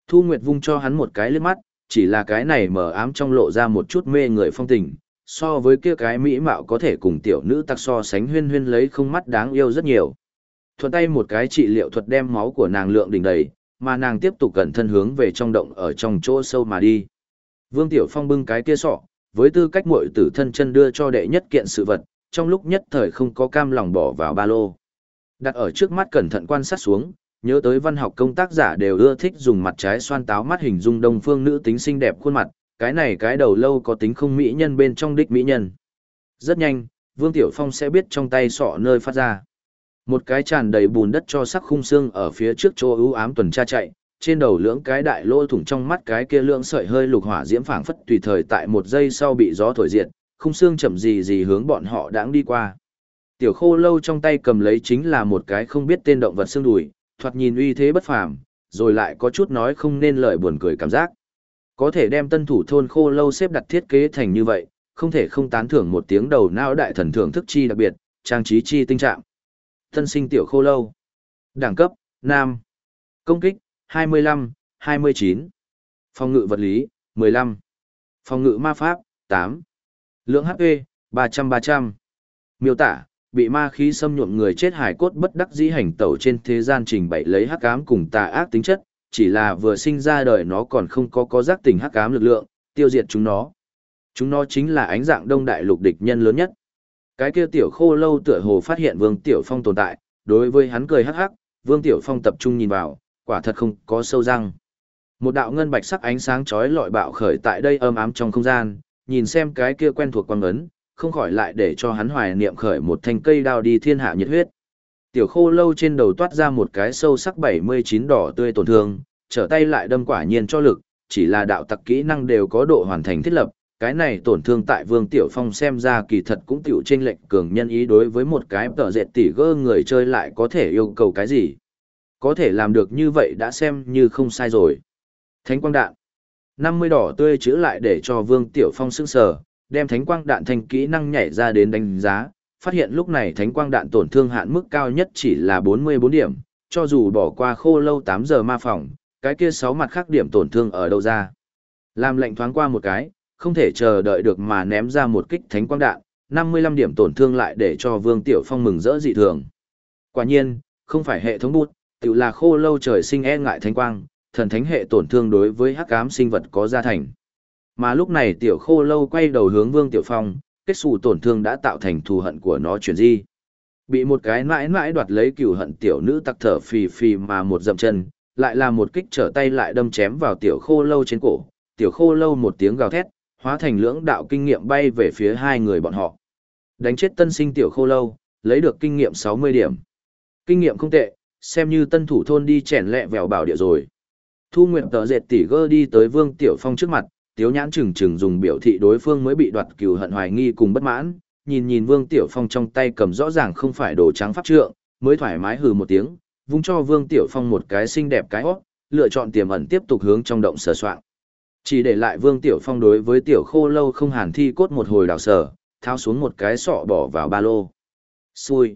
Thu Nguyệt vung cho hắn một cái liếc mắt, chỉ là cái này mờ ám trong lộ ra một chút mê người phong tình, so với kia cái mỹ mạo có thể cùng tiểu nữ tặc so sánh huyên huyên lấy không mắt đáng yêu rất nhiều. Thuận tay một cái trị liệu thuật đem máu của nàng lượng đỉnh đầy, mà nàng tiếp tục cẩn thân hướng về trong động ở trong chỗ sâu mà đi. Vương Tiểu Phong bưng cái kia sọ, với tư cách muội tử thân chân đưa cho đệ nhất kiện sự vật, trong lúc nhất thời không có cam lòng bỏ vào ba lô. Đặt ở trước mắt cẩn thận quan sát xuống, nhớ tới văn học công tác giả đều ưa thích dùng mặt trái xoan táo mắt hình dung đông phương nữ tính xinh đẹp khuôn mặt, cái này cái đầu lâu có tính không mỹ nhân bên trong đích mỹ nhân. Rất nhanh, Vương Tiểu Phong sẽ biết trong tay sọ nơi phát ra. Một cái tràn đầy bùn đất cho sắc khung xương ở phía trước chỗ ưu ám tuần tra chạy, trên đầu lưỡng cái đại lỗ thủng trong mắt cái kia lưỡng sợi hơi lục hỏa diễm phảng phất tùy thời tại một giây sau bị gió thổi diệt, khung xương chậm gì gì hướng bọn họ đãng đi qua. Tiểu khô lâu trong tay cầm lấy chính là một cái không biết tên động vật xương đùi, thoạt nhìn uy thế bất phàm, rồi lại có chút nói không nên lời buồn cười cảm giác. Có thể đem tân thủ thôn khô lâu xếp đặt thiết kế thành như vậy, không thể không tán thưởng một tiếng đầu não đại thần thưởng thức chi đặc biệt, trang trí chi tinh trạng. Tân sinh tiểu khô lâu. Đẳng cấp, Nam. Công kích, 25, 29. Phòng ngự vật lý, 15. Phòng ngự ma pháp, 8. Lượng HP, 300-300. Miêu tả, bị ma khí xâm nhuộm người chết hải cốt bất đắc dĩ hành tẩu trên thế gian trình bày lấy hắc ám cùng tà ác tính chất, chỉ là vừa sinh ra đời nó còn không có có giác tình hắc ám lực lượng, tiêu diệt chúng nó. Chúng nó chính là ánh dạng đông đại lục địch nhân lớn nhất. Cái kia tiểu khô lâu tựa hồ phát hiện Vương Tiểu Phong tồn tại, đối với hắn cười hắc hắc, Vương Tiểu Phong tập trung nhìn vào, quả thật không có sâu răng. Một đạo ngân bạch sắc ánh sáng chói lọi bạo khởi tại đây âm ám trong không gian, nhìn xem cái kia quen thuộc quang ấn, không khỏi lại để cho hắn hoài niệm khởi một thanh cây đao đi thiên hạ nhiệt huyết. Tiểu khô lâu trên đầu toát ra một cái sâu sắc 79 đỏ tươi tổn thương, trở tay lại đâm quả nhiên cho lực, chỉ là đạo tặc kỹ năng đều có độ hoàn thành thiết lập, cái này tổn thương tại Vương Tiểu Phong xem ra kỳ thật cũng tiểu trên lệnh cường nhân ý đối với một cái tờ dệt tỉ gơ người chơi lại có thể yêu cầu cái gì. Có thể làm được như vậy đã xem như không sai rồi. Thánh quang đạn. 50 đỏ tươi chữ lại để cho Vương Tiểu Phong sững sờ, đem thánh quang đạn thành kỹ năng nhảy ra đến đánh giá, phát hiện lúc này thánh quang đạn tổn thương hạn mức cao nhất chỉ là 44 điểm, cho dù bỏ qua khô lâu tám giờ ma phòng, cái kia sáu mặt khác điểm tổn thương ở đâu ra. Làm lệnh thoáng qua một cái, không thể chờ đợi được mà ném ra một kích thánh quang đạn, 55 điểm tổn thương lại để cho Vương Tiểu Phong mừng rỡ dị thường. Quả nhiên, không phải hệ thống bút, tự là khô lâu trời sinh e ngại thánh quang, thần thánh hệ tổn thương đối với hắc ám sinh vật có gia thành. Mà lúc này tiểu khô lâu quay đầu hướng Vương Tiểu Phong, kết xù tổn thương đã tạo thành thù hận của nó chuyển di. Bị một cái mãi mãi đoạt lấy cửu hận tiểu nữ tặc thở phì phì mà một dậm chân, lại là một kích trở tay lại đâm chém vào tiểu khô lâu trên cổ. Tiểu khô lâu một tiếng gào thét, hóa thành lưỡng đạo kinh nghiệm bay về phía hai người bọn họ. Đánh chết tân sinh tiểu khô lâu, lấy được kinh nghiệm 60 điểm. Kinh nghiệm không tệ, xem như tân thủ thôn đi chèn lẹ vèo bảo địa rồi. Thu Nguyệt tờ dệt tỉ gơ đi tới Vương Tiểu Phong trước mặt, tiếu nhãn chừng chừng dùng biểu thị đối phương mới bị đoạt cừu hận hoài nghi cùng bất mãn, nhìn nhìn Vương Tiểu Phong trong tay cầm rõ ràng không phải đồ trắng pháp trượng, mới thoải mái hừ một tiếng, vung cho Vương Tiểu Phong một cái xinh đẹp cái hót, lựa chọn tiềm ẩn tiếp tục hướng trong động sờ soạng. Chỉ để lại Vương Tiểu Phong đối với Tiểu Khô Lâu không hàn thi cốt một hồi đào sở, thao xuống một cái sọ bỏ vào ba lô. Xui.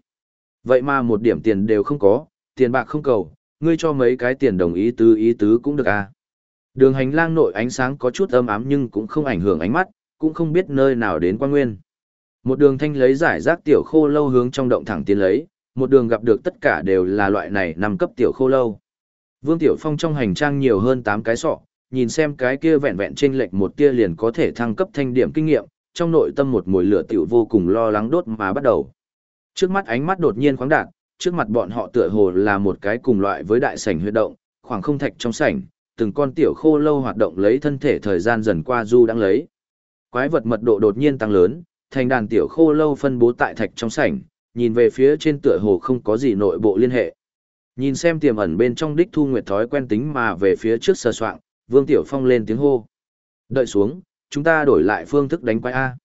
Vậy mà một điểm tiền đều không có, tiền bạc không cầu, ngươi cho mấy cái tiền đồng ý tứ ý tứ cũng được à. Đường hành lang nội ánh sáng có chút âm ám nhưng cũng không ảnh hưởng ánh mắt, cũng không biết nơi nào đến quan nguyên. Một đường thanh lấy giải rác tiểu khô lâu hướng trong động thẳng tiến lấy, một đường gặp được tất cả đều là loại này nằm cấp tiểu khô lâu. Vương Tiểu Phong trong hành trang nhiều hơn 8 cái sọ, nhìn xem cái kia vẹn vẹn trên lệch một tia liền có thể thăng cấp thanh điểm kinh nghiệm, trong nội tâm một mùi lửa tiểu vô cùng lo lắng đốt mà bắt đầu. Trước mắt ánh mắt đột nhiên khoáng đạt, trước mặt bọn họ tựa hồ là một cái cùng loại với đại sảnh huyệt động, khoảng không thạch trong sảnh, từng con tiểu khô lâu hoạt động lấy thân thể thời gian dần qua du đang lấy. Quái vật mật độ đột nhiên tăng lớn, thành đàn tiểu khô lâu phân bố tại thạch trong sảnh, nhìn về phía trên tựa hồ không có gì nội bộ liên hệ. Nhìn xem tiềm ẩn bên trong đích thu nguyệt thói quen tính mà về phía trước sơ soạn, Vương Tiểu Phong lên tiếng hô. Đợi xuống, chúng ta đổi lại phương thức đánh quái A.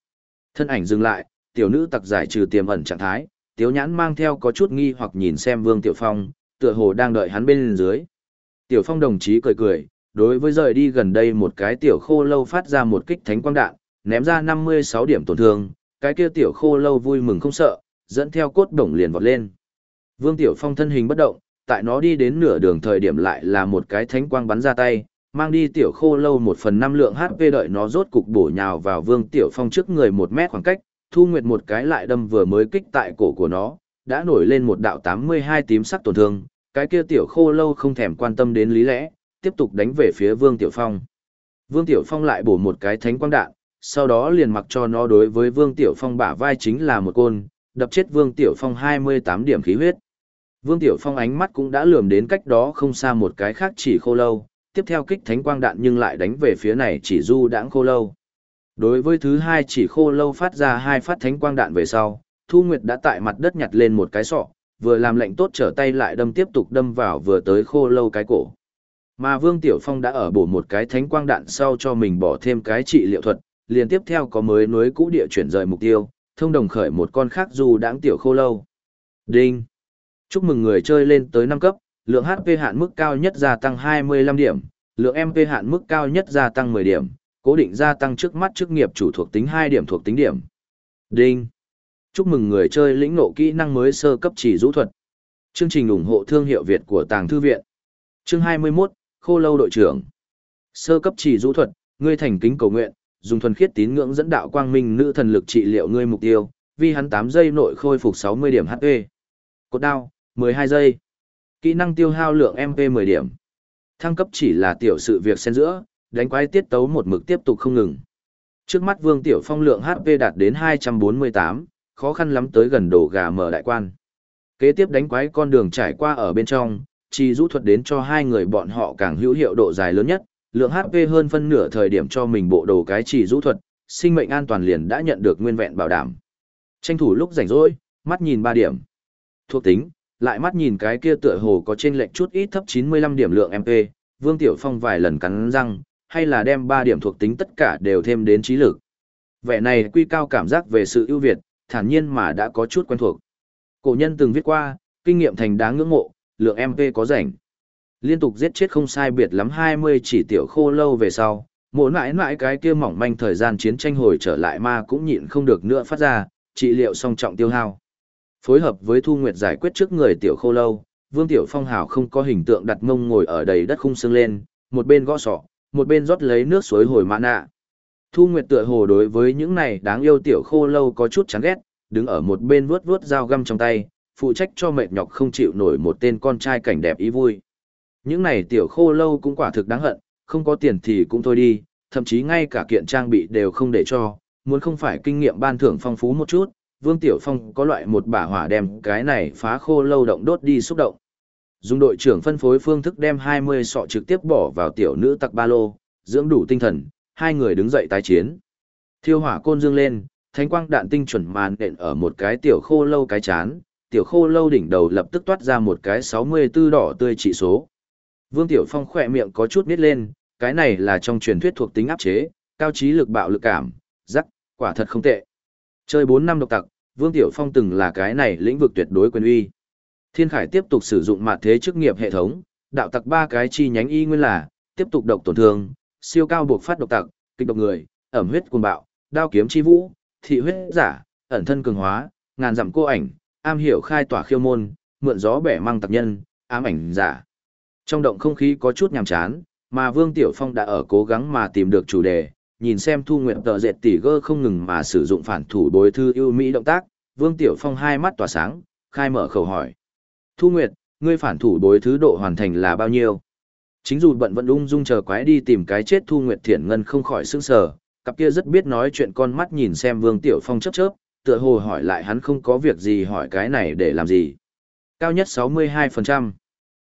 Thân ảnh dừng lại, tiểu nữ tặc giải trừ tiềm ẩn trạng thái, tiểu nhãn mang theo có chút nghi hoặc nhìn xem Vương Tiểu Phong, tựa hồ đang đợi hắn bên dưới. Tiểu Phong đồng chí cười cười, đối với rời đi gần đây một cái tiểu khô lâu phát ra một kích thánh quang đạn, ném ra 56 điểm tổn thương, cái kia tiểu khô lâu vui mừng không sợ, dẫn theo cốt đồng liền vọt lên. Vương Tiểu Phong thân hình bất động, tại nó đi đến nửa đường thời điểm lại là một cái thánh quang bắn ra tay, mang đi tiểu khô lâu một phần năm lượng HP đợi nó rốt cục bổ nhào vào Vương Tiểu Phong trước người một mét khoảng cách, Thu Nguyệt một cái lại đâm vừa mới kích tại cổ của nó, đã nổi lên một đạo 82 tím sắc tổn thương, cái kia tiểu khô lâu không thèm quan tâm đến lý lẽ, tiếp tục đánh về phía Vương Tiểu Phong. Vương Tiểu Phong lại bổ một cái thánh quang đạn, sau đó liền mặc cho nó đối với Vương Tiểu Phong bả vai chính là một côn, đập chết Vương Tiểu Phong 28 điểm khí huyết. Vương Tiểu Phong ánh mắt cũng đã lườm đến cách đó không xa một cái khác chỉ khô lâu, tiếp theo kích thánh quang đạn nhưng lại đánh về phía này chỉ du đãng khô lâu. Đối với thứ hai chỉ khô lâu phát ra hai phát thánh quang đạn về sau, Thu Nguyệt đã tại mặt đất nhặt lên một cái sọ, vừa làm lệnh tốt trở tay lại đâm tiếp tục đâm vào vừa tới khô lâu cái cổ. Mà Vương Tiểu Phong đã ở bổ một cái thánh quang đạn sau cho mình bỏ thêm cái trị liệu thuật, liền tiếp theo có mới nối cũ địa chuyển rời mục tiêu, thông đồng khởi một con khác dù đáng tiểu khô lâu. Đinh! Chúc mừng người chơi lên tới năm cấp, lượng HP hạn mức cao nhất gia tăng 25 điểm, lượng MP hạn mức cao nhất gia tăng 10 điểm, cố định gia tăng trước mắt chức nghiệp chủ thuộc tính 2 điểm thuộc tính điểm. Đinh! Chúc mừng người chơi lĩnh ngộ kỹ năng mới sơ cấp chỉ rũ thuật. Chương trình ủng hộ thương hiệu Việt của Tàng Thư Viện. Chương 21, Khô Lâu đội trưởng. Sơ cấp chỉ rũ thuật, ngươi thành kính cầu nguyện, dùng thuần khiết tín ngưỡng dẫn đạo quang minh nữ thần lực trị liệu ngươi mục tiêu, vì hắn 8 giây nội khôi phục 60 điểm HP. Cột đao, 12 giây. Kỹ năng tiêu hao lượng MP 10 điểm. Thăng cấp chỉ là tiểu sự việc xen giữa, đánh quái tiết tấu một mực tiếp tục không ngừng. Trước mắt Vương Tiểu Phong lượng HP đạt đến 248, khó khăn lắm tới gần đổ gà mở đại quan. Kế tiếp đánh quái con đường trải qua ở bên trong, chỉ rũ thuật đến cho hai người bọn họ càng hữu hiệu độ dài lớn nhất, lượng HP hơn phân nửa thời điểm cho mình bộ đồ cái chỉ rũ thuật, sinh mệnh an toàn liền đã nhận được nguyên vẹn bảo đảm. Tranh thủ lúc rảnh rỗi, mắt nhìn ba điểm. Thuộc tính, lại mắt nhìn cái kia tựa hồ có trên lệnh chút ít thấp 95 điểm lượng MP, Vương Tiểu Phong vài lần cắn răng, hay là đem 3 điểm thuộc tính tất cả đều thêm đến trí lực. Vẻ này quy cao cảm giác về sự ưu việt, thản nhiên mà đã có chút quen thuộc. Cổ nhân từng viết qua, kinh nghiệm thành đáng ngưỡng mộ, lượng MP có rảnh. Liên tục giết chết không sai biệt lắm 20 chỉ tiểu khô lâu về sau, mỗi mãi mãi cái kia mỏng manh thời gian chiến tranh hồi trở lại ma cũng nhịn không được nữa phát ra, trị liệu song trọng tiêu hao. Phối hợp với Thu Nguyệt giải quyết trước người tiểu khô lâu, Vương Tiểu Phong hào không có hình tượng đặt mông ngồi ở đầy đất khung xương lên, một bên gõ sọ, một bên rót lấy nước suối hồi mã nạ. Thu Nguyệt tựa hồ đối với những này đáng yêu tiểu khô lâu có chút chán ghét, đứng ở một bên vuốt vuốt dao găm trong tay, phụ trách cho mệt nhọc không chịu nổi một tên con trai cảnh đẹp ý vui. Những này tiểu khô lâu cũng quả thực đáng hận, không có tiền thì cũng thôi đi, thậm chí ngay cả kiện trang bị đều không để cho, muốn không phải kinh nghiệm ban thưởng phong phú một chút, Vương Tiểu Phong có loại một bả hỏa đem cái này phá khô lâu động đốt đi xúc động. Dùng đội trưởng phân phối phương thức đem 20 sọ trực tiếp bỏ vào tiểu nữ tặc ba lô, dưỡng đủ tinh thần, hai người đứng dậy tái chiến. Thiêu hỏa côn dương lên, thánh quang đạn tinh chuẩn màn đện ở một cái tiểu khô lâu cái chán, tiểu khô lâu đỉnh đầu lập tức toát ra một cái 64 đỏ tươi trị số. Vương Tiểu Phong khỏe miệng có chút nít lên, cái này là trong truyền thuyết thuộc tính áp chế, cao trí lực bạo lực cảm, rắc, quả thật không tệ. Chơi 4 năm độc tặc, Vương Tiểu Phong từng là cái này lĩnh vực tuyệt đối quyền uy. Thiên Khải tiếp tục sử dụng mặt thế chức nghiệp hệ thống, đạo tặc ba cái chi nhánh y nguyên là, tiếp tục độc tổn thương, siêu cao buộc phát độc tặc, kịch độc người, ẩm huyết cuồng bạo, đao kiếm chi vũ, thị huyết giả, ẩn thân cường hóa, ngàn dặm cô ảnh, am hiểu khai tỏa khiêu môn, mượn gió bẻ mang tặc nhân, ám ảnh giả. Trong động không khí có chút nhàm chán, mà Vương Tiểu Phong đã ở cố gắng mà tìm được chủ đề, nhìn xem Thu Nguyệt tờ dệt tỉ gơ không ngừng mà sử dụng phản thủ bối thư ưu mỹ động tác, Vương Tiểu Phong hai mắt tỏa sáng, khai mở khẩu hỏi. Thu Nguyệt, ngươi phản thủ bối thứ độ hoàn thành là bao nhiêu? Chính dù bận vẫn ung dung chờ quái đi tìm cái chết Thu Nguyệt Thiển Ngân không khỏi sững sờ, cặp kia rất biết nói chuyện con mắt nhìn xem Vương Tiểu Phong chớp chớp, tựa hồ hỏi lại hắn không có việc gì hỏi cái này để làm gì. Cao nhất 62%.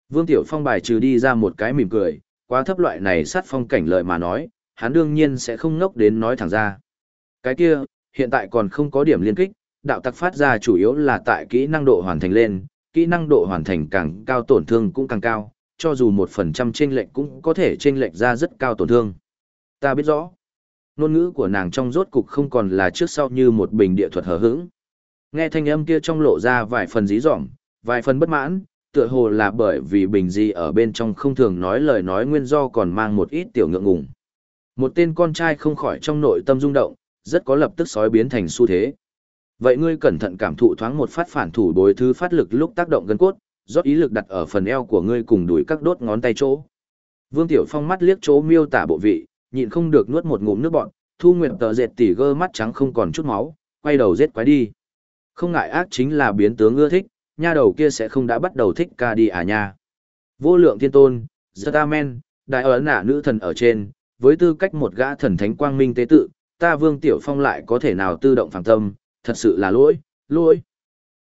Vương Tiểu Phong bài trừ đi ra một cái mỉm cười, quá thấp loại này sát phong cảnh lợi mà nói, hắn đương nhiên sẽ không ngốc đến nói thẳng ra. Cái kia, hiện tại còn không có điểm liên kích, đạo tặc phát ra chủ yếu là tại kỹ năng độ hoàn thành lên, kỹ năng độ hoàn thành càng cao tổn thương cũng càng cao, cho dù một phần trăm chênh lệch cũng có thể chênh lệch ra rất cao tổn thương. Ta biết rõ. Ngôn ngữ của nàng trong rốt cục không còn là trước sau như một bình địa thuật hờ hững. Nghe thanh âm kia trong lộ ra vài phần dí dỏm, vài phần bất mãn, tựa hồ là bởi vì bình di ở bên trong không thường nói lời nói nguyên do còn mang một ít tiểu ngượng ngùng. Một tên con trai không khỏi trong nội tâm rung động, rất có lập tức sói biến thành xu thế. Vậy ngươi cẩn thận cảm thụ thoáng một phát phản thủ bối thứ phát lực lúc tác động gân cốt, rót ý lực đặt ở phần eo của ngươi cùng đuổi các đốt ngón tay chỗ. Vương Tiểu Phong mắt liếc chỗ miêu tả bộ vị, nhịn không được nuốt một ngụm nước bọt, Thu Nguyệt tờ dệt tỉ gơ mắt trắng không còn chút máu, quay đầu giết quái đi. Không ngại ác chính là biến tướng ưa thích, nha đầu kia sẽ không đã bắt đầu thích ca đi à nha. Vô lượng thiên tôn, Zatamen, đại ấn nả nữ thần ở trên, với tư cách một gã thần thánh quang minh tế tự, ta Vương Tiểu Phong lại có thể nào tự động phản tâm, thật sự là lỗi, lỗi.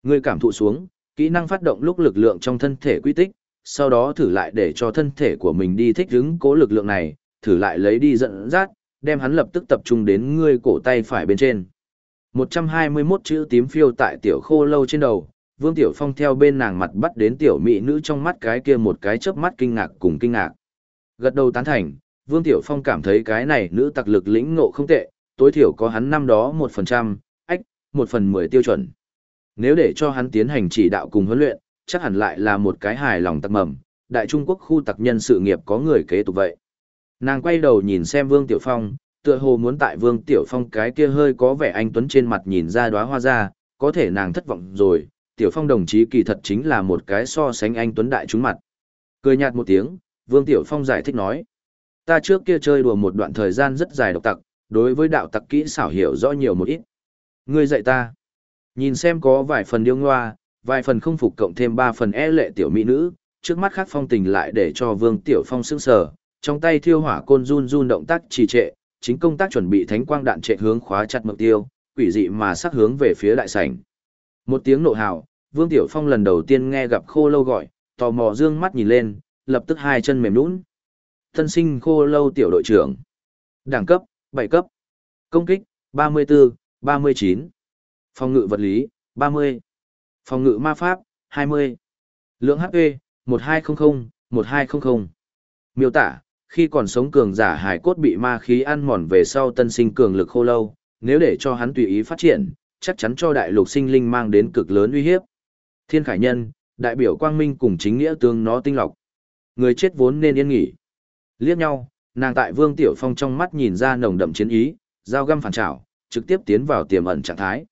Ngươi cảm thụ xuống, kỹ năng phát động lúc lực lượng trong thân thể quy tích, sau đó thử lại để cho thân thể của mình đi thích ứng cố lực lượng này, thử lại lấy đi dẫn dắt, đem hắn lập tức tập trung đến ngươi cổ tay phải bên trên. 121 chữ tím phiêu tại tiểu khô lâu trên đầu, Vương Tiểu Phong theo bên nàng mặt bắt đến tiểu mỹ nữ trong mắt cái kia một cái chớp mắt kinh ngạc cùng kinh ngạc. Gật đầu tán thành, Vương Tiểu Phong cảm thấy cái này nữ tặc lực lĩnh ngộ không tệ, tối thiểu có hắn năm đó 1%, ách, 1 phần 10 tiêu chuẩn. Nếu để cho hắn tiến hành chỉ đạo cùng huấn luyện, chắc hẳn lại là một cái hài lòng tặc mầm, đại Trung Quốc khu tặc nhân sự nghiệp có người kế tục vậy. Nàng quay đầu nhìn xem Vương Tiểu Phong, tựa hồ muốn tại Vương Tiểu Phong cái kia hơi có vẻ anh tuấn trên mặt nhìn ra đóa hoa ra, có thể nàng thất vọng rồi, Tiểu Phong đồng chí kỳ thật chính là một cái so sánh anh tuấn đại chúng mặt. Cười nhạt một tiếng, Vương Tiểu Phong giải thích nói, ta trước kia chơi đùa một đoạn thời gian rất dài độc tặc, đối với đạo tặc kỹ xảo hiểu rõ nhiều một ít. Ngươi dạy ta. Nhìn xem có vài phần điêu ngoa, vài phần không phục cộng thêm ba phần e lệ tiểu mỹ nữ, trước mắt khác phong tình lại để cho Vương Tiểu Phong sững sờ, trong tay thiêu hỏa côn run run động tác trì trệ, chính công tác chuẩn bị thánh quang đạn trệ hướng khóa chặt mục tiêu, quỷ dị mà sắc hướng về phía đại sảnh. Một tiếng nộ hào, Vương Tiểu Phong lần đầu tiên nghe gặp khô lâu gọi, tò mò dương mắt nhìn lên, lập tức hai chân mềm nhũn. Thân sinh khô lâu tiểu đội trưởng. Đẳng cấp, 7 cấp. Công kích, 34, 39. Phòng ngự vật lý, 30. Phòng ngự ma pháp, 20. Lượng HP, 1200, 1200. Miêu tả, khi còn sống cường giả hải cốt bị ma khí ăn mòn về sau tân sinh cường lực khô lâu, nếu để cho hắn tùy ý phát triển, chắc chắn cho đại lục sinh linh mang đến cực lớn uy hiếp. Thiên khải nhân, đại biểu quang minh cùng chính nghĩa tương nó tinh lọc. Người chết vốn nên yên nghỉ. Liếc nhau, nàng tại Vương Tiểu Phong trong mắt nhìn ra nồng đậm chiến ý, dao găm phản trảo, trực tiếp tiến vào tiềm ẩn trạng thái.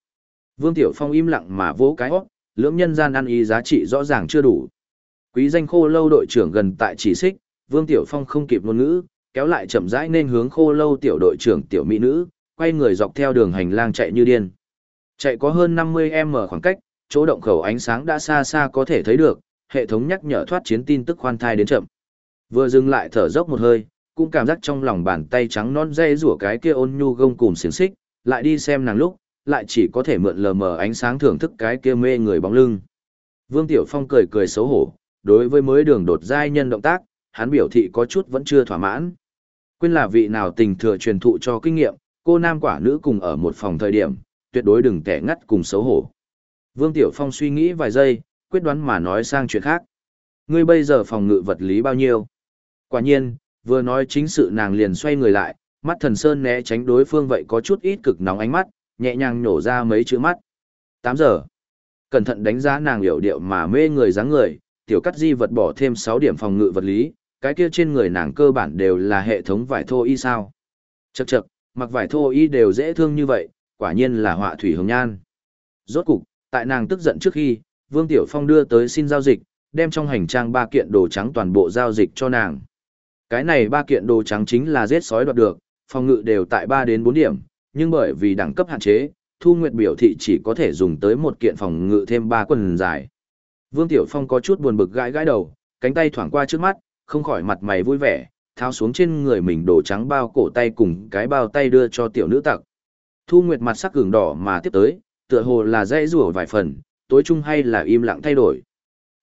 Vương Tiểu Phong im lặng mà vỗ cái hót, lưỡng nhân gian ăn ý giá trị rõ ràng chưa đủ. Quý danh khô lâu đội trưởng gần tại chỉ xích, Vương Tiểu Phong không kịp ngôn ngữ, kéo lại chậm rãi nên hướng khô lâu tiểu đội trưởng tiểu mỹ nữ, quay người dọc theo đường hành lang chạy như điên. Chạy có hơn 50m khoảng cách, chỗ động khẩu ánh sáng đã xa xa có thể thấy được, hệ thống nhắc nhở thoát chiến tin tức khoan thai đến chậm. Vừa dừng lại thở dốc một hơi, cũng cảm giác trong lòng bàn tay trắng non dây rủa cái kia ôn nhu gông cùng xiềng xích, lại đi xem nàng lúc, lại chỉ có thể mượn lờ mờ ánh sáng thưởng thức cái kia mê người bóng lưng. Vương Tiểu Phong cười cười xấu hổ, đối với mới đường đột giai nhân động tác, hắn biểu thị có chút vẫn chưa thỏa mãn. Quên là vị nào tình thừa truyền thụ cho kinh nghiệm, cô nam quả nữ cùng ở một phòng thời điểm, tuyệt đối đừng tẻ ngắt cùng xấu hổ. Vương Tiểu Phong suy nghĩ vài giây, quyết đoán mà nói sang chuyện khác. Ngươi bây giờ phòng ngự vật lý bao nhiêu? Quả nhiên, vừa nói chính sự nàng liền xoay người lại, mắt thần sơn né tránh đối phương vậy có chút ít cực nóng ánh mắt, nhẹ nhàng nhổ ra mấy chữ mắt. 8 giờ. Cẩn thận đánh giá nàng hiểu điệu mà mê người dáng người, tiểu cắt di vật bỏ thêm 6 điểm phòng ngự vật lý, cái kia trên người nàng cơ bản đều là hệ thống vải thô y sao. Chậc chậc, mặc vải thô y đều dễ thương như vậy, quả nhiên là họa thủy hồng nhan. Rốt cục, tại nàng tức giận trước khi, Vương Tiểu Phong đưa tới xin giao dịch, đem trong hành trang ba kiện đồ trắng toàn bộ giao dịch cho nàng. Cái này ba kiện đồ trắng chính là giết sói đoạt được, phòng ngự đều tại 3 đến 4 điểm, nhưng bởi vì đẳng cấp hạn chế, Thu Nguyệt biểu thị chỉ có thể dùng tới một kiện phòng ngự thêm 3 quần dài. Vương Tiểu Phong có chút buồn bực gãi gãi đầu, cánh tay thoảng qua trước mắt, không khỏi mặt mày vui vẻ, tháo xuống trên người mình đồ trắng bao cổ tay cùng cái bao tay đưa cho tiểu nữ tặc. Thu Nguyệt mặt sắc gừng đỏ mà tiếp tới, tựa hồ là dễ rủa vài phần, tối chung hay là im lặng thay đổi.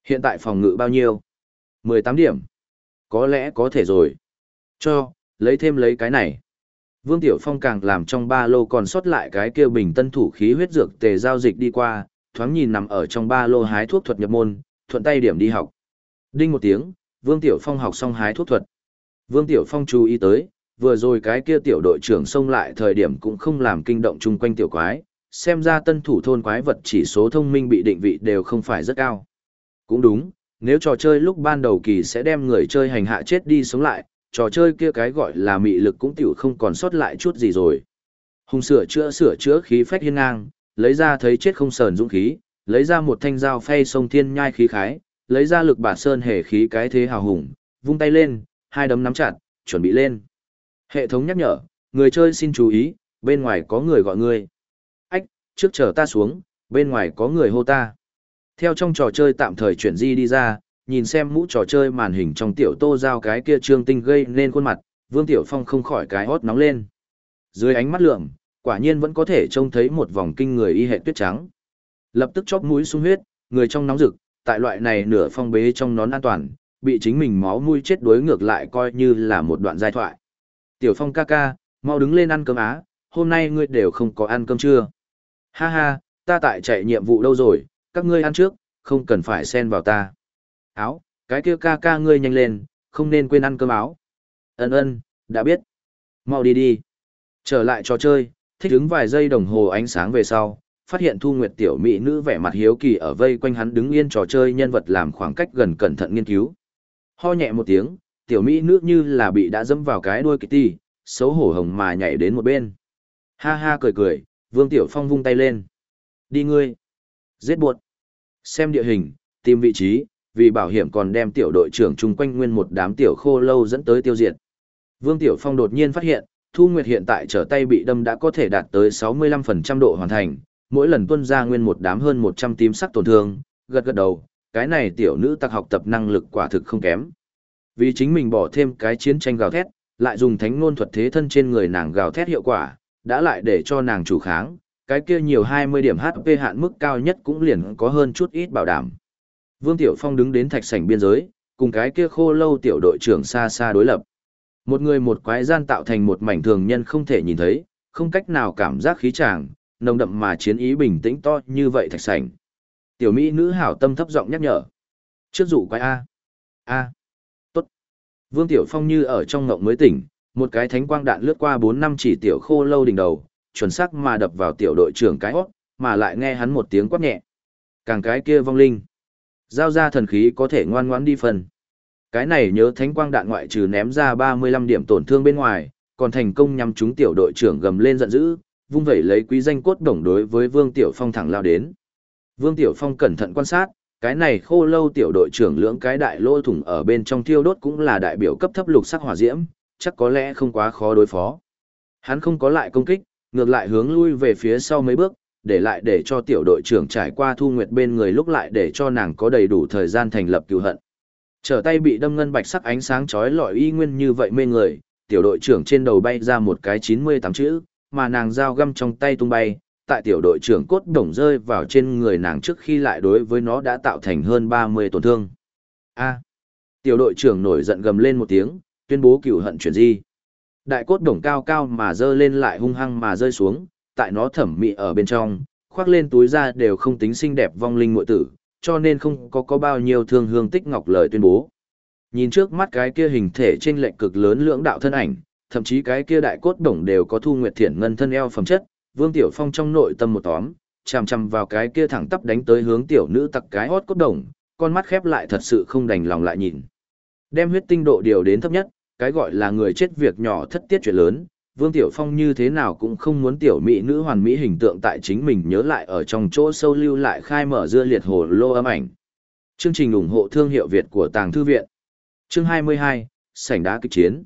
Hiện tại phòng ngự bao nhiêu? 18 điểm. Có lẽ có thể rồi. Cho, lấy thêm lấy cái này. Vương Tiểu Phong càng làm trong ba lô còn sót lại cái kia bình tân thủ khí huyết dược tề giao dịch đi qua, thoáng nhìn nằm ở trong ba lô hái thuốc thuật nhập môn, thuận tay điểm đi học. Đinh một tiếng, Vương Tiểu Phong học xong hái thuốc thuật. Vương Tiểu Phong chú ý tới, vừa rồi cái kia tiểu đội trưởng xông lại thời điểm cũng không làm kinh động chung quanh tiểu quái, xem ra tân thủ thôn quái vật chỉ số thông minh bị định vị đều không phải rất cao. Cũng đúng, nếu trò chơi lúc ban đầu kỳ sẽ đem người chơi hành hạ chết đi sống lại, trò chơi kia cái gọi là mị lực cũng tiểu không còn sót lại chút gì rồi. Hùng sửa chữa sửa chữa khí phách hiên ngang, lấy ra thấy chết không sờn dũng khí, lấy ra một thanh dao phay sông thiên nhai khí khái, lấy ra lực bà sơn hề khí cái thế hào hùng, vung tay lên, hai đấm nắm chặt, chuẩn bị lên. Hệ thống nhắc nhở, người chơi xin chú ý, bên ngoài có người gọi ngươi. Ách, trước chờ ta xuống, bên ngoài có người hô ta. Theo trong trò chơi tạm thời chuyển di đi ra, nhìn xem mũ trò chơi màn hình trong tiểu tô giao cái kia trương tinh gây nên khuôn mặt, Vương Tiểu Phong không khỏi cái hót nóng lên. Dưới ánh mắt lượm quả nhiên vẫn có thể trông thấy một vòng kinh người y hệ tuyết trắng. Lập tức chóp mũi sung huyết, người trong nóng rực, tại loại này nửa phong bế trong nón an toàn, bị chính mình máu mũi chết đuối ngược lại coi như là một đoạn giai thoại. Tiểu Phong ca ca, mau đứng lên ăn cơm á, hôm nay ngươi đều không có ăn cơm chưa? Ha ha, ta tại chạy nhiệm vụ đâu rồi, các ngươi ăn trước, không cần phải xen vào ta. Áo, cái kia ca ca ngươi nhanh lên, không nên quên ăn cơm áo. Ân ân, đã biết. Mau đi đi. Trở lại trò chơi, thích đứng vài giây đồng hồ ánh sáng về sau, phát hiện thu nguyệt tiểu mỹ nữ vẻ mặt hiếu kỳ ở vây quanh hắn đứng yên trò chơi nhân vật làm khoảng cách gần cẩn thận nghiên cứu. Ho nhẹ một tiếng, tiểu mỹ nữ như là bị đã dẫm vào cái đuôi Kitty, xấu hổ hồng mà nhảy đến một bên. Ha ha cười cười, Vương Tiểu Phong vung tay lên. Đi ngươi. Giết buột. Xem địa hình, tìm vị trí, vì bảo hiểm còn đem tiểu đội trưởng chung quanh nguyên một đám tiểu khô lâu dẫn tới tiêu diệt. Vương Tiểu Phong đột nhiên phát hiện, Thu Nguyệt hiện tại trở tay bị đâm đã có thể đạt tới 65% độ hoàn thành, mỗi lần tuân ra nguyên một đám hơn 100 tím sắc tổn thương, gật gật đầu, cái này tiểu nữ tặc học tập năng lực quả thực không kém. Vì chính mình bỏ thêm cái chiến tranh gào thét, lại dùng thánh ngôn thuật thế thân trên người nàng gào thét hiệu quả, đã lại để cho nàng chủ kháng, cái kia nhiều 20 điểm HP hạn mức cao nhất cũng liền có hơn chút ít bảo đảm. Vương Tiểu Phong đứng đến thạch sảnh biên giới, cùng cái kia khô lâu tiểu đội trưởng xa xa đối lập. Một người một quái gian tạo thành một mảnh thường nhân không thể nhìn thấy, không cách nào cảm giác khí tràng, nồng đậm mà chiến ý bình tĩnh to như vậy thạch sảnh. Tiểu mỹ nữ hảo tâm thấp giọng nhắc nhở. Trước dụ quái A. A. Tốt. Vương Tiểu Phong như ở trong ngộng mới tỉnh, một cái thánh quang đạn lướt qua 4 năm chỉ tiểu khô lâu đỉnh đầu, chuẩn xác mà đập vào tiểu đội trưởng cái hót, mà lại nghe hắn một tiếng quát nhẹ. Càng cái kia vong linh. Giao ra thần khí có thể ngoan ngoãn đi phần. Cái này nhớ thánh quang đạn ngoại trừ ném ra 35 điểm tổn thương bên ngoài, còn thành công nhằm trúng tiểu đội trưởng gầm lên giận dữ, vung vẩy lấy quý danh cốt đồng đối với Vương Tiểu Phong thẳng lao đến. Vương Tiểu Phong cẩn thận quan sát, cái này khô lâu tiểu đội trưởng lưỡng cái đại lô thủng ở bên trong thiêu đốt cũng là đại biểu cấp thấp lục sắc hỏa diễm, chắc có lẽ không quá khó đối phó. Hắn không có lại công kích, ngược lại hướng lui về phía sau mấy bước, để lại để cho tiểu đội trưởng trải qua thu nguyệt bên người lúc lại để cho nàng có đầy đủ thời gian thành lập cựu hận. Trở tay bị đâm ngân bạch sắc ánh sáng chói lọi y nguyên như vậy mê người, tiểu đội trưởng trên đầu bay ra một cái 98 chữ, mà nàng dao găm trong tay tung bay, tại tiểu đội trưởng cốt đồng rơi vào trên người nàng trước khi lại đối với nó đã tạo thành hơn 30 tổn thương. A. tiểu đội trưởng nổi giận gầm lên một tiếng, tuyên bố cựu hận chuyển di. Đại cốt đồng cao cao mà dơ lên lại hung hăng mà rơi xuống, tại nó thẩm mị ở bên trong, khoác lên túi ra đều không tính xinh đẹp vong linh muội tử, cho nên không có có bao nhiêu thương hương tích ngọc lời tuyên bố. Nhìn trước mắt cái kia hình thể trên lệch cực lớn lưỡng đạo thân ảnh, thậm chí cái kia đại cốt đồng đều có thu nguyệt thiện ngân thân eo phẩm chất, Vương Tiểu Phong trong nội tâm một tóm, chằm chằm vào cái kia thẳng tắp đánh tới hướng tiểu nữ tặc cái hót cốt đồng, con mắt khép lại thật sự không đành lòng lại nhìn. Đem huyết tinh độ điều đến thấp nhất, cái gọi là người chết việc nhỏ thất tiết chuyện lớn, Vương Tiểu Phong như thế nào cũng không muốn tiểu mỹ nữ hoàn mỹ hình tượng tại chính mình nhớ lại ở trong chỗ sâu lưu lại khai mở dưa liệt hồ lô âm ảnh. Chương trình ủng hộ thương hiệu Việt của Tàng Thư Viện. Chương 22, Sảnh đá kịch chiến.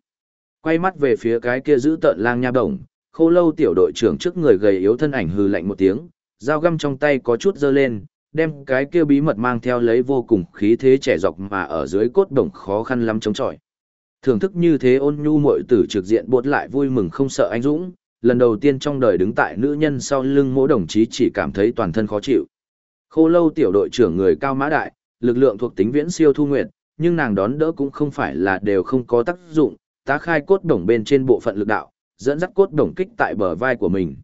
Quay mắt về phía cái kia giữ tợn lang nha đồng, khô lâu tiểu đội trưởng trước người gầy yếu thân ảnh hừ lạnh một tiếng, dao găm trong tay có chút dơ lên, đem cái kia bí mật mang theo lấy vô cùng khí thế trẻ dọc mà ở dưới cốt đồng khó khăn lắm chống chọi. Thưởng thức như thế ôn nhu muội tử trực diện buột lại vui mừng không sợ anh dũng, lần đầu tiên trong đời đứng tại nữ nhân sau lưng mỗi đồng chí chỉ cảm thấy toàn thân khó chịu. Khô lâu tiểu đội trưởng người cao mã đại, lực lượng thuộc tính viễn siêu thu nguyệt, nhưng nàng đón đỡ cũng không phải là đều không có tác dụng, tá khai cốt đồng bên trên bộ phận lực đạo, dẫn dắt cốt đồng kích tại bờ vai của mình.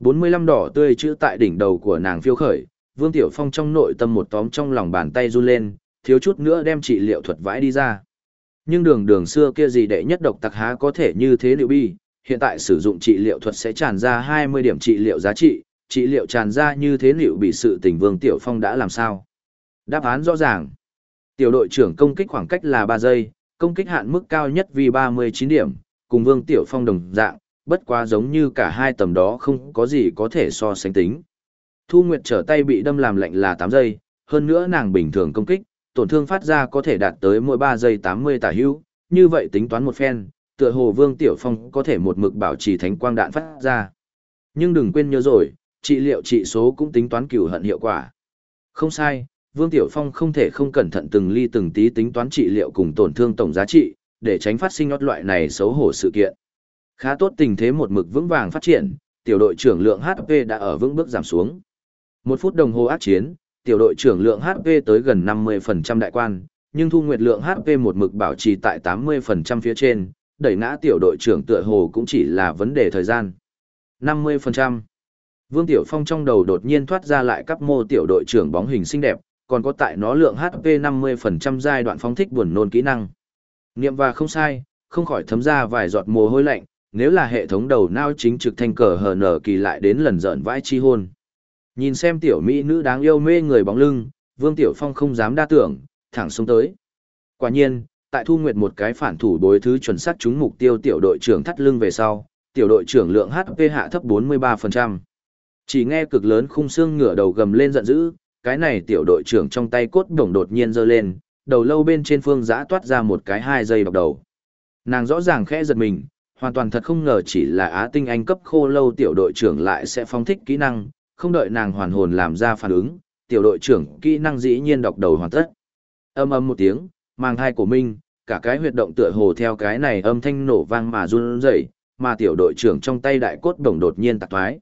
45 đỏ tươi chữ tại đỉnh đầu của nàng phiêu khởi, Vương Tiểu Phong trong nội tâm một tóm trong lòng bàn tay run lên, thiếu chút nữa đem trị liệu thuật vãi đi ra. Nhưng đường đường xưa kia gì đệ nhất độc tặc há có thể như thế liệu bi, hiện tại sử dụng trị liệu thuật sẽ tràn ra 20 điểm trị liệu giá trị, trị liệu tràn ra như thế liệu bị sự tình Vương Tiểu Phong đã làm sao? Đáp án rõ ràng. Tiểu đội trưởng công kích khoảng cách là 3 giây, công kích hạn mức cao nhất vì 39 điểm, cùng Vương Tiểu Phong đồng dạng, bất quá giống như cả hai tầm đó không có gì có thể so sánh tính. Thu Nguyệt trở tay bị đâm làm lạnh là 8 giây, hơn nữa nàng bình thường công kích, tổn thương phát ra có thể đạt tới mỗi 3 giây 80 tả hữu, như vậy tính toán một phen, tựa hồ Vương Tiểu Phong có thể một mực bảo trì thánh quang đạn phát ra. Nhưng đừng quên nhớ rồi, trị liệu trị số cũng tính toán cửu hận hiệu quả. Không sai, Vương Tiểu Phong không thể không cẩn thận từng ly từng tí tính toán trị liệu cùng tổn thương tổng giá trị, để tránh phát sinh nót loại này xấu hổ sự kiện. Khá tốt tình thế một mực vững vàng phát triển, tiểu đội trưởng lượng HP đã ở vững bước giảm xuống. Một phút đồng hồ ác chiến, tiểu đội trưởng lượng HP tới gần 50% đại quan, nhưng thu nguyệt lượng HP một mực bảo trì tại 80% phía trên, đẩy ngã tiểu đội trưởng tựa hồ cũng chỉ là vấn đề thời gian. 50%. Vương Tiểu Phong trong đầu đột nhiên thoát ra lại các mô tiểu đội trưởng bóng hình xinh đẹp, còn có tại nó lượng HP 50% giai đoạn phóng thích buồn nôn kỹ năng. Niệm và không sai, không khỏi thấm ra vài giọt mồ hôi lạnh, nếu là hệ thống đầu nao chính trực thanh cờ hờ nở kỳ lại đến lần giận vãi chi hôn. Nhìn xem tiểu mỹ nữ đáng yêu mê người bóng lưng, Vương Tiểu Phong không dám đa tưởng, thẳng xuống tới. Quả nhiên, tại thu nguyệt một cái phản thủ đối thứ chuẩn xác trúng mục tiêu tiểu đội trưởng thắt lưng về sau, tiểu đội trưởng lượng HP hạ thấp 43%. Chỉ nghe cực lớn khung xương ngửa đầu gầm lên giận dữ, cái này tiểu đội trưởng trong tay cốt đồng đột nhiên giơ lên, đầu lâu bên trên phương giã toát ra một cái hai giây độc đầu. Nàng rõ ràng khẽ giật mình, hoàn toàn thật không ngờ chỉ là Á Tinh Anh cấp khô lâu tiểu đội trưởng lại sẽ phóng thích kỹ năng, không đợi nàng hoàn hồn làm ra phản ứng, tiểu đội trưởng kỹ năng dĩ nhiên đọc đầu hoàn tất. Âm âm một tiếng, mang thai của Minh, cả cái huyệt động tựa hồ theo cái này âm thanh nổ vang mà run rẩy, mà tiểu đội trưởng trong tay đại cốt đồng đột nhiên tạc thoái.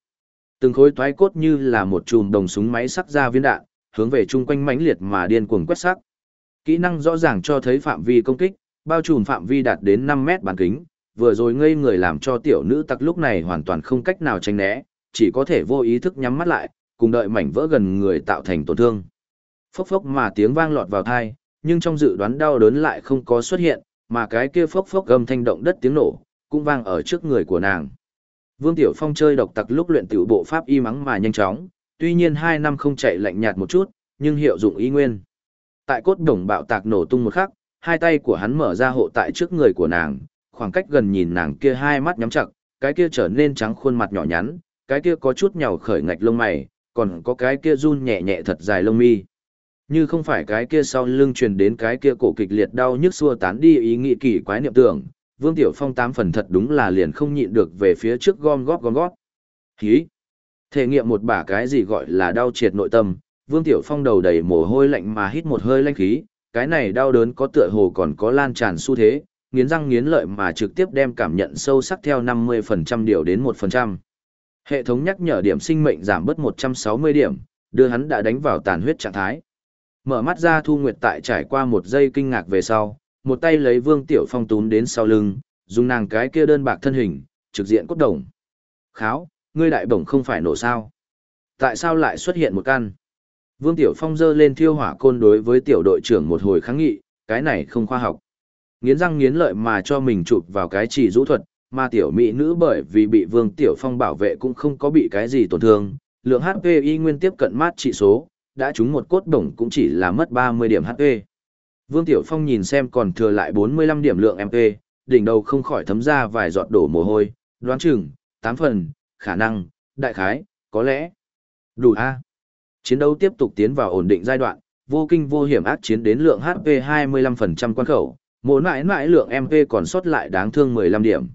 Từng khối toái cốt như là một chùm đồng súng máy sắc ra viên đạn, hướng về chung quanh mãnh liệt mà điên cuồng quét sắc. Kỹ năng rõ ràng cho thấy phạm vi công kích, bao trùm phạm vi đạt đến 5 mét bán kính, vừa rồi ngây người làm cho tiểu nữ tặc lúc này hoàn toàn không cách nào tránh né, chỉ có thể vô ý thức nhắm mắt lại, cùng đợi mảnh vỡ gần người tạo thành tổn thương. Phốc phốc mà tiếng vang lọt vào tai, nhưng trong dự đoán đau đớn lại không có xuất hiện, mà cái kia phốc phốc gầm thanh động đất tiếng nổ, cũng vang ở trước người của nàng. Vương Tiểu Phong chơi độc tặc lúc luyện tiểu bộ pháp y mắng mà nhanh chóng, tuy nhiên hai năm không chạy lạnh nhạt một chút, nhưng hiệu dụng y nguyên. Tại cốt đồng bạo tạc nổ tung một khắc, hai tay của hắn mở ra hộ tại trước người của nàng, khoảng cách gần nhìn nàng kia hai mắt nhắm chặt, cái kia trở nên trắng khuôn mặt nhỏ nhắn, cái kia có chút nhàu khởi ngạch lông mày, còn có cái kia run nhẹ nhẹ thật dài lông mi. Như không phải cái kia sau lưng truyền đến cái kia cổ kịch liệt đau nhức xua tán đi ý nghĩ kỳ quái niệm tưởng, Vương Tiểu Phong tám phần thật đúng là liền không nhịn được về phía trước gom gót gom gót. Hí! Thể nghiệm một bả cái gì gọi là đau triệt nội tâm, Vương Tiểu Phong đầu đầy mồ hôi lạnh mà hít một hơi lanh khí, cái này đau đớn có tựa hồ còn có lan tràn xu thế, nghiến răng nghiến lợi mà trực tiếp đem cảm nhận sâu sắc theo 50% điều đến 1%. Hệ thống nhắc nhở điểm sinh mệnh giảm bớt 160 điểm, đưa hắn đã đánh vào tàn huyết trạng thái. Mở mắt ra Thu Nguyệt tại trải qua một giây kinh ngạc về sau, một tay lấy Vương Tiểu Phong túm đến sau lưng, dùng nàng cái kia đơn bạc thân hình, trực diện cốt đồng. Kháo, ngươi đại bổng không phải nổ sao? Tại sao lại xuất hiện một căn? Vương Tiểu Phong giơ lên thiêu hỏa côn đối với tiểu đội trưởng một hồi kháng nghị, cái này không khoa học. Nghiến răng nghiến lợi mà cho mình chụp vào cái chỉ rũ thuật, mà tiểu mỹ nữ bởi vì bị Vương Tiểu Phong bảo vệ cũng không có bị cái gì tổn thương, lượng HP y nguyên tiếp cận mát trị số, đã trúng một cốt đồng cũng chỉ là mất 30 điểm HP. Vương Tiểu Phong nhìn xem còn thừa lại 45 điểm lượng MP, đỉnh đầu không khỏi thấm ra vài giọt đổ mồ hôi, đoán chừng, 8 phần, khả năng, đại khái, có lẽ. Đủ A. Chiến đấu tiếp tục tiến vào ổn định giai đoạn, vô kinh vô hiểm ác chiến đến lượng HP 25% quan khẩu, mỗi mãi mãi lượng MP còn sót lại đáng thương 15 điểm.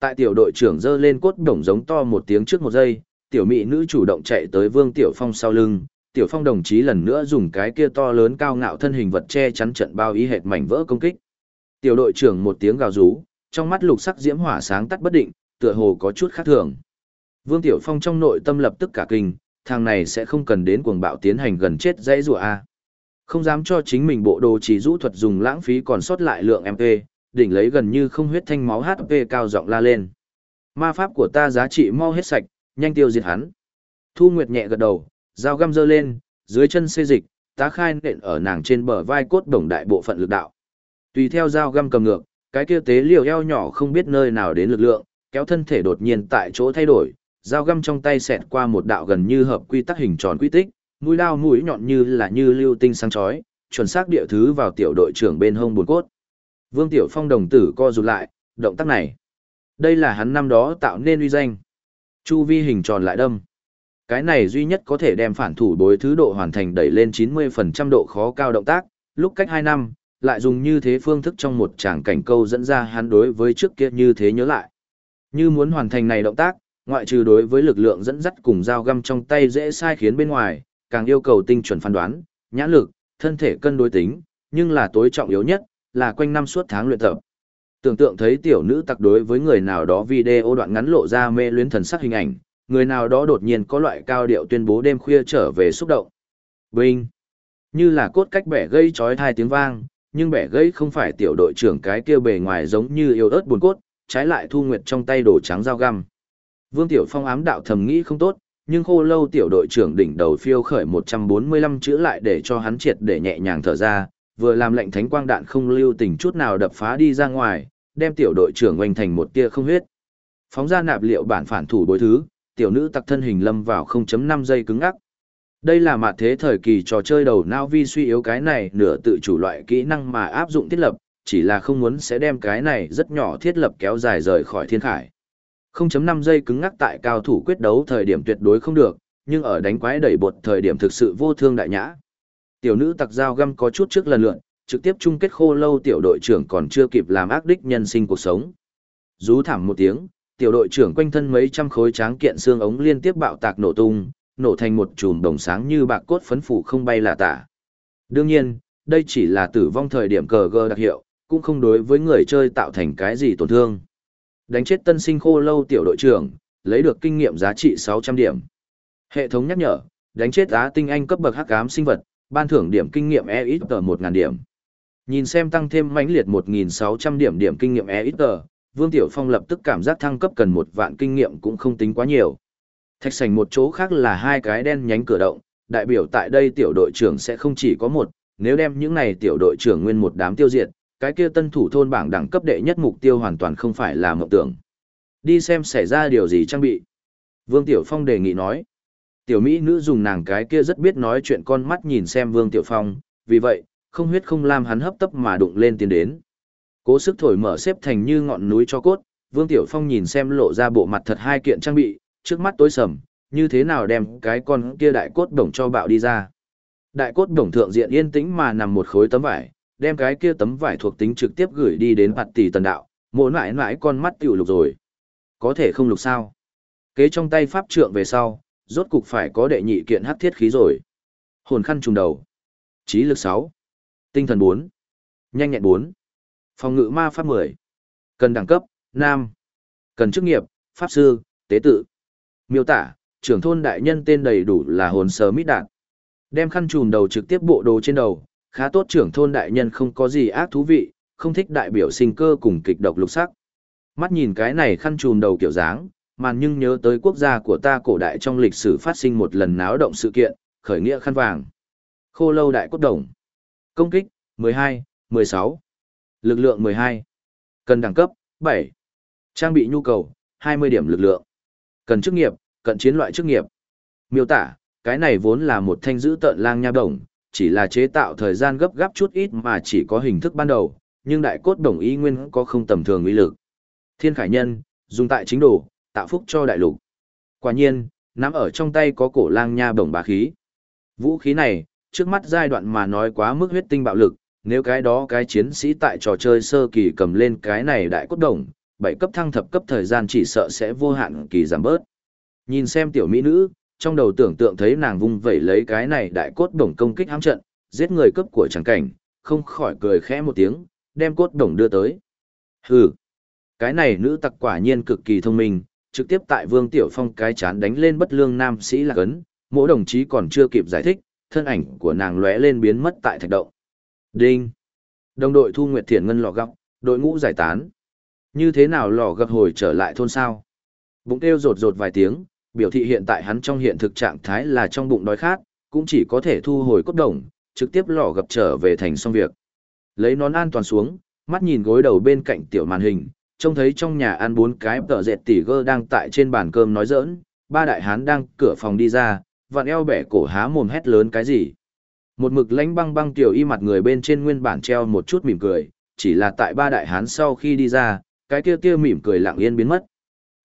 Tại tiểu đội trưởng dơ lên cốt đồng giống to một tiếng trước một giây, tiểu mỹ nữ chủ động chạy tới Vương Tiểu Phong sau lưng, Tiểu Phong đồng chí lần nữa dùng cái kia to lớn cao ngạo thân hình vật che chắn trận bao ý hệt mảnh vỡ công kích. Tiểu đội trưởng một tiếng gào rú, trong mắt lục sắc diễm hỏa sáng tắt bất định, tựa hồ có chút khác thường. Vương Tiểu Phong trong nội tâm lập tức cả kinh, thằng này sẽ không cần đến cuồng bạo tiến hành gần chết dãy rùa a. Không dám cho chính mình bộ đồ chỉ rũ thuật dùng lãng phí còn sót lại lượng MP, đỉnh lấy gần như không huyết thanh máu HP cao giọng la lên. Ma pháp của ta giá trị mau hết sạch, nhanh tiêu diệt hắn. Thu Nguyệt nhẹ gật đầu, dao găm giơ lên, dưới chân xê dịch, tá khai nện ở nàng trên bờ vai cốt đồng đại bộ phận lực đạo. Tùy theo dao găm cầm ngược, cái kia tế liều eo nhỏ không biết nơi nào đến lực lượng, kéo thân thể đột nhiên tại chỗ thay đổi, dao găm trong tay xẹt qua một đạo gần như hợp quy tắc hình tròn quy tích, mũi lao mũi nhọn như là như lưu tinh sáng chói, chuẩn xác địa thứ vào tiểu đội trưởng bên hông buồn cốt. Vương Tiểu Phong đồng tử co rụt lại, động tác này. Đây là hắn năm đó tạo nên uy danh. Chu vi hình tròn lại đâm. Cái này duy nhất có thể đem phản thủ đối thứ độ hoàn thành đẩy lên 90% độ khó cao động tác, lúc cách 2 năm, lại dùng như thế phương thức trong một tràng cảnh câu dẫn ra hắn đối với trước kia như thế nhớ lại. Như muốn hoàn thành này động tác, ngoại trừ đối với lực lượng dẫn dắt cùng dao găm trong tay dễ sai khiến bên ngoài, càng yêu cầu tinh chuẩn phán đoán, nhãn lực, thân thể cân đối tính, nhưng là tối trọng yếu nhất, là quanh năm suốt tháng luyện tập. Tưởng tượng thấy tiểu nữ tặc đối với người nào đó video đoạn ngắn lộ ra mê luyến thần sắc hình ảnh, người nào đó đột nhiên có loại cao điệu tuyên bố đêm khuya trở về xúc động. Bình Như là cốt cách bẻ gây chói thai tiếng vang, nhưng bẻ gây không phải tiểu đội trưởng cái kia bề ngoài giống như yêu ớt buồn cốt, trái lại thu nguyệt trong tay đồ trắng dao găm. Vương Tiểu Phong ám đạo thầm nghĩ không tốt, nhưng khô lâu tiểu đội trưởng đỉnh đầu phiêu khởi 145 chữ lại để cho hắn triệt để nhẹ nhàng thở ra, vừa làm lệnh thánh quang đạn không lưu tình chút nào đập phá đi ra ngoài, đem tiểu đội trưởng oanh thành một tia không huyết. Phóng ra nạp liệu bản phản thủ đối thứ, tiểu nữ tặc thân hình lâm vào 0.5 giây cứng ngắc. Đây là mặt thế thời kỳ trò chơi đầu não vi suy yếu cái này nửa tự chủ loại kỹ năng mà áp dụng thiết lập, chỉ là không muốn sẽ đem cái này rất nhỏ thiết lập kéo dài rời khỏi thiên khải. 0.5 giây cứng ngắc tại cao thủ quyết đấu thời điểm tuyệt đối không được, nhưng ở đánh quái đẩy bột thời điểm thực sự vô thương đại nhã. Tiểu nữ tặc dao găm có chút trước lần lượn, trực tiếp chung kết khô lâu tiểu đội trưởng còn chưa kịp làm ác đích nhân sinh cuộc sống. Rú thảm một tiếng, tiểu đội trưởng quanh thân mấy trăm khối tráng kiện xương ống liên tiếp bạo tạc nổ tung, nổ thành một chùm đồng sáng như bạc cốt phấn phủ không bay là tả. Đương nhiên, đây chỉ là tử vong thời điểm cờ gơ đặc hiệu, cũng không đối với người chơi tạo thành cái gì tổn thương. Đánh chết tân sinh khô lâu tiểu đội trưởng, lấy được kinh nghiệm giá trị 600 điểm. Hệ thống nhắc nhở, đánh chết á tinh anh cấp bậc hắc ám sinh vật, ban thưởng điểm kinh nghiệm e ít tờ 1000 điểm. Nhìn xem tăng thêm mãnh liệt 1600 điểm điểm kinh nghiệm e ít tờ, Vương Tiểu Phong lập tức cảm giác thăng cấp cần một vạn kinh nghiệm cũng không tính quá nhiều. Thạch sành một chỗ khác là hai cái đen nhánh cửa động, đại biểu tại đây tiểu đội trưởng sẽ không chỉ có một, nếu đem những này tiểu đội trưởng nguyên một đám tiêu diệt, cái kia tân thủ thôn bảng đẳng cấp đệ nhất mục tiêu hoàn toàn không phải là mộng tưởng. Đi xem xảy ra điều gì trang bị. Vương Tiểu Phong đề nghị nói. Tiểu Mỹ nữ dùng nàng cái kia rất biết nói chuyện con mắt nhìn xem Vương Tiểu Phong, vì vậy, không huyết không lam hắn hấp tấp mà đụng lên tiến đến. Cố sức thổi mở xếp thành như ngọn núi cho cốt, Vương Tiểu Phong nhìn xem lộ ra bộ mặt thật hai kiện trang bị, trước mắt tối sầm, như thế nào đem cái con kia đại cốt đồng cho bạo đi ra. Đại cốt đồng thượng diện yên tĩnh mà nằm một khối tấm vải, đem cái kia tấm vải thuộc tính trực tiếp gửi đi đến mặt tỷ tần đạo, mộ mãi mãi con mắt tiểu lục rồi. Có thể không lục sao. Kế trong tay pháp trượng về sau, rốt cục phải có đệ nhị kiện hắc thiết khí rồi. Hồn khăn trùng đầu. Trí lực 6. Tinh thần 4. Nhanh nhẹn 4. Phòng ngự ma pháp 10. Cần đẳng cấp, nam. Cần chức nghiệp, pháp sư, tế tự. Miêu tả, trưởng thôn đại nhân tên đầy đủ là hồn sơ mít đạn. Đem khăn trùm đầu trực tiếp bộ đồ trên đầu, khá tốt trưởng thôn đại nhân không có gì ác thú vị, không thích đại biểu sinh cơ cùng kịch độc lục sắc. Mắt nhìn cái này khăn trùm đầu kiểu dáng, màn nhưng nhớ tới quốc gia của ta cổ đại trong lịch sử phát sinh một lần náo động sự kiện, khởi nghĩa khăn vàng. Khô lâu đại cốt đồng. Công kích, 12, 16. Lực lượng 12. Cần đẳng cấp, 7. Trang bị nhu cầu, 20 điểm lực lượng. Cần chức nghiệp, cận chiến loại chức nghiệp. Miêu tả, cái này vốn là một thanh giữ tợn lang nha đồng, chỉ là chế tạo thời gian gấp gáp chút ít mà chỉ có hình thức ban đầu, nhưng đại cốt đồng ý nguyên có không tầm thường uy lực. Thiên Khải Nhân, dùng tại chính đồ, tạo phúc cho đại lục. Quả nhiên, nắm ở trong tay có cổ lang nha bổng bá khí. Vũ khí này, trước mắt giai đoạn mà nói quá mức huyết tinh bạo lực, nếu cái đó cái chiến sĩ tại trò chơi sơ kỳ cầm lên cái này đại cốt đồng, bảy cấp thăng thập cấp thời gian chỉ sợ sẽ vô hạn kỳ giảm bớt. Nhìn xem tiểu mỹ nữ, trong đầu tưởng tượng thấy nàng vung vẩy lấy cái này đại cốt đồng công kích hãm trận, giết người cấp của chẳng cảnh, không khỏi cười khẽ một tiếng, đem cốt đồng đưa tới. Hừ, cái này nữ tặc quả nhiên cực kỳ thông minh, trực tiếp tại Vương Tiểu Phong cái chán đánh lên bất lương nam sĩ là cấn, mỗi đồng chí còn chưa kịp giải thích, thân ảnh của nàng lóe lên biến mất tại thạch động. Đinh. Đồng đội Thu Nguyệt Thiện Ngân lò gọng, đội ngũ giải tán. Như thế nào lò gập hồi trở lại thôn sao? Bụng kêu rột rột vài tiếng, biểu thị hiện tại hắn trong hiện thực trạng thái là trong bụng đói khát, cũng chỉ có thể thu hồi cốt đồng, trực tiếp lò gập trở về thành xong việc. Lấy nón an toàn xuống, mắt nhìn gối đầu bên cạnh tiểu màn hình, trông thấy trong nhà ăn bốn cái tợ dệt tỉ gơ đang tại trên bàn cơm nói giỡn, ba đại hán đang cửa phòng đi ra, vặn eo bẻ cổ há mồm hét lớn cái gì. Một mực lánh băng băng tiểu y mặt người bên trên nguyên bản treo một chút mỉm cười, chỉ là tại ba đại hán sau khi đi ra, cái kia kia mỉm cười lặng yên biến mất.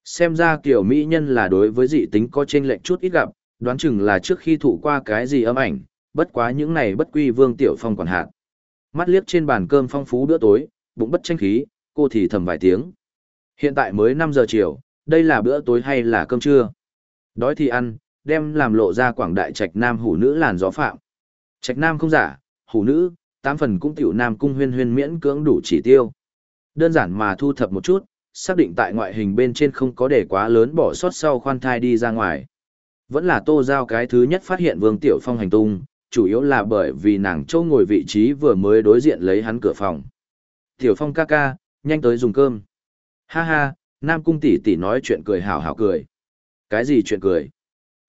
Xem ra kiểu mỹ nhân là đối với dị tính có chênh lệch chút ít gặp, đoán chừng là trước khi thụ qua cái gì âm ảnh, bất quá những này bất quy vương tiểu phong còn hạn. Mắt liếc trên bàn cơm phong phú bữa tối, bụng bất tranh khí, cô thì thầm vài tiếng. Hiện tại mới 5 giờ chiều, đây là bữa tối hay là cơm trưa? Đói thì ăn, đem làm lộ ra quảng đại trạch nam hủ nữ làn gió phạm. Trạch nam không giả, hủ nữ, tám phần cũng tiểu nam cung huyên huyên miễn cưỡng đủ chỉ tiêu. Đơn giản mà thu thập một chút, xác định tại ngoại hình bên trên không có để quá lớn bỏ sót sau khoan thai đi ra ngoài. Vẫn là tô giao cái thứ nhất phát hiện Vương Tiểu Phong hành tung, chủ yếu là bởi vì nàng châu ngồi vị trí vừa mới đối diện lấy hắn cửa phòng. Tiểu Phong ca ca, nhanh tới dùng cơm. Ha ha, Nam Cung tỷ tỷ nói chuyện cười hào hào cười. Cái gì chuyện cười?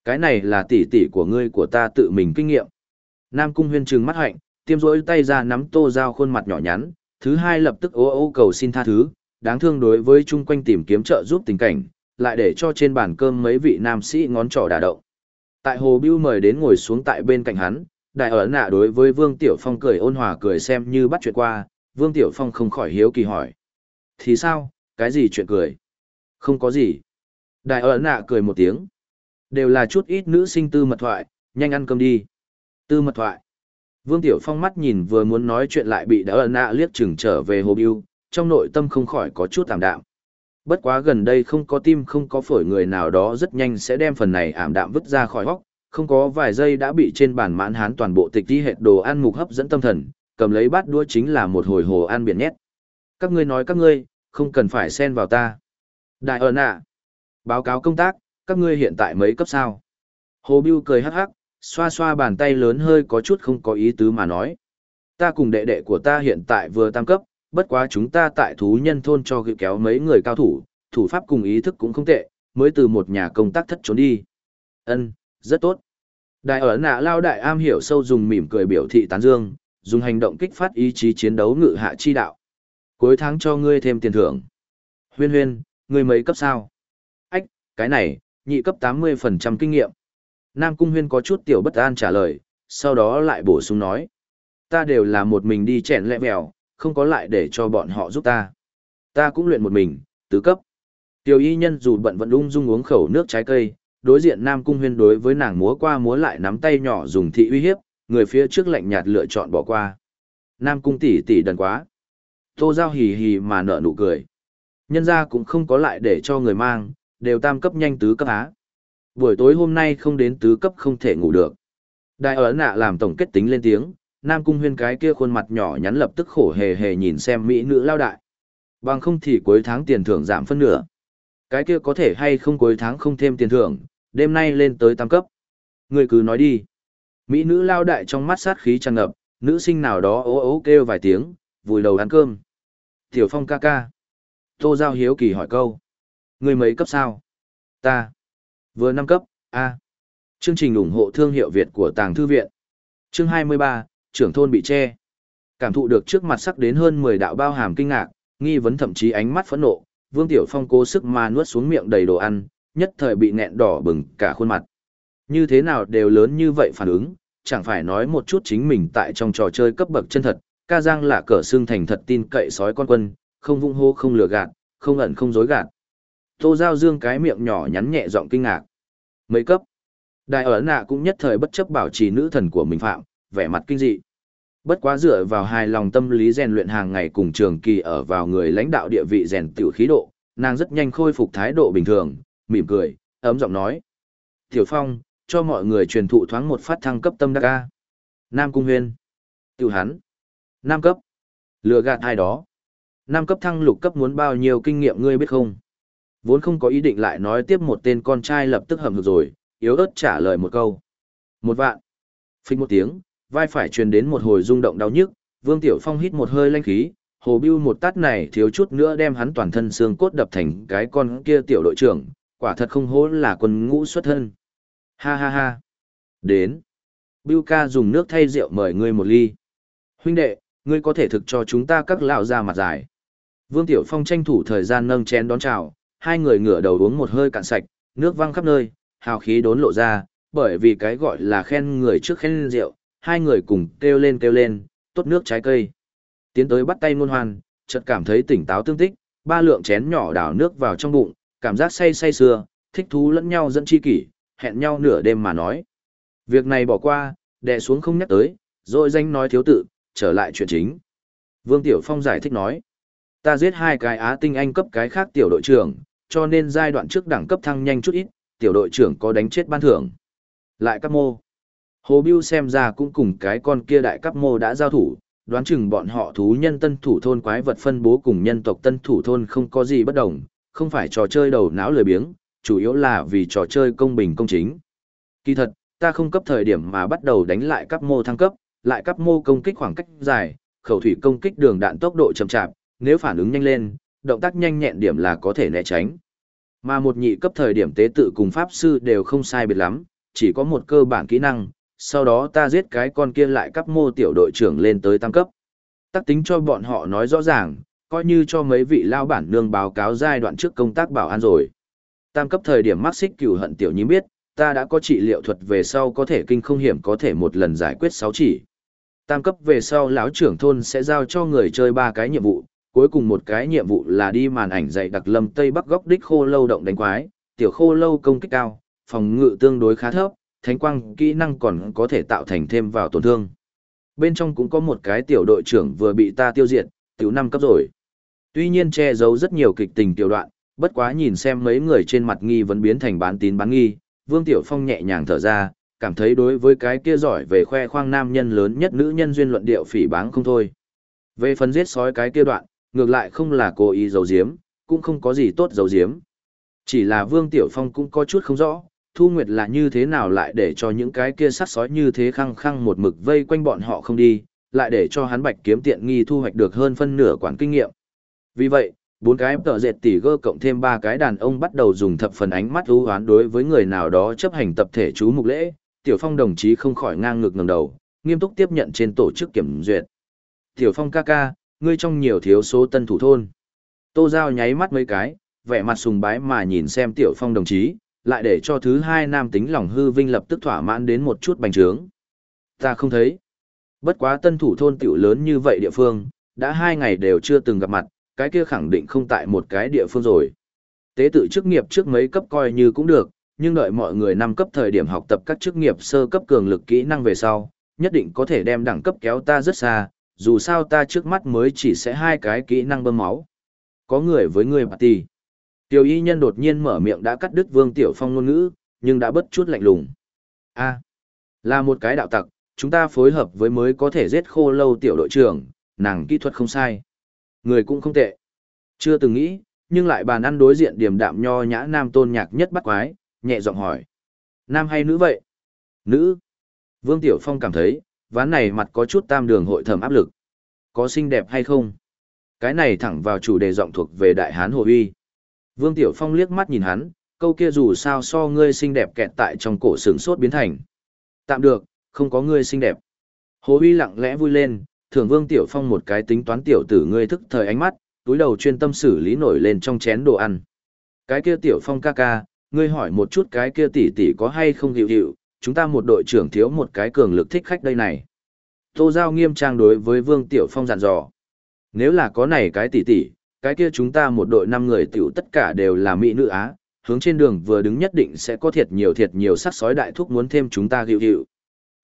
Cái này là tỷ tỷ của ngươi của ta tự mình kinh nghiệm. Nam Cung huyên trừng mắt hạnh, tiêm rỗi tay ra nắm tô dao khuôn mặt nhỏ nhắn, thứ hai lập tức ố ô cầu xin tha thứ, đáng thương đối với chung quanh tìm kiếm trợ giúp tình cảnh, lại để cho trên bàn cơm mấy vị nam sĩ ngón trỏ đà động. Tại hồ Bưu mời đến ngồi xuống tại bên cạnh hắn, đại ở nạ đối với Vương Tiểu Phong cười ôn hòa cười xem như bắt chuyện qua, Vương Tiểu Phong không khỏi hiếu kỳ hỏi. Thì sao, cái gì chuyện cười? Không có gì. Đại ở nạ cười một tiếng. Đều là chút ít nữ sinh tư mật thoại, nhanh ăn cơm đi. Tư mật thoại. Vương Tiểu Phong mắt nhìn vừa muốn nói chuyện lại bị đại ở nạ liếc chừng trở về hồ biêu, trong nội tâm không khỏi có chút tạm đạm. Bất quá gần đây không có tim không có phổi người nào đó rất nhanh sẽ đem phần này ảm đạm vứt ra khỏi hốc, không có vài giây đã bị trên bàn mãn hán toàn bộ tịch đi hệt đồ ăn mục hấp dẫn tâm thần, cầm lấy bát đũa chính là một hồi hồ ăn biển nhét. Các ngươi nói các ngươi, không cần phải xen vào ta. Đại ơn ạ. Báo cáo công tác, các ngươi hiện tại mấy cấp sao? Hồ Bưu cười hắc hắc, xoa xoa bàn tay lớn hơi có chút không có ý tứ mà nói. Ta cùng đệ đệ của ta hiện tại vừa tam cấp, bất quá chúng ta tại thú nhân thôn cho gựu kéo mấy người cao thủ, thủ pháp cùng ý thức cũng không tệ, mới từ một nhà công tác thất trốn đi. Ân, rất tốt. Đại ở nạ lao đại am hiểu sâu dùng mỉm cười biểu thị tán dương, dùng hành động kích phát ý chí chiến đấu ngự hạ chi đạo. Cuối tháng cho ngươi thêm tiền thưởng. Huyên huyên, ngươi mấy cấp sao? Ách, cái này, nhị cấp 80% kinh nghiệm. Nam Cung huyên có chút tiểu bất an trả lời, sau đó lại bổ sung nói. Ta đều là một mình đi chèn lẹ mèo, không có lại để cho bọn họ giúp ta. Ta cũng luyện một mình, tứ cấp. Tiểu y nhân dù bận vẫn ung dung uống khẩu nước trái cây, đối diện Nam Cung Huyên đối với nàng múa qua múa lại nắm tay nhỏ dùng thị uy hiếp, người phía trước lạnh nhạt lựa chọn bỏ qua. Nam Cung tỷ tỷ đần quá. Tô Giao hì hì mà nở nụ cười. Nhân ra cũng không có lại để cho người mang, đều tam cấp nhanh tứ cấp á. Buổi tối hôm nay không đến tứ cấp không thể ngủ được. Đại ấn nạ làm tổng kết tính lên tiếng, Nam Cung Huyên cái kia khuôn mặt nhỏ nhắn lập tức khổ hề hề nhìn xem mỹ nữ lao đại. Bằng không thì cuối tháng tiền thưởng giảm phân nửa. Cái kia có thể hay không cuối tháng không thêm tiền thưởng, đêm nay lên tới tam cấp. Người cứ nói đi. Mỹ nữ lao đại trong mắt sát khí tràn ngập, nữ sinh nào đó ố ố kêu vài tiếng, vùi đầu ăn cơm. Tiểu Phong ca ca. Tô Giao hiếu kỳ hỏi câu. Người mấy cấp sao? Ta. Vừa năm cấp, A. Chương trình ủng hộ thương hiệu Việt của Tàng Thư Viện. Chương 23, trưởng thôn bị che. Cảm thụ được trước mặt sắc đến hơn 10 đạo bao hàm kinh ngạc, nghi vấn thậm chí ánh mắt phẫn nộ, Vương Tiểu Phong cố sức mà nuốt xuống miệng đầy đồ ăn, nhất thời bị nghẹn đỏ bừng cả khuôn mặt. Như thế nào đều lớn như vậy phản ứng, chẳng phải nói một chút chính mình tại trong trò chơi cấp bậc chân thật, ca giang là cờ xương thành thật tin cậy sói con quân, không vung hô không lừa gạt, không ẩn không dối gạt. Tô Giao Dương cái miệng nhỏ nhắn nhẹ giọng kinh ngạc. Mấy cấp. Đại ở nạ cũng nhất thời bất chấp bảo trì nữ thần của mình phạm, vẻ mặt kinh dị. Bất quá dựa vào hài lòng tâm lý rèn luyện hàng ngày cùng trường kỳ ở vào người lãnh đạo địa vị rèn tiểu khí độ, nàng rất nhanh khôi phục thái độ bình thường, mỉm cười, ấm giọng nói. Tiểu Phong, cho mọi người truyền thụ thoáng một phát thăng cấp tâm đắc ca. Nam Cung Huyên. Tiểu hắn. Nam cấp. Lừa gạt ai đó. Nam cấp thăng lục cấp muốn bao nhiêu kinh nghiệm ngươi biết không? Vốn không có ý định lại nói tiếp một tên con trai lập tức hầm hực rồi, yếu ớt trả lời một câu. Một vạn. Phích một tiếng, vai phải truyền đến một hồi rung động đau nhức, Vương Tiểu Phong hít một hơi lanh khí, hồ bưu một tát này thiếu chút nữa đem hắn toàn thân xương cốt đập thành cái con kia tiểu đội trưởng, quả thật không hố là quân ngũ xuất thân. Ha ha ha. Đến. Bưu ca dùng nước thay rượu mời ngươi một ly. Huynh đệ, ngươi có thể thực cho chúng ta các lão ra mặt dài. Vương Tiểu Phong tranh thủ thời gian nâng chén đón chào, hai người ngửa đầu uống một hơi cạn sạch, nước văng khắp nơi, hào khí đốn lộ ra, bởi vì cái gọi là khen người trước khen rượu, hai người cùng kêu lên kêu lên, tốt nước trái cây. Tiến tới bắt tay ngôn hoan, chợt cảm thấy tỉnh táo tương tích, ba lượng chén nhỏ đảo nước vào trong bụng, cảm giác say say sưa, thích thú lẫn nhau dẫn chi kỷ, hẹn nhau nửa đêm mà nói. Việc này bỏ qua, đè xuống không nhắc tới, rồi danh nói thiếu tự, trở lại chuyện chính. Vương Tiểu Phong giải thích nói, ta giết hai cái Á tinh anh cấp cái khác tiểu đội trưởng, cho nên giai đoạn trước đẳng cấp thăng nhanh chút ít, tiểu đội trưởng có đánh chết ban thưởng. Lại cấp mô. Hồ Biêu xem ra cũng cùng cái con kia đại cấp mô đã giao thủ, đoán chừng bọn họ thú nhân tân thủ thôn quái vật phân bố cùng nhân tộc tân thủ thôn không có gì bất đồng, không phải trò chơi đầu não lười biếng, chủ yếu là vì trò chơi công bình công chính. Kỳ thật, ta không cấp thời điểm mà bắt đầu đánh lại cấp mô thăng cấp, lại cấp mô công kích khoảng cách dài, khẩu thủy công kích đường đạn tốc độ chậm chạp, nếu phản ứng nhanh lên, động tác nhanh nhẹn điểm là có thể né tránh. Mà một nhị cấp thời điểm tế tự cùng pháp sư đều không sai biệt lắm, chỉ có một cơ bản kỹ năng, sau đó ta giết cái con kia lại cấp mô tiểu đội trưởng lên tới tăng cấp. Tắc tính cho bọn họ nói rõ ràng, coi như cho mấy vị lao bản nương báo cáo giai đoạn trước công tác bảo an rồi. Tam cấp thời điểm mắc xích cửu hận tiểu nhím biết, ta đã có trị liệu thuật về sau có thể kinh không hiểm có thể một lần giải quyết 6 chỉ. Tam cấp về sau lão trưởng thôn sẽ giao cho người chơi ba cái nhiệm vụ, cuối cùng một cái nhiệm vụ là đi màn ảnh dạy đặc lâm tây bắc góc đích khô lâu động đánh quái, tiểu khô lâu công kích cao, phòng ngự tương đối khá thấp, thánh quang kỹ năng còn có thể tạo thành thêm vào tổn thương. Bên trong cũng có một cái tiểu đội trưởng vừa bị ta tiêu diệt, tiểu năm cấp rồi. Tuy nhiên che giấu rất nhiều kịch tình tiểu đoạn, bất quá nhìn xem mấy người trên mặt nghi vẫn biến thành bán tín bán nghi, Vương Tiểu Phong nhẹ nhàng thở ra, cảm thấy đối với cái kia giỏi về khoe khoang nam nhân lớn nhất nữ nhân duyên luận điệu phỉ báng không thôi. Về phần giết sói cái kia đoạn, ngược lại không là cố ý giấu giếm, cũng không có gì tốt giấu giếm. Chỉ là Vương Tiểu Phong cũng có chút không rõ, Thu Nguyệt là như thế nào lại để cho những cái kia sát sói như thế khăng khăng một mực vây quanh bọn họ không đi, lại để cho hắn bạch kiếm tiện nghi thu hoạch được hơn phân nửa quản kinh nghiệm. Vì vậy, bốn cái tợ dệt tỷ gơ cộng thêm ba cái đàn ông bắt đầu dùng thập phần ánh mắt ưu hoán đối với người nào đó chấp hành tập thể chú mục lễ, Tiểu Phong đồng chí không khỏi ngang ngược ngẩng đầu, nghiêm túc tiếp nhận trên tổ chức kiểm duyệt. Tiểu Phong ca ca, ngươi trong nhiều thiếu số tân thủ thôn. Tô Giao nháy mắt mấy cái, vẻ mặt sùng bái mà nhìn xem Tiểu Phong đồng chí, lại để cho thứ hai nam tính lòng hư vinh lập tức thỏa mãn đến một chút bành trướng. Ta không thấy. Bất quá tân thủ thôn tiểu lớn như vậy địa phương, đã hai ngày đều chưa từng gặp mặt, cái kia khẳng định không tại một cái địa phương rồi. Tế tự chức nghiệp trước mấy cấp coi như cũng được, nhưng đợi mọi người năm cấp thời điểm học tập các chức nghiệp sơ cấp cường lực kỹ năng về sau, nhất định có thể đem đẳng cấp kéo ta rất xa, dù sao ta trước mắt mới chỉ sẽ hai cái kỹ năng bơm máu. Có người với người bà tì. Tiểu y nhân đột nhiên mở miệng đã cắt đứt Vương Tiểu Phong ngôn ngữ, nhưng đã bất chút lạnh lùng. a là một cái đạo tặc, chúng ta phối hợp với mới có thể giết khô lâu tiểu đội trưởng, nàng kỹ thuật không sai. Người cũng không tệ. Chưa từng nghĩ, nhưng lại bàn ăn đối diện điểm đạm nho nhã nam tôn nhạc nhất bắt quái, nhẹ giọng hỏi. Nam hay nữ vậy? Nữ. Vương Tiểu Phong cảm thấy, ván này mặt có chút tam đường hội thẩm áp lực. Có xinh đẹp hay không? Cái này thẳng vào chủ đề giọng thuộc về Đại Hán Hồ Uy. Vương Tiểu Phong liếc mắt nhìn hắn, câu kia dù sao so ngươi xinh đẹp kẹt tại trong cổ sướng sốt biến thành. Tạm được, không có ngươi xinh đẹp. Hồ Uy lặng lẽ vui lên, thưởng Vương Tiểu Phong một cái tính toán tiểu tử ngươi thức thời ánh mắt, túi đầu chuyên tâm xử lý nổi lên trong chén đồ ăn. Cái kia Tiểu Phong ca ca, ngươi hỏi một chút cái kia tỷ tỷ có hay không hiệu hiệu, chúng ta một đội trưởng thiếu một cái cường lực thích khách đây này. Tô Giao nghiêm trang đối với Vương Tiểu Phong dặn dò. Nếu là có này cái tỷ tỷ, cái kia chúng ta một đội năm người tiểu tất cả đều là mỹ nữ Á, hướng trên đường vừa đứng nhất định sẽ có thiệt nhiều thiệt nhiều sắc sói đại thúc muốn thêm chúng ta hiệu hiệu.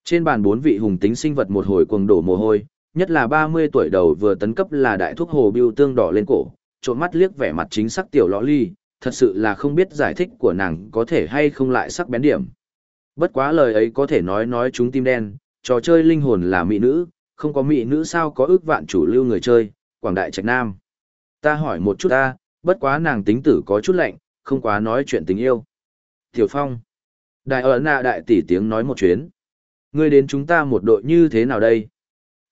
Trên bàn bốn vị hùng tính sinh vật một hồi cuồng đổ mồ hôi, nhất là 30 tuổi đầu vừa tấn cấp là đại thúc hồ biêu tương đỏ lên cổ, trộn mắt liếc vẻ mặt chính sắc tiểu lõ ly, thật sự là không biết giải thích của nàng có thể hay không lại sắc bén điểm. Bất quá lời ấy có thể nói nói chúng tim đen, trò chơi linh hồn là mỹ nữ, không có mỹ nữ sao có ước vạn chủ lưu người chơi, quảng đại trạch nam. Ta hỏi một chút ta, bất quá nàng tính tử có chút lạnh, không quá nói chuyện tình yêu. Tiểu Phong. Đại ở nạ đại tỷ tiếng nói một chuyến. Ngươi đến chúng ta một đội như thế nào đây?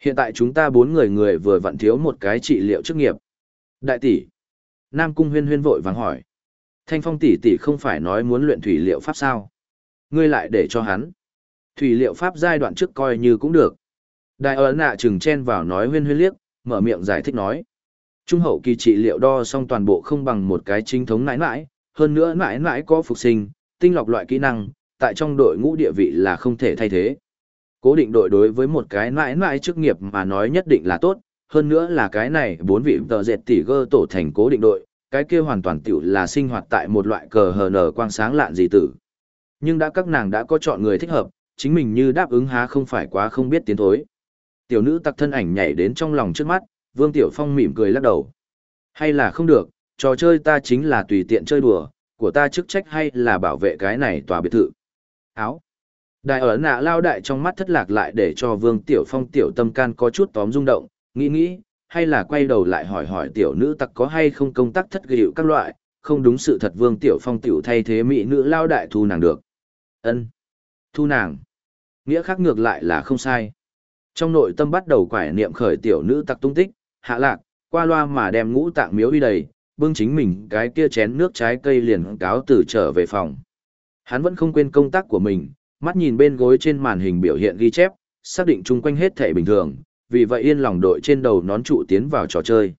Hiện tại chúng ta bốn người người vừa vặn thiếu một cái trị liệu chức nghiệp. Đại tỷ. Nam Cung huyên huyên vội vàng hỏi. Thanh Phong tỷ tỷ không phải nói muốn luyện thủy liệu pháp sao? Ngươi lại để cho hắn. Thủy liệu pháp giai đoạn trước coi như cũng được. Đại ấn nạ chừng chen vào nói huyên huyên liếc, mở miệng giải thích nói. Trung hậu kỳ trị liệu đo xong toàn bộ không bằng một cái chính thống nãi nãi, hơn nữa nãi nãi có phục sinh, tinh lọc loại kỹ năng, tại trong đội ngũ địa vị là không thể thay thế. Cố định đội đối với một cái nãi nãi chức nghiệp mà nói nhất định là tốt, hơn nữa là cái này bốn vị tờ dệt tỷ gơ tổ thành cố định đội, cái kia hoàn toàn tiểu là sinh hoạt tại một loại cờ hờ nở quang sáng lạn gì tử. Nhưng đã các nàng đã có chọn người thích hợp, chính mình như đáp ứng há không phải quá không biết tiến thối. Tiểu nữ tặc thân ảnh nhảy đến trong lòng trước mắt, Vương Tiểu Phong mỉm cười lắc đầu. Hay là không được, trò chơi ta chính là tùy tiện chơi đùa, của ta chức trách hay là bảo vệ cái này tòa biệt thự. Áo. Đại ở nạ lao đại trong mắt thất lạc lại để cho Vương Tiểu Phong tiểu tâm can có chút tóm rung động, nghĩ nghĩ, hay là quay đầu lại hỏi hỏi tiểu nữ tặc có hay không công tác thất gịu các loại, không đúng sự thật Vương Tiểu Phong tiểu thay thế mỹ nữ lao đại thu nàng được. ân Thu nàng. Nghĩa khác ngược lại là không sai. Trong nội tâm bắt đầu quải niệm khởi tiểu nữ tặc tung tích, hạ lạc, qua loa mà đem ngũ tạng miếu đi đầy, bưng chính mình cái kia chén nước trái cây liền cáo từ trở về phòng. Hắn vẫn không quên công tác của mình, mắt nhìn bên gối trên màn hình biểu hiện ghi chép, xác định chung quanh hết thể bình thường, vì vậy yên lòng đội trên đầu nón trụ tiến vào trò chơi.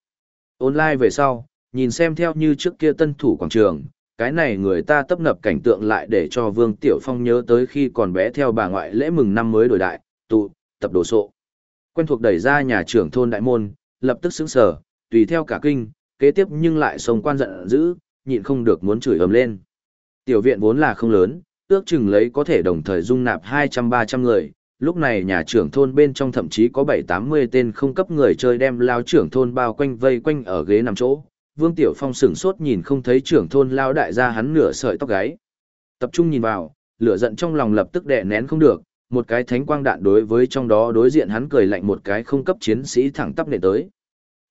Online về sau, nhìn xem theo như trước kia tân thủ quảng trường, cái này người ta tấp nập cảnh tượng lại để cho Vương Tiểu Phong nhớ tới khi còn bé theo bà ngoại lễ mừng năm mới đổi đại, tụ, tập đồ sộ. Quen thuộc đẩy ra nhà trưởng thôn đại môn, lập tức sững sờ, tùy theo cả kinh, kế tiếp nhưng lại sông quan giận dữ, nhịn không được muốn chửi ầm lên. Tiểu viện vốn là không lớn, ước chừng lấy có thể đồng thời dung nạp 200-300 người, lúc này nhà trưởng thôn bên trong thậm chí có 7-80 tên không cấp người chơi đem lao trưởng thôn bao quanh vây quanh ở ghế nằm chỗ. Vương Tiểu Phong sửng sốt nhìn không thấy trưởng thôn lao đại ra hắn nửa sợi tóc gáy. Tập trung nhìn vào, lửa giận trong lòng lập tức đè nén không được, một cái thánh quang đạn đối với trong đó đối diện hắn cười lạnh một cái không cấp chiến sĩ thẳng tắp nệ tới.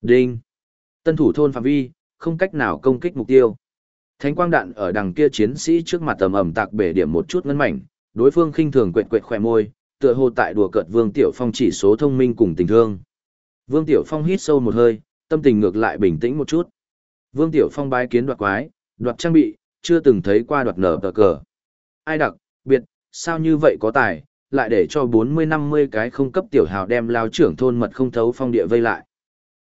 Đinh! Tân thủ thôn phạm vi, không cách nào công kích mục tiêu. Thánh quang đạn ở đằng kia chiến sĩ trước mặt tầm ầm tạc bể điểm một chút ngân mảnh, đối phương khinh thường quệt quệt khỏe môi, tựa hồ tại đùa cợt Vương Tiểu Phong chỉ số thông minh cùng tình thương. Vương Tiểu Phong hít sâu một hơi, tâm tình ngược lại bình tĩnh một chút. Vương Tiểu Phong bái kiến đoạt quái, đoạt trang bị, chưa từng thấy qua đoạt nở tờ cờ. Ai đặc, biệt, sao như vậy có tài, lại để cho 40-50 cái không cấp tiểu hào đem lao trưởng thôn mật không thấu phong địa vây lại.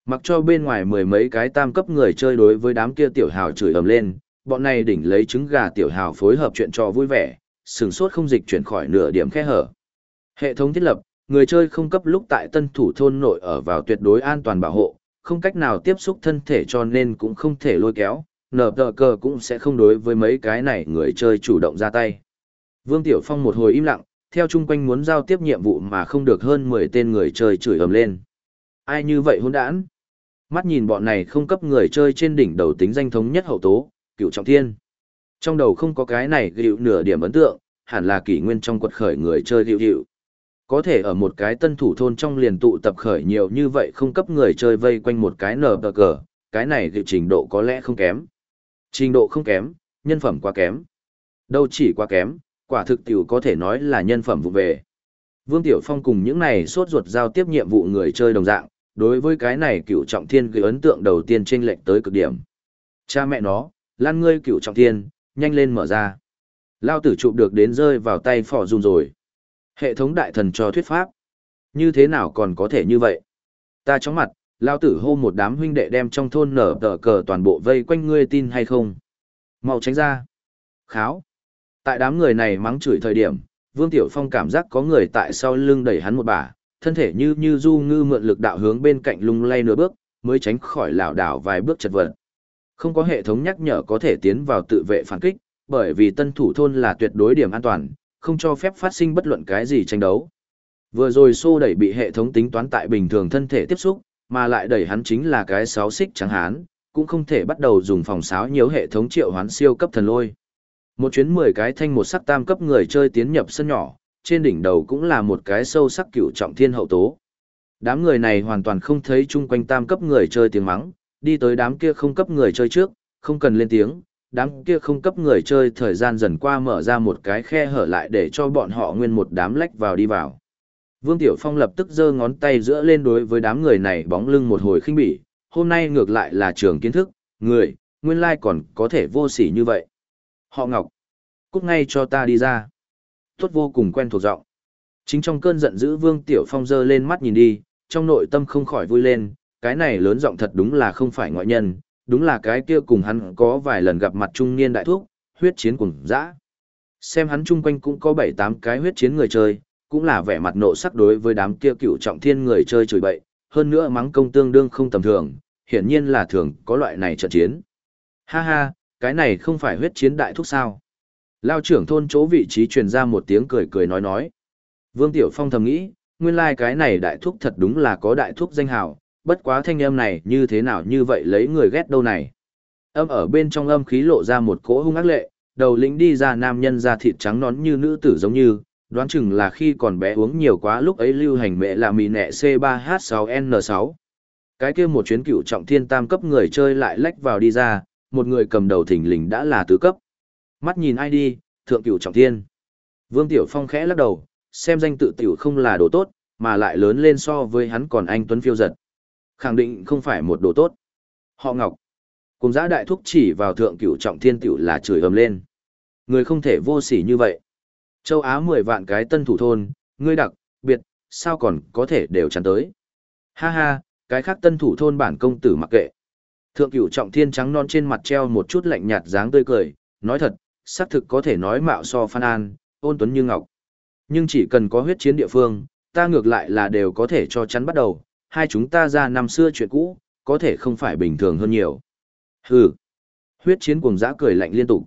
Mặc cho bên ngoài mười mấy cái tam cấp người chơi đối với đám kia tiểu hào chửi ầm lên, bọn này đỉnh lấy trứng gà tiểu hào phối hợp chuyện trò vui vẻ, sừng sốt không dịch chuyển khỏi nửa điểm khe hở. Hệ thống thiết lập, người chơi không cấp lúc tại tân thủ thôn nội ở vào tuyệt đối an toàn bảo hộ, không cách nào tiếp xúc thân thể cho nên cũng không thể lôi kéo, nở tờ cờ cũng sẽ không đối với mấy cái này người chơi chủ động ra tay. Vương Tiểu Phong một hồi im lặng, theo chung quanh muốn giao tiếp nhiệm vụ mà không được hơn 10 tên người chơi chửi ầm lên. Ai như vậy hỗn đản? Mắt nhìn bọn này không cấp người chơi trên đỉnh đầu tính danh thống nhất hậu tố, cựu trọng thiên. Trong đầu không có cái này gịu nửa điểm ấn tượng, hẳn là kỷ nguyên trong quật khởi người chơi gịu gịu. Có thể ở một cái tân thủ thôn trong liền tụ tập khởi nhiều như vậy không cấp người chơi vây quanh một cái nở bờ cờ, cái này thì trình độ có lẽ không kém. Trình độ không kém, nhân phẩm quá kém. Đâu chỉ quá kém, quả thực tiểu có thể nói là nhân phẩm vụ về. Vương Tiểu Phong cùng những này sốt ruột giao tiếp nhiệm vụ người chơi đồng dạng, đối với cái này cựu trọng thiên gửi ấn tượng đầu tiên trên lệnh tới cực điểm. Cha mẹ nó, lan ngươi cựu trọng thiên, nhanh lên mở ra. Lao tử chụp được đến rơi vào tay phỏ dùn rồi. Hệ thống đại thần cho thuyết pháp. Như thế nào còn có thể như vậy? Ta chóng mặt, Lao tử hô một đám huynh đệ đem trong thôn nở tờ cờ toàn bộ vây quanh ngươi tin hay không? mau tránh ra. Kháo. Tại đám người này mắng chửi thời điểm, Vương Tiểu Phong cảm giác có người tại sau lưng đẩy hắn một bà, thân thể như như du ngư mượn lực đạo hướng bên cạnh lung lay nửa bước, mới tránh khỏi lảo đảo vài bước chật vật. Không có hệ thống nhắc nhở có thể tiến vào tự vệ phản kích, bởi vì tân thủ thôn là tuyệt đối điểm an toàn, không cho phép phát sinh bất luận cái gì tranh đấu. Vừa rồi xô đẩy bị hệ thống tính toán tại bình thường thân thể tiếp xúc, mà lại đẩy hắn chính là cái sáo xích trắng hán, cũng không thể bắt đầu dùng phòng sáo nhiều hệ thống triệu hoán siêu cấp thần lôi. Một chuyến 10 cái thanh một sắc tam cấp người chơi tiến nhập sân nhỏ, trên đỉnh đầu cũng là một cái sâu sắc cựu trọng thiên hậu tố. Đám người này hoàn toàn không thấy chung quanh tam cấp người chơi tiếng mắng, đi tới đám kia không cấp người chơi trước, không cần lên tiếng, đám kia không cấp người chơi thời gian dần qua mở ra một cái khe hở lại để cho bọn họ nguyên một đám lách vào đi vào. Vương Tiểu Phong lập tức giơ ngón tay giữa lên đối với đám người này bóng lưng một hồi khinh bỉ, hôm nay ngược lại là trường kiến thức, người, nguyên lai còn có thể vô sỉ như vậy. Họ Ngọc, cút ngay cho ta đi ra. Tốt vô cùng quen thuộc giọng. Chính trong cơn giận dữ Vương Tiểu Phong giơ lên mắt nhìn đi, trong nội tâm không khỏi vui lên, cái này lớn giọng thật đúng là không phải ngoại nhân, đúng là cái kia cùng hắn có vài lần gặp mặt trung niên đại thúc, huyết chiến cùng dã. Xem hắn chung quanh cũng có bảy tám cái huyết chiến người chơi, cũng là vẻ mặt nộ sắc đối với đám kia cựu trọng thiên người chơi chửi bậy, hơn nữa mắng công tương đương không tầm thường, hiển nhiên là thường có loại này trận chiến. Ha ha, cái này không phải huyết chiến đại thúc sao? Lao trưởng thôn chỗ vị trí truyền ra một tiếng cười cười nói nói. Vương Tiểu Phong thầm nghĩ, nguyên lai like cái này đại thúc thật đúng là có đại thúc danh hào, bất quá thanh âm này như thế nào như vậy lấy người ghét đâu này. Âm ở bên trong âm khí lộ ra một cỗ hung ác lệ, đầu lĩnh đi ra nam nhân da thịt trắng nón như nữ tử giống như, đoán chừng là khi còn bé uống nhiều quá lúc ấy lưu hành mẹ là mì nẹ C3H6N6. Cái kia một chuyến cựu trọng thiên tam cấp người chơi lại lách vào đi ra, một người cầm đầu thỉnh lình đã là tứ cấp. Mắt nhìn ai đi, thượng cựu trọng thiên. Vương Tiểu Phong khẽ lắc đầu, xem danh tự tiểu không là đồ tốt, mà lại lớn lên so với hắn còn anh Tuấn phiêu giật. Khẳng định không phải một đồ tốt. Họ Ngọc. Cùng giã đại thúc chỉ vào thượng cửu trọng thiên tiểu là chửi ầm lên. Người không thể vô sỉ như vậy. Châu Á 10 vạn cái tân thủ thôn, ngươi đặc, biệt, sao còn có thể đều chắn tới. Ha ha, cái khác tân thủ thôn bản công tử mặc kệ. Thượng cửu trọng thiên trắng non trên mặt treo một chút lạnh nhạt dáng tươi cười, nói thật, xác thực có thể nói mạo so phan an, ôn tuấn như ngọc. Nhưng chỉ cần có huyết chiến địa phương, ta ngược lại là đều có thể cho chắn bắt đầu, hai chúng ta ra năm xưa chuyện cũ, có thể không phải bình thường hơn nhiều. Hừ. Huyết chiến cuồng dã cười lạnh liên tục.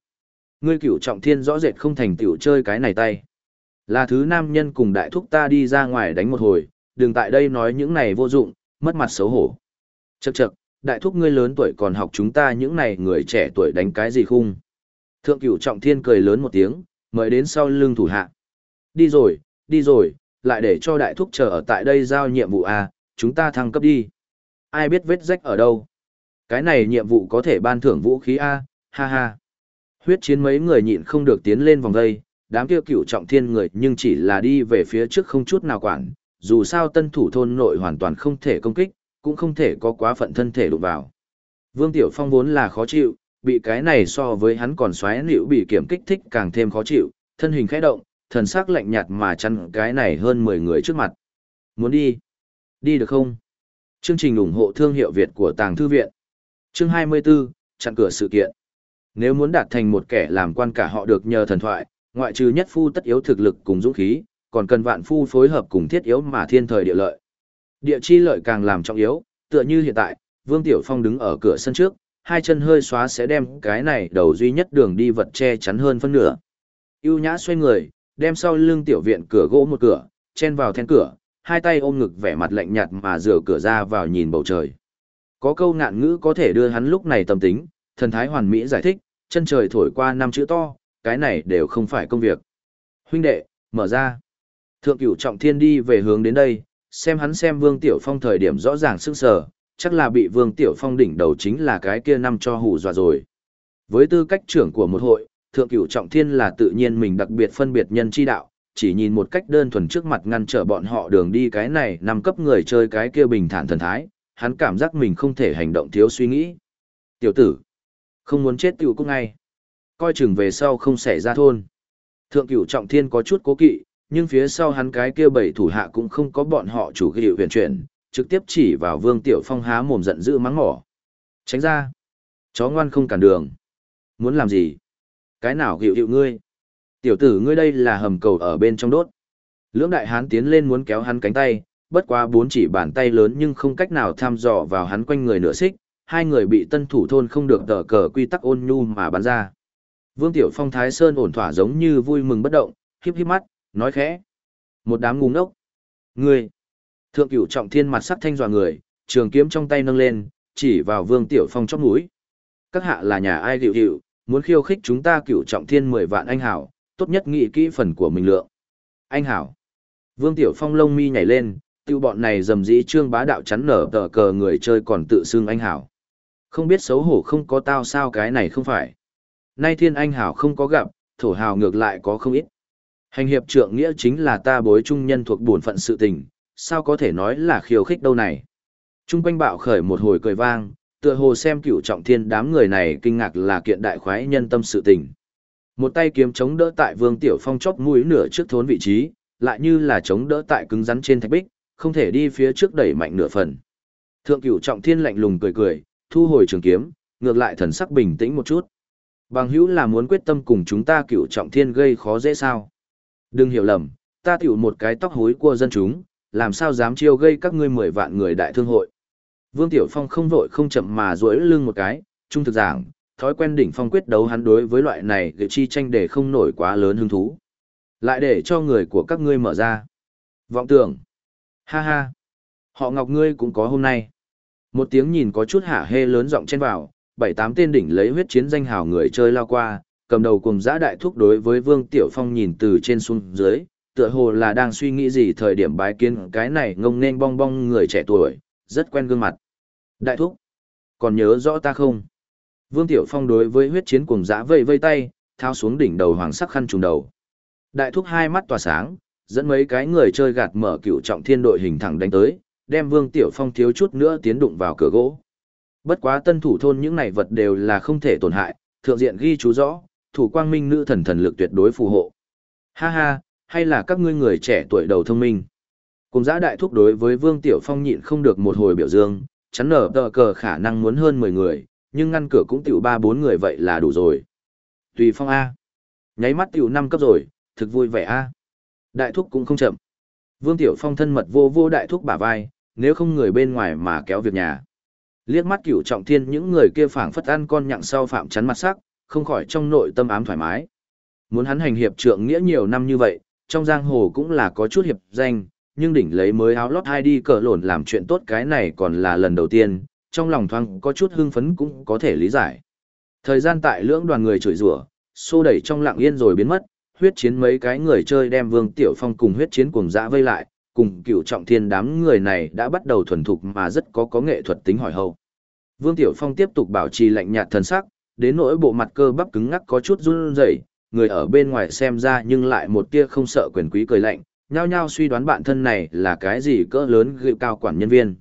Ngươi cửu trọng thiên rõ rệt không thành tiểu chơi cái này tay. Là thứ nam nhân cùng đại thúc ta đi ra ngoài đánh một hồi, đừng tại đây nói những này vô dụng, mất mặt xấu hổ. Chậc chậc, đại thúc ngươi lớn tuổi còn học chúng ta những này người trẻ tuổi đánh cái gì khung. Thượng cửu trọng thiên cười lớn một tiếng, mời đến sau lưng thủ hạ. Đi rồi, đi rồi, lại để cho đại thúc chờ ở tại đây giao nhiệm vụ à, chúng ta thăng cấp đi. Ai biết vết rách ở đâu? Cái này nhiệm vụ có thể ban thưởng vũ khí A, ha ha. Huyết chiến mấy người nhịn không được tiến lên vòng đây, đám kia cựu trọng thiên người nhưng chỉ là đi về phía trước không chút nào quản, dù sao tân thủ thôn nội hoàn toàn không thể công kích, cũng không thể có quá phận thân thể đụng vào. Vương Tiểu Phong vốn là khó chịu, bị cái này so với hắn còn xoáy liễu bị kiểm kích thích càng thêm khó chịu, thân hình khẽ động, thần sắc lạnh nhạt mà chăn cái này hơn 10 người trước mặt. Muốn đi? Đi được không? Chương trình ủng hộ thương hiệu Việt của Tàng Thư Viện. Chương 24, chặn cửa sự kiện. Nếu muốn đạt thành một kẻ làm quan cả họ được nhờ thần thoại, ngoại trừ nhất phu tất yếu thực lực cùng dũng khí, còn cần vạn phu phối hợp cùng thiết yếu mà thiên thời địa lợi. Địa chi lợi càng làm trọng yếu, tựa như hiện tại, Vương Tiểu Phong đứng ở cửa sân trước, hai chân hơi xóa sẽ đem cái này đầu duy nhất đường đi vật che chắn hơn phân nửa. Yêu nhã xoay người, đem sau lưng tiểu viện cửa gỗ một cửa, chen vào then cửa, hai tay ôm ngực vẻ mặt lạnh nhạt mà rửa cửa ra vào nhìn bầu trời. Có câu ngạn ngữ có thể đưa hắn lúc này tâm tính, thần thái hoàn mỹ giải thích, chân trời thổi qua năm chữ to, cái này đều không phải công việc. Huynh đệ, mở ra. Thượng cửu trọng thiên đi về hướng đến đây, xem hắn xem Vương Tiểu Phong thời điểm rõ ràng sức sở, chắc là bị Vương Tiểu Phong đỉnh đầu chính là cái kia năm cho hù dọa rồi. Với tư cách trưởng của một hội, Thượng cửu trọng thiên là tự nhiên mình đặc biệt phân biệt nhân chi đạo, chỉ nhìn một cách đơn thuần trước mặt ngăn trở bọn họ đường đi cái này nằm cấp người chơi cái kia bình thản thần thái, hắn cảm giác mình không thể hành động thiếu suy nghĩ. Tiểu tử, không muốn chết tiểu cũng ngay. Coi chừng về sau không xảy ra thôn. Thượng cửu trọng thiên có chút cố kỵ, nhưng phía sau hắn cái kia bảy thủ hạ cũng không có bọn họ chủ ghi huyền chuyển, trực tiếp chỉ vào vương tiểu phong há mồm giận dữ mắng mỏ. Tránh ra. Chó ngoan không cản đường. Muốn làm gì? Cái nào hiệu hiệu ngươi? Tiểu tử ngươi đây là hầm cầu ở bên trong đốt. Lưỡng đại hán tiến lên muốn kéo hắn cánh tay, bất quá bốn chỉ bàn tay lớn nhưng không cách nào tham dò vào hắn quanh người nửa xích, hai người bị tân thủ thôn không được tờ cờ quy tắc ôn nhu mà bắn ra. Vương Tiểu Phong Thái Sơn ổn thỏa giống như vui mừng bất động, híp híp mắt, nói khẽ. Một đám ngu ngốc. Ngươi. Thượng cửu trọng thiên mặt sắc thanh dọa người, trường kiếm trong tay nâng lên, chỉ vào Vương Tiểu Phong chóp mũi. Các hạ là nhà ai hiệu hiệu, muốn khiêu khích chúng ta cửu trọng thiên mười vạn anh hảo, tốt nhất nghĩ kỹ phần của mình lượng. Anh hảo. Vương Tiểu Phong lông mi nhảy lên, tiêu bọn này dầm dĩ trương bá đạo chắn nở tờ cờ người chơi còn tự xưng anh hảo. Không biết xấu hổ không có tao sao cái này không phải. Nay thiên anh hảo không có gặp, thổ hào ngược lại có không ít. Hành hiệp trượng nghĩa chính là ta bối trung nhân thuộc bổn phận sự tình, sao có thể nói là khiêu khích đâu này. Trung quanh bạo khởi một hồi cười vang, tựa hồ xem cửu trọng thiên đám người này kinh ngạc là kiện đại khoái nhân tâm sự tình. Một tay kiếm chống đỡ tại Vương Tiểu Phong chóp mũi nửa trước thốn vị trí, lại như là chống đỡ tại cứng rắn trên thạch bích, không thể đi phía trước đẩy mạnh nửa phần. Thượng cửu trọng thiên lạnh lùng cười cười, thu hồi trường kiếm, ngược lại thần sắc bình tĩnh một chút. Bằng hữu là muốn quyết tâm cùng chúng ta cửu trọng thiên gây khó dễ sao. Đừng hiểu lầm, ta tiểu một cái tóc hối của dân chúng, làm sao dám chiêu gây các ngươi mười vạn người đại thương hội. Vương Tiểu Phong không vội không chậm mà duỗi lưng một cái, trung thực giảng, thói quen đỉnh phong quyết đấu hắn đối với loại này gợi chi tranh để không nổi quá lớn hứng thú. Lại để cho người của các ngươi mở ra. Vọng tưởng. Ha ha. Họ ngọc ngươi cũng có hôm nay. Một tiếng nhìn có chút hả hê lớn giọng chen vào, bảy tám tên đỉnh lấy huyết chiến danh hào người chơi lao qua, cầm đầu cùng giã đại thúc đối với Vương Tiểu Phong nhìn từ trên xuống dưới, tựa hồ là đang suy nghĩ gì thời điểm bái kiến cái này ngông nên bong bong người trẻ tuổi, rất quen gương mặt. Đại thúc, còn nhớ rõ ta không? Vương Tiểu Phong đối với huyết chiến cùng dã vây vây tay, thao xuống đỉnh đầu hoàng sắc khăn trùng đầu. Đại thúc hai mắt tỏa sáng, dẫn mấy cái người chơi gạt mở cựu trọng thiên đội hình thẳng đánh tới, đem Vương Tiểu Phong thiếu chút nữa tiến đụng vào cửa gỗ. Bất quá tân thủ thôn những này vật đều là không thể tổn hại, thượng diện ghi chú rõ, thủ quang minh nữ thần thần lực tuyệt đối phù hộ. Ha ha, hay là các ngươi người trẻ tuổi đầu thông minh. Cùng giã đại thúc đối với Vương Tiểu Phong nhịn không được một hồi biểu dương, chắn nở tờ cờ khả năng muốn hơn 10 người, nhưng ngăn cửa cũng tiểu 3-4 người vậy là đủ rồi. Tùy Phong A. Nháy mắt tiểu năm cấp rồi, thực vui vẻ A. Đại thúc cũng không chậm. Vương Tiểu Phong thân mật vô vô đại thúc bả vai, nếu không người bên ngoài mà kéo việc nhà. Liếc mắt cửu trọng thiên những người kia phảng phất ăn con nhặng sau phạm chắn mặt sắc, không khỏi trong nội tâm ám thoải mái. Muốn hắn hành hiệp trượng nghĩa nhiều năm như vậy, trong giang hồ cũng là có chút hiệp danh, nhưng đỉnh lấy mới áo lót hai đi cờ lộn làm chuyện tốt cái này còn là lần đầu tiên, trong lòng thoáng có chút hưng phấn cũng có thể lý giải. Thời gian tại lưỡng đoàn người chửi rủa, xô đẩy trong lặng yên rồi biến mất, huyết chiến mấy cái người chơi đem Vương Tiểu Phong cùng huyết chiến cuồng dã vây lại, cùng cựu trọng thiên đám người này đã bắt đầu thuần thục mà rất có có nghệ thuật tính hỏi hậu. Vương Tiểu Phong tiếp tục bảo trì lạnh nhạt thần sắc, đến nỗi bộ mặt cơ bắp cứng ngắc có chút run rẩy, người ở bên ngoài xem ra nhưng lại một tia không sợ quyền quý cười lạnh, nhao nhao suy đoán bạn thân này là cái gì cỡ lớn gự cao quản nhân viên.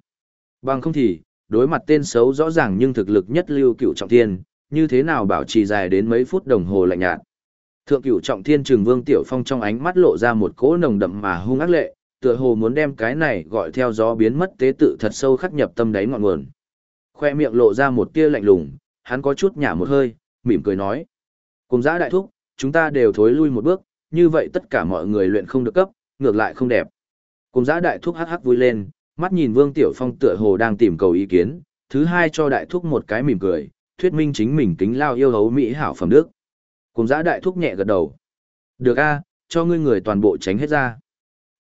Bằng không thì, đối mặt tên xấu rõ ràng nhưng thực lực nhất lưu cựu trọng thiên, như thế nào bảo trì dài đến mấy phút đồng hồ lạnh nhạt. Thượng cửu trọng thiên trường vương tiểu phong trong ánh mắt lộ ra một cỗ nồng đậm mà hung ác lệ, tựa hồ muốn đem cái này gọi theo gió biến mất tế tự thật sâu khắc nhập tâm đáy ngọn nguồn. Khoe miệng lộ ra một tia lạnh lùng, hắn có chút nhả một hơi, mỉm cười nói. Cùng giã đại thúc, chúng ta đều thối lui một bước, như vậy tất cả mọi người luyện không được cấp, ngược lại không đẹp. Cùng giã đại thúc hắc hắc vui lên, mắt nhìn Vương Tiểu Phong tựa hồ đang tìm cầu ý kiến, thứ hai cho đại thúc một cái mỉm cười, thuyết minh chính mình kính lao yêu hấu Mỹ hảo phẩm đức. Cùng giã đại thúc nhẹ gật đầu. Được a, cho ngươi người toàn bộ tránh hết ra.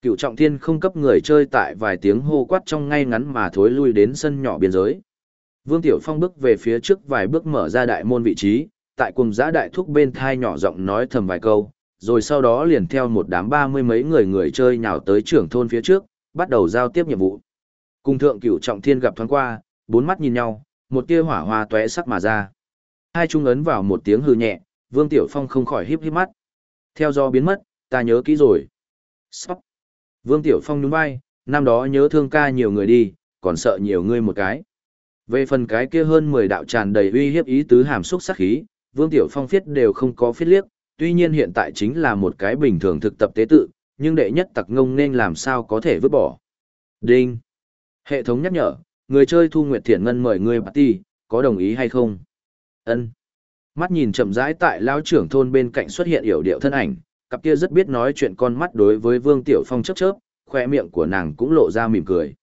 Cựu trọng thiên không cấp người chơi tại vài tiếng hô quát trong ngay ngắn mà thối lui đến sân nhỏ biên giới. Vương Tiểu Phong bước về phía trước vài bước mở ra đại môn vị trí, tại cùng giã đại thúc bên thai nhỏ giọng nói thầm vài câu, rồi sau đó liền theo một đám ba mươi mấy người người chơi nhào tới trưởng thôn phía trước, bắt đầu giao tiếp nhiệm vụ. Cùng thượng cửu trọng thiên gặp thoáng qua, bốn mắt nhìn nhau, một tia hỏa hoa tóe sắc mà ra. Hai trung ấn vào một tiếng hư nhẹ, Vương Tiểu Phong không khỏi híp híp mắt. Theo do biến mất, ta nhớ kỹ rồi. Sóc. Vương Tiểu Phong nhún vai, năm đó nhớ thương ca nhiều người đi, còn sợ nhiều người một cái. Về phần cái kia hơn 10 đạo tràn đầy uy hiếp ý tứ hàm xúc sát khí, Vương Tiểu Phong phiết đều không có phiết liếc, tuy nhiên hiện tại chính là một cái bình thường thực tập tế tự, nhưng đệ nhất tặc ngông nên làm sao có thể vứt bỏ. Đinh. Hệ thống nhắc nhở, người chơi Thu Nguyệt Thiển Ngân mời người party, có đồng ý hay không? Ân. Mắt nhìn chậm rãi tại lão trưởng thôn bên cạnh xuất hiện hiểu điệu thân ảnh, cặp kia rất biết nói chuyện con mắt đối với Vương Tiểu Phong chớp chớp, khoe miệng của nàng cũng lộ ra mỉm cười.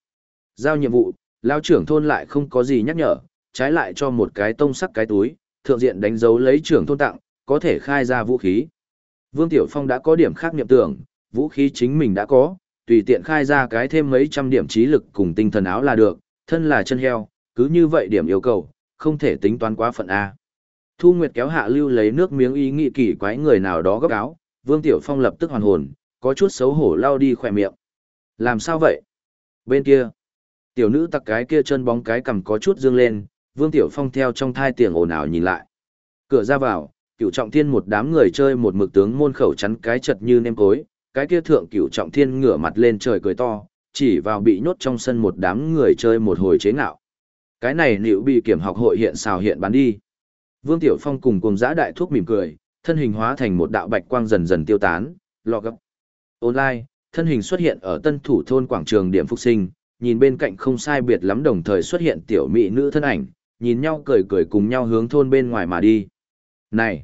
Giao nhiệm vụ, lão trưởng thôn lại không có gì nhắc nhở, trái lại cho một cái tông sắc cái túi, thượng diện đánh dấu lấy trưởng thôn tặng, có thể khai ra vũ khí. Vương Tiểu Phong đã có điểm khác niệm tưởng, vũ khí chính mình đã có, tùy tiện khai ra cái thêm mấy trăm điểm trí lực cùng tinh thần áo là được, thân là chân heo, cứ như vậy điểm yêu cầu, không thể tính toán quá phận A. Thu Nguyệt kéo hạ lưu lấy nước miếng ý nghị kỳ quái người nào đó gấp áo, Vương Tiểu Phong lập tức hoàn hồn, có chút xấu hổ lao đi khỏe miệng. Làm sao vậy? Bên kia, tiểu nữ tặc cái kia chân bóng cái cầm có chút dương lên, Vương Tiểu Phong theo trong thai tiền ồn ào nhìn lại. Cửa ra vào, cựu trọng thiên một đám người chơi một mực tướng môn khẩu chắn cái chật như nêm cối, cái kia thượng cửu trọng thiên ngửa mặt lên trời cười to, chỉ vào bị nhốt trong sân một đám người chơi một hồi chế ngạo. Cái này liệu bị kiểm học hội hiện xào hiện bán đi. Vương Tiểu Phong cùng cùng giã đại thuốc mỉm cười, thân hình hóa thành một đạo bạch quang dần dần tiêu tán, lọ gấp. Online, thân hình xuất hiện ở tân thủ thôn quảng trường điểm phục sinh, nhìn bên cạnh không sai biệt lắm đồng thời xuất hiện tiểu mỹ nữ thân ảnh, nhìn nhau cười cười cùng nhau hướng thôn bên ngoài mà đi. Này!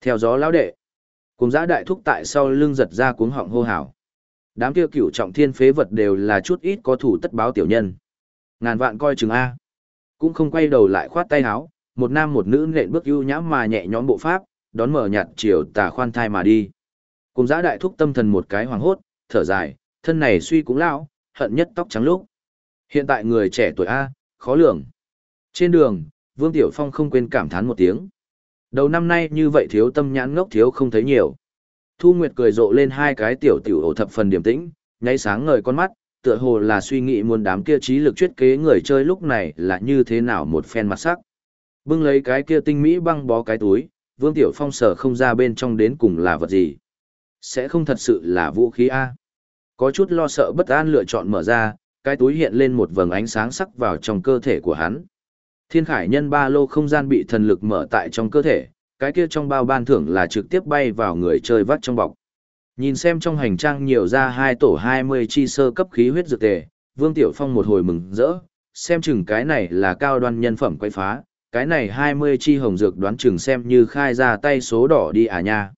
Theo gió lão đệ! Cùng giã đại thúc tại sau lưng giật ra cuống họng hô hào. Đám kia cửu trọng thiên phế vật đều là chút ít có thủ tất báo tiểu nhân. Ngàn vạn coi chừng A. Cũng không quay đầu lại khoát tay háo. một nam một nữ nện bước ưu nhãm mà nhẹ nhõm bộ pháp, đón mở nhạt chiều tà khoan thai mà đi. Cùng giã đại thúc tâm thần một cái hoàng hốt, thở dài, thân này suy cũng lão, hận nhất tóc trắng lúc. Hiện tại người trẻ tuổi A, khó lường. Trên đường, Vương Tiểu Phong không quên cảm thán một tiếng. Đầu năm nay như vậy thiếu tâm nhãn ngốc thiếu không thấy nhiều. Thu Nguyệt cười rộ lên hai cái tiểu tiểu ổ thập phần điềm tĩnh, nháy sáng ngời con mắt, tựa hồ là suy nghĩ muốn đám kia trí lực chuyết kế người chơi lúc này là như thế nào một phen mặt sắc. Bưng lấy cái kia tinh mỹ băng bó cái túi, Vương Tiểu Phong sở không ra bên trong đến cùng là vật gì. Sẽ không thật sự là vũ khí A. Có chút lo sợ bất an lựa chọn mở ra, cái túi hiện lên một vầng ánh sáng sắc vào trong cơ thể của hắn. Thiên khải nhân ba lô không gian bị thần lực mở tại trong cơ thể, cái kia trong bao ban thưởng là trực tiếp bay vào người chơi vắt trong bọc. Nhìn xem trong hành trang nhiều ra hai tổ 20 chi sơ cấp khí huyết dược tề, Vương Tiểu Phong một hồi mừng rỡ, xem chừng cái này là cao đoan nhân phẩm quay phá, cái này 20 chi hồng dược đoán chừng xem như khai ra tay số đỏ đi à nha.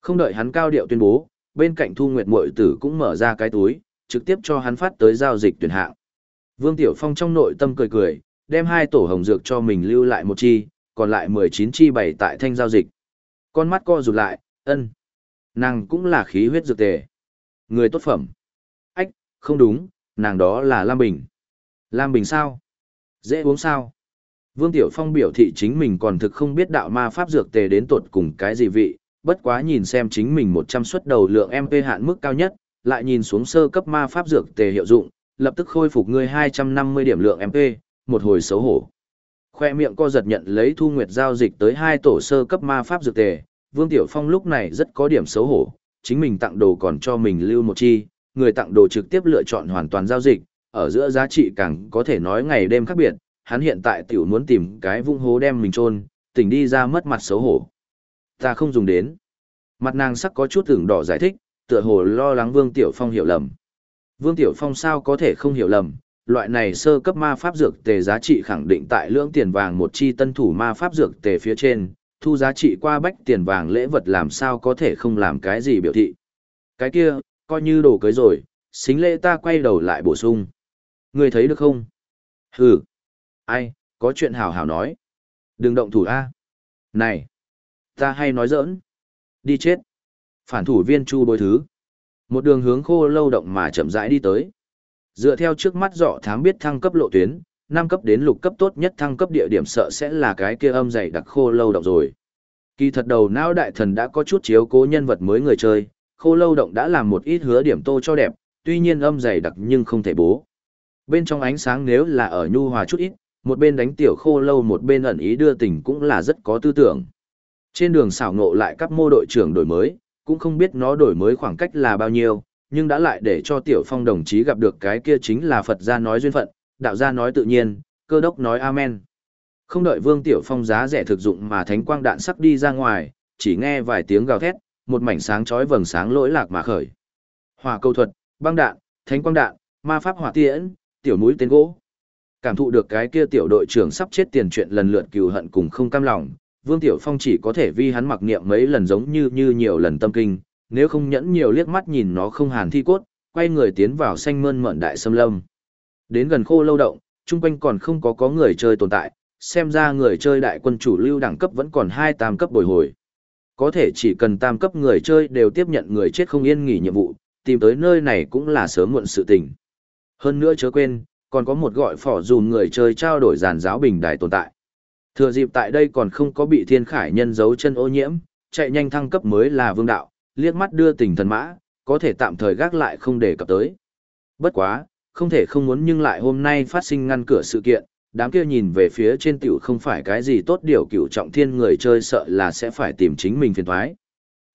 Không đợi hắn cao điệu tuyên bố, bên cạnh Thu Nguyệt Muội tử cũng mở ra cái túi, trực tiếp cho hắn phát tới giao dịch tuyển hạng. Vương Tiểu Phong trong nội tâm cười cười, đem hai tổ hồng dược cho mình lưu lại một chi, còn lại 19 chi bày tại thanh giao dịch. Con mắt co rụt lại, ân. Nàng cũng là khí huyết dược tề. Người tốt phẩm. Ách, không đúng, nàng đó là Lam Bình. Lam Bình sao? Dễ uống sao? Vương Tiểu Phong biểu thị chính mình còn thực không biết đạo ma pháp dược tề đến tột cùng cái gì vị, bất quá nhìn xem chính mình 100 suất đầu lượng MP hạn mức cao nhất, lại nhìn xuống sơ cấp ma pháp dược tề hiệu dụng, lập tức khôi phục ngươi 250 điểm lượng MP, một hồi xấu hổ. Khoe miệng co giật nhận lấy thu nguyệt giao dịch tới hai tổ sơ cấp ma pháp dược tề, Vương Tiểu Phong lúc này rất có điểm xấu hổ, chính mình tặng đồ còn cho mình lưu một chi, người tặng đồ trực tiếp lựa chọn hoàn toàn giao dịch, ở giữa giá trị càng có thể nói ngày đêm khác biệt, hắn hiện tại tiểu muốn tìm cái vung hố đem mình chôn, tỉnh đi ra mất mặt xấu hổ. Ta không dùng đến. Mặt nàng sắc có chút tưởng đỏ giải thích, tựa hồ lo lắng Vương Tiểu Phong hiểu lầm. Vương Tiểu Phong sao có thể không hiểu lầm, loại này sơ cấp ma pháp dược tề giá trị khẳng định tại lưỡng tiền vàng một chi tân thủ ma pháp dược tề phía trên, thu giá trị qua bách tiền vàng lễ vật làm sao có thể không làm cái gì biểu thị. Cái kia, coi như đồ cưới rồi, xính lễ ta quay đầu lại bổ sung. Người thấy được không? Hừ. Ai, có chuyện hào hào nói. Đừng động thủ A. Này. Ta hay nói giỡn. Đi chết. Phản thủ viên chu bối thứ. Một đường hướng khô lâu động mà chậm rãi đi tới. Dựa theo trước mắt dọ thám biết thăng cấp lộ tuyến, năm cấp đến lục cấp tốt nhất thăng cấp địa điểm sợ sẽ là cái kia âm dày đặc khô lâu động rồi. Kỳ thật đầu não đại thần đã có chút chiếu cố nhân vật mới người chơi, khô lâu động đã làm một ít hứa điểm tô cho đẹp, tuy nhiên âm dày đặc nhưng không thể bố. Bên trong ánh sáng nếu là ở nhu hòa chút ít, một bên đánh tiểu khô lâu một bên ẩn ý đưa tình cũng là rất có tư tưởng. Trên đường xảo ngộ lại các mô đội trưởng đổi mới, cũng không biết nó đổi mới khoảng cách là bao nhiêu, nhưng đã lại để cho Tiểu Phong đồng chí gặp được cái kia chính là Phật gia nói duyên phận, đạo gia nói tự nhiên, cơ đốc nói amen. Không đợi Vương Tiểu Phong giá rẻ thực dụng mà thánh quang đạn sắp đi ra ngoài, chỉ nghe vài tiếng gào thét, một mảnh sáng chói vầng sáng lỗi lạc mà khởi. Hỏa câu thuật, băng đạn, thánh quang đạn, ma pháp hỏa tiễn, tiểu núi tên gỗ. Cảm thụ được cái kia tiểu đội trưởng sắp chết tiền chuyện lần lượt cừu hận cùng không cam lòng, Vương Tiểu Phong chỉ có thể vi hắn mặc niệm mấy lần giống như như nhiều lần tâm kinh, nếu không nhẫn nhiều liếc mắt nhìn nó không hàn thi cốt, quay người tiến vào xanh mơn mận đại sâm lâm. Đến gần khô lâu động, chung quanh còn không có có người chơi tồn tại, xem ra người chơi đại quân chủ lưu đẳng cấp vẫn còn hai tam cấp bồi hồi. Có thể chỉ cần tam cấp người chơi đều tiếp nhận người chết không yên nghỉ nhiệm vụ, tìm tới nơi này cũng là sớm muộn sự tình. Hơn nữa chớ quên, còn có một gọi phỏ dùm người chơi trao đổi giàn giáo bình đài tồn tại. Thừa dịp tại đây còn không có bị thiên khải nhân dấu chân ô nhiễm, chạy nhanh thăng cấp mới là vương đạo, liếc mắt đưa tình thần mã, có thể tạm thời gác lại không để cập tới. Bất quá, không thể không muốn nhưng lại hôm nay phát sinh ngăn cửa sự kiện, đám kia nhìn về phía trên tiểu không phải cái gì tốt điều cựu trọng thiên người chơi sợ là sẽ phải tìm chính mình phiền toái.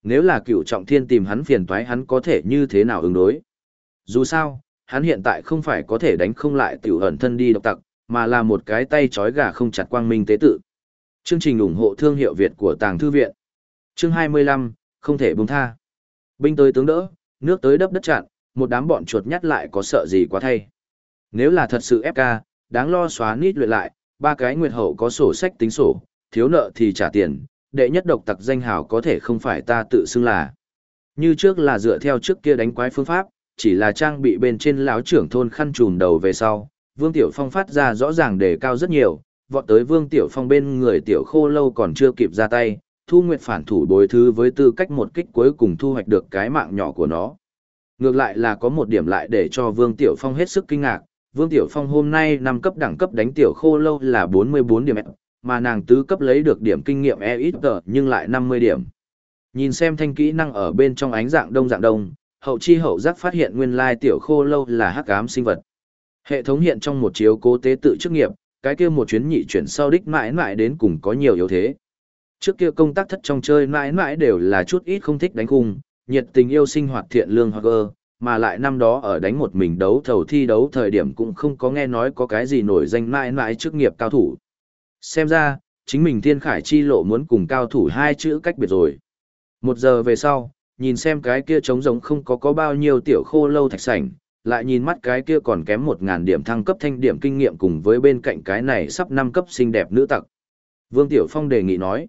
Nếu là cựu trọng thiên tìm hắn phiền toái hắn có thể như thế nào ứng đối. Dù sao, hắn hiện tại không phải có thể đánh không lại tiểu ẩn thân đi độc tặc, mà là một cái tay chói gà không chặt quang minh tế tự. Chương trình ủng hộ thương hiệu Việt của Tàng Thư Viện. Chương 25, không thể buông tha. Binh tới tướng đỡ, nước tới đắp đất chặn, một đám bọn chuột nhắt lại có sợ gì quá thay. Nếu là thật sự FK, đáng lo xóa nít luyện lại, ba cái nguyệt hậu có sổ sách tính sổ, thiếu nợ thì trả tiền, đệ nhất độc tặc danh hào có thể không phải ta tự xưng là. Như trước là dựa theo trước kia đánh quái phương pháp, chỉ là trang bị bên trên lão trưởng thôn khăn trùm đầu về sau, Vương Tiểu Phong phát ra rõ ràng đề cao rất nhiều, vọt tới Vương Tiểu Phong bên người Tiểu Khô lâu còn chưa kịp ra tay, Thu Nguyệt phản thủ bồi thứ với tư cách một kích cuối cùng thu hoạch được cái mạng nhỏ của nó. Ngược lại là có một điểm lại để cho Vương Tiểu Phong hết sức kinh ngạc, Vương Tiểu Phong hôm nay năm cấp đẳng cấp đánh Tiểu Khô lâu là 44 điểm, mà nàng tứ cấp lấy được điểm kinh nghiệm e ít nhưng lại 50 điểm. Nhìn xem thanh kỹ năng ở bên trong ánh dạng đông dạng đông, hậu chi hậu giác phát hiện nguyên lai tiểu khô lâu là hắc ám sinh vật. Hệ thống hiện trong một chiếu cố tế tự chức nghiệp, cái kia một chuyến nhị chuyển sau đích mãi mãi đến cùng có nhiều yếu thế. Trước kia công tác thất trong chơi mãi mãi đều là chút ít không thích đánh khung, nhiệt tình yêu sinh hoạt thiện lương hoặc ơ, mà lại năm đó ở đánh một mình đấu thầu thi đấu thời điểm cũng không có nghe nói có cái gì nổi danh mãi mãi chức nghiệp cao thủ. Xem ra, chính mình thiên khải chi lộ muốn cùng cao thủ hai chữ cách biệt rồi. Một giờ về sau, nhìn xem cái kia trống rỗng không có có bao nhiêu tiểu khô lâu thạch sảnh, lại nhìn mắt cái kia còn kém một ngàn điểm thăng cấp thanh điểm kinh nghiệm cùng với bên cạnh cái này sắp năm cấp xinh đẹp nữ tặc. Vương Tiểu Phong đề nghị nói,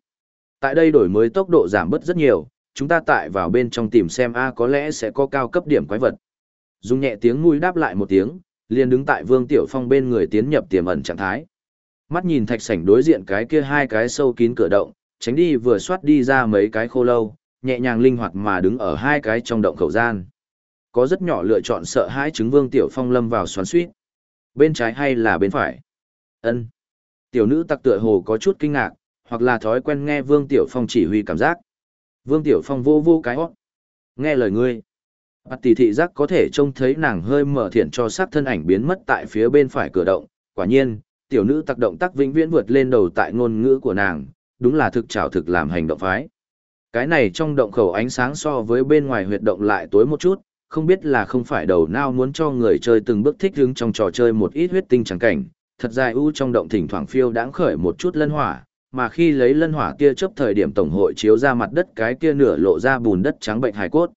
tại đây đổi mới tốc độ giảm bớt rất nhiều, chúng ta tại vào bên trong tìm xem A có lẽ sẽ có cao cấp điểm quái vật. Dùng nhẹ tiếng mũi đáp lại một tiếng, liền đứng tại Vương Tiểu Phong bên người tiến nhập tiềm ẩn trạng thái. Mắt nhìn thạch sảnh đối diện cái kia hai cái sâu kín cửa động, tránh đi vừa xoát đi ra mấy cái khô lâu, nhẹ nhàng linh hoạt mà đứng ở hai cái trong động khẩu gian. Có rất nhỏ lựa chọn sợ hãi chứng Vương Tiểu Phong lâm vào xoắn suýt. Bên trái hay là bên phải? Ân. Tiểu nữ tặc tựa hồ có chút kinh ngạc, hoặc là thói quen nghe Vương Tiểu Phong chỉ huy cảm giác. Vương Tiểu Phong vô vô cái hót. Nghe lời ngươi. Bạt tỷ thị giác có thể trông thấy nàng hơi mở thiện cho sát thân ảnh biến mất tại phía bên phải cửa động. Quả nhiên, tiểu nữ tác động tác vĩnh viễn vượt lên đầu tại ngôn ngữ của nàng, đúng là thực trảo thực làm hành động phái. Cái này trong động khẩu ánh sáng so với bên ngoài huyệt động lại tối một chút, không biết là không phải đầu nào muốn cho người chơi từng bước thích hứng trong trò chơi một ít huyết tinh chẳng cảnh, thật dài u trong động thỉnh thoảng phiêu đãng khởi một chút lân hỏa, mà khi lấy lân hỏa kia chớp thời điểm tổng hội chiếu ra mặt đất cái kia nửa lộ ra bùn đất trắng bệnh hài cốt.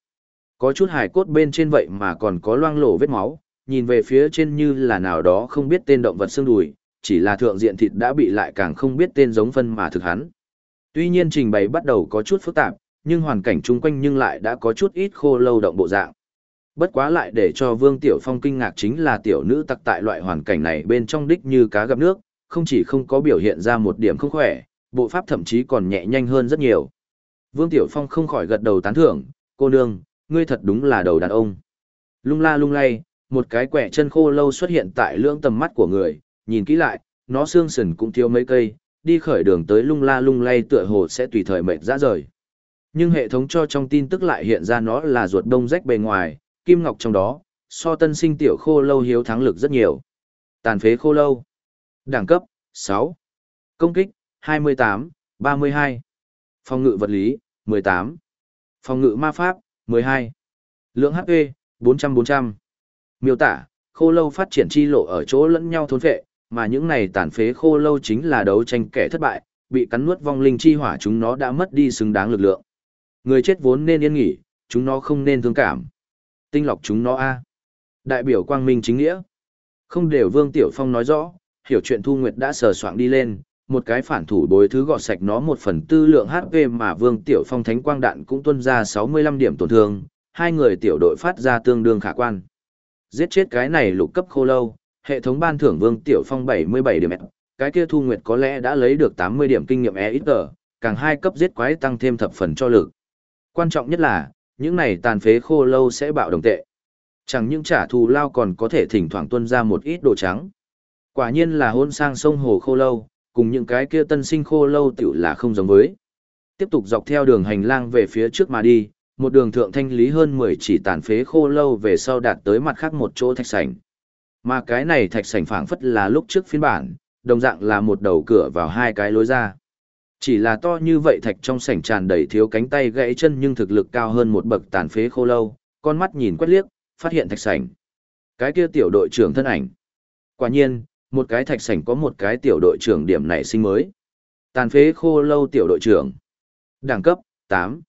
Có chút hài cốt bên trên vậy mà còn có loang lổ vết máu, nhìn về phía trên như là nào đó không biết tên động vật xương đùi, chỉ là thượng diện thịt đã bị lại càng không biết tên giống phân mà thực hắn. Tuy nhiên trình bày bắt đầu có chút phức tạp, nhưng hoàn cảnh chung quanh nhưng lại đã có chút ít khô lâu động bộ dạng. Bất quá lại để cho Vương Tiểu Phong kinh ngạc chính là tiểu nữ tặc tại loại hoàn cảnh này bên trong đích như cá gặp nước, không chỉ không có biểu hiện ra một điểm không khỏe, bộ pháp thậm chí còn nhẹ nhanh hơn rất nhiều. Vương Tiểu Phong không khỏi gật đầu tán thưởng, cô nương, ngươi thật đúng là đầu đàn ông. Lung la lung lay, một cái quẻ chân khô lâu xuất hiện tại lưỡng tầm mắt của người, nhìn kỹ lại, nó xương sườn cũng thiếu mấy cây, đi khởi đường tới lung la lung lay tựa hồ sẽ tùy thời mệt ra rời. Nhưng hệ thống cho trong tin tức lại hiện ra nó là ruột đông rách bề ngoài, kim ngọc trong đó, so tân sinh tiểu khô lâu hiếu thắng lực rất nhiều. Tàn phế khô lâu. Đẳng cấp, 6. Công kích, 28, 32. Phòng ngự vật lý, 18. Phòng ngự ma pháp, 12. Lượng HP, 400-400. Miêu tả, khô lâu phát triển chi lộ ở chỗ lẫn nhau thốn phệ, mà những này tàn phế khô lâu chính là đấu tranh kẻ thất bại, bị cắn nuốt vong linh chi hỏa chúng nó đã mất đi xứng đáng lực lượng. Người chết vốn nên yên nghỉ, chúng nó không nên thương cảm. Tinh lọc chúng nó a. Đại biểu quang minh chính nghĩa. Không đều Vương Tiểu Phong nói rõ, hiểu chuyện Thu Nguyệt đã sờ soạng đi lên, một cái phản thủ bối thứ gọt sạch nó một phần tư lượng HP mà Vương Tiểu Phong thánh quang đạn cũng tuân ra 65 điểm tổn thương, hai người tiểu đội phát ra tương đương khả quan. Giết chết cái này lục cấp khô lâu, hệ thống ban thưởng Vương Tiểu Phong 77 điểm, cái kia Thu Nguyệt có lẽ đã lấy được 80 điểm kinh nghiệm EXP, càng hai cấp giết quái tăng thêm thập phần cho lực. Quan trọng nhất là, những này tàn phế khô lâu sẽ bạo đồng tệ. Chẳng những trả thù lao còn có thể thỉnh thoảng tuân ra một ít đồ trắng. Quả nhiên là hôn sang sông hồ khô lâu, cùng những cái kia tân sinh khô lâu tiểu là không giống với. Tiếp tục dọc theo đường hành lang về phía trước mà đi, một đường thượng thanh lý hơn 10 chỉ tàn phế khô lâu về sau đạt tới mặt khác một chỗ thạch sảnh. Mà cái này thạch sảnh phảng phất là lúc trước phiên bản, đồng dạng là một đầu cửa vào hai cái lối ra. Chỉ là to như vậy thạch trong sảnh tràn đầy thiếu cánh tay gãy chân nhưng thực lực cao hơn một bậc tàn phế khô lâu, con mắt nhìn quét liếc, phát hiện thạch sảnh. Cái kia tiểu đội trưởng thân ảnh. Quả nhiên, một cái thạch sảnh có một cái tiểu đội trưởng điểm nảy sinh mới. Tàn phế khô lâu tiểu đội trưởng. Đẳng cấp, 8.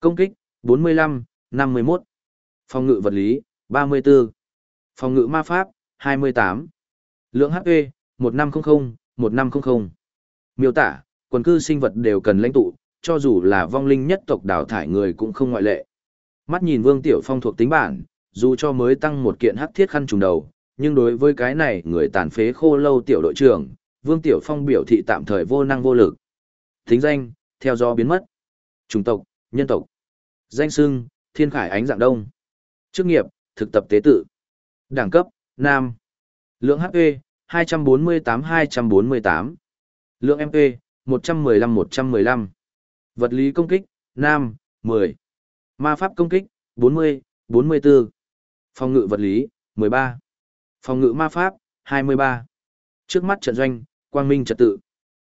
Công kích, 45, 51. Phòng ngự vật lý, 34. Phòng ngự ma pháp, 28. Lượng HP, 1500, 1500. Miêu tả, quần cư sinh vật đều cần lãnh tụ, cho dù là vong linh nhất tộc đào thải người cũng không ngoại lệ. Mắt nhìn Vương Tiểu Phong thuộc tính bản, dù cho mới tăng một kiện hắc thiết khăn trùng đầu, nhưng đối với cái này người tàn phế khô lâu tiểu đội trưởng, Vương Tiểu Phong biểu thị tạm thời vô năng vô lực. Thính danh, theo do biến mất. Chủng tộc, nhân tộc. Danh xưng, thiên khải ánh dạng đông. Chức nghiệp, thực tập tế tự. Đẳng cấp, nam. Lượng HP, 248-248. Lượng MP, 115-115. Vật lý công kích, nam, 10. Ma pháp công kích, 40, 44. Phòng ngự vật lý, 13. Phòng ngự ma pháp, 23. Trước mắt trận doanh, quang minh trật tự.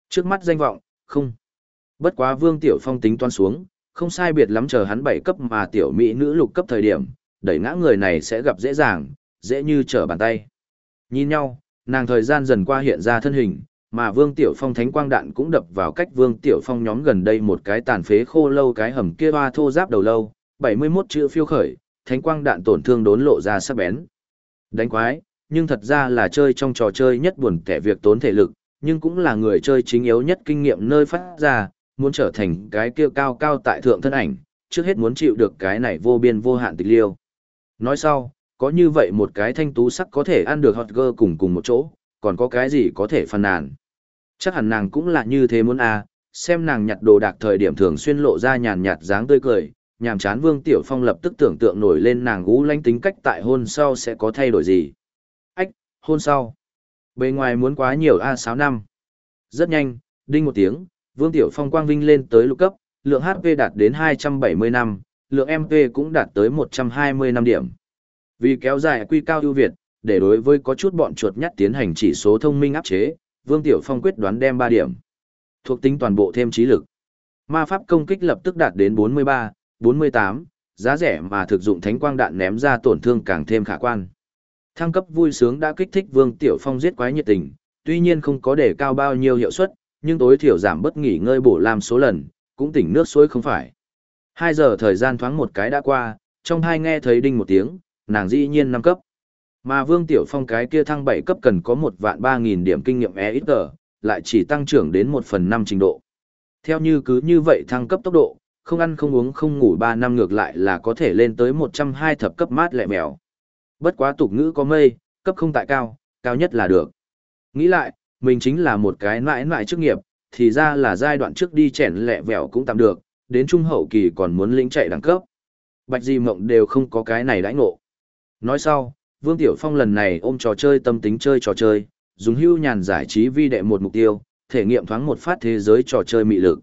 Trước mắt danh vọng, không. Bất quá Vương Tiểu Phong tính toán xuống, không sai biệt lắm chờ hắn bảy cấp mà tiểu mỹ nữ lục cấp thời điểm, đẩy ngã người này sẽ gặp dễ dàng, dễ như trở bàn tay. Nhìn nhau, nàng thời gian dần qua hiện ra thân hình, mà Vương Tiểu Phong thánh quang đạn cũng đập vào cách Vương Tiểu Phong nhóm gần đây một cái tàn phế khô lâu cái hầm kia hoa thô giáp đầu lâu, 71 chữ phiêu khởi, thánh quang đạn tổn thương đốn lộ ra sắc bén. Đánh quái, nhưng thật ra là chơi trong trò chơi nhất buồn kẻ việc tốn thể lực, nhưng cũng là người chơi chính yếu nhất kinh nghiệm nơi phát ra, muốn trở thành cái kia cao cao tại thượng thân ảnh, trước hết muốn chịu được cái này vô biên vô hạn tịch liêu. Nói sau, có như vậy một cái thanh tú sắc có thể ăn được hot girl cùng cùng một chỗ, còn có cái gì có thể phàn nàn. Chắc hẳn nàng cũng là như thế muốn à, xem nàng nhặt đồ đạc thời điểm thường xuyên lộ ra nhàn nhạt dáng tươi cười, nhàm chán Vương Tiểu Phong lập tức tưởng tượng nổi lên nàng gũ lanh tính cách tại hôn sau sẽ có thay đổi gì. Hôn sau. Bề ngoài muốn quá nhiều A6 năm. Rất nhanh, đinh một tiếng, Vương Tiểu Phong quang vinh lên tới lục cấp, lượng HP đạt đến 270 năm, lượng MP cũng đạt tới 120 năm điểm. Vì kéo dài quy cao ưu việt, để đối với có chút bọn chuột nhắt tiến hành chỉ số thông minh áp chế, Vương Tiểu Phong quyết đoán đem 3 điểm. Thuộc tính toàn bộ thêm trí lực. Ma pháp công kích lập tức đạt đến 43, 48, giá rẻ mà thực dụng thánh quang đạn ném ra tổn thương càng thêm khả quan. Thăng cấp vui sướng đã kích thích Vương Tiểu Phong giết quái nhiệt tình, tuy nhiên không có để cao bao nhiêu hiệu suất, nhưng tối thiểu giảm bất nghỉ ngơi bổ làm số lần, cũng tỉnh nước suối không phải. Hai giờ thời gian thoáng một cái đã qua, trong hai nghe thấy đinh một tiếng, nàng dĩ nhiên năm cấp. Mà Vương Tiểu Phong cái kia thăng 7 cấp cần có một vạn ba nghìn điểm kinh nghiệm EXP, lại chỉ tăng trưởng đến 1 phần 5 trình độ. Theo như cứ như vậy thăng cấp tốc độ, không ăn không uống không ngủ 3 năm ngược lại là có thể lên tới 120 thập cấp mát lẹ mèo. Bất quá tục ngữ có mây, cấp không tại cao, cao nhất là được. Nghĩ lại, mình chính là một cái mãi mãi chức nghiệp, thì ra là giai đoạn trước đi chèn lẹ vẹo cũng tạm được, đến trung hậu kỳ còn muốn lĩnh chạy đẳng cấp. Bạch Di Mộng đều không có cái này đãi ngộ. Nói sau, Vương Tiểu Phong lần này ôm trò chơi tâm tính chơi trò chơi, dùng hưu nhàn giải trí vi đệ một mục tiêu, thể nghiệm thoáng một phát thế giới trò chơi mị lực.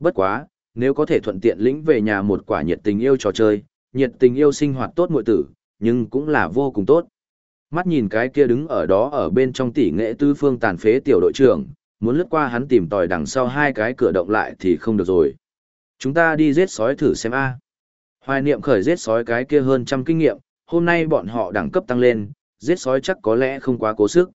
Bất quá, nếu có thể thuận tiện lĩnh về nhà một quả nhiệt tình yêu trò chơi, nhiệt tình yêu sinh hoạt tốt muội tử, nhưng cũng là vô cùng tốt. Mắt nhìn cái kia đứng ở đó ở bên trong tỷ nghệ tư phương tàn phế tiểu đội trưởng, muốn lướt qua hắn tìm tòi đằng sau hai cái cửa động lại thì không được rồi. Chúng ta đi giết sói thử xem a. Hoài niệm khởi giết sói cái kia hơn trăm kinh nghiệm, hôm nay bọn họ đẳng cấp tăng lên, giết sói chắc có lẽ không quá cố sức.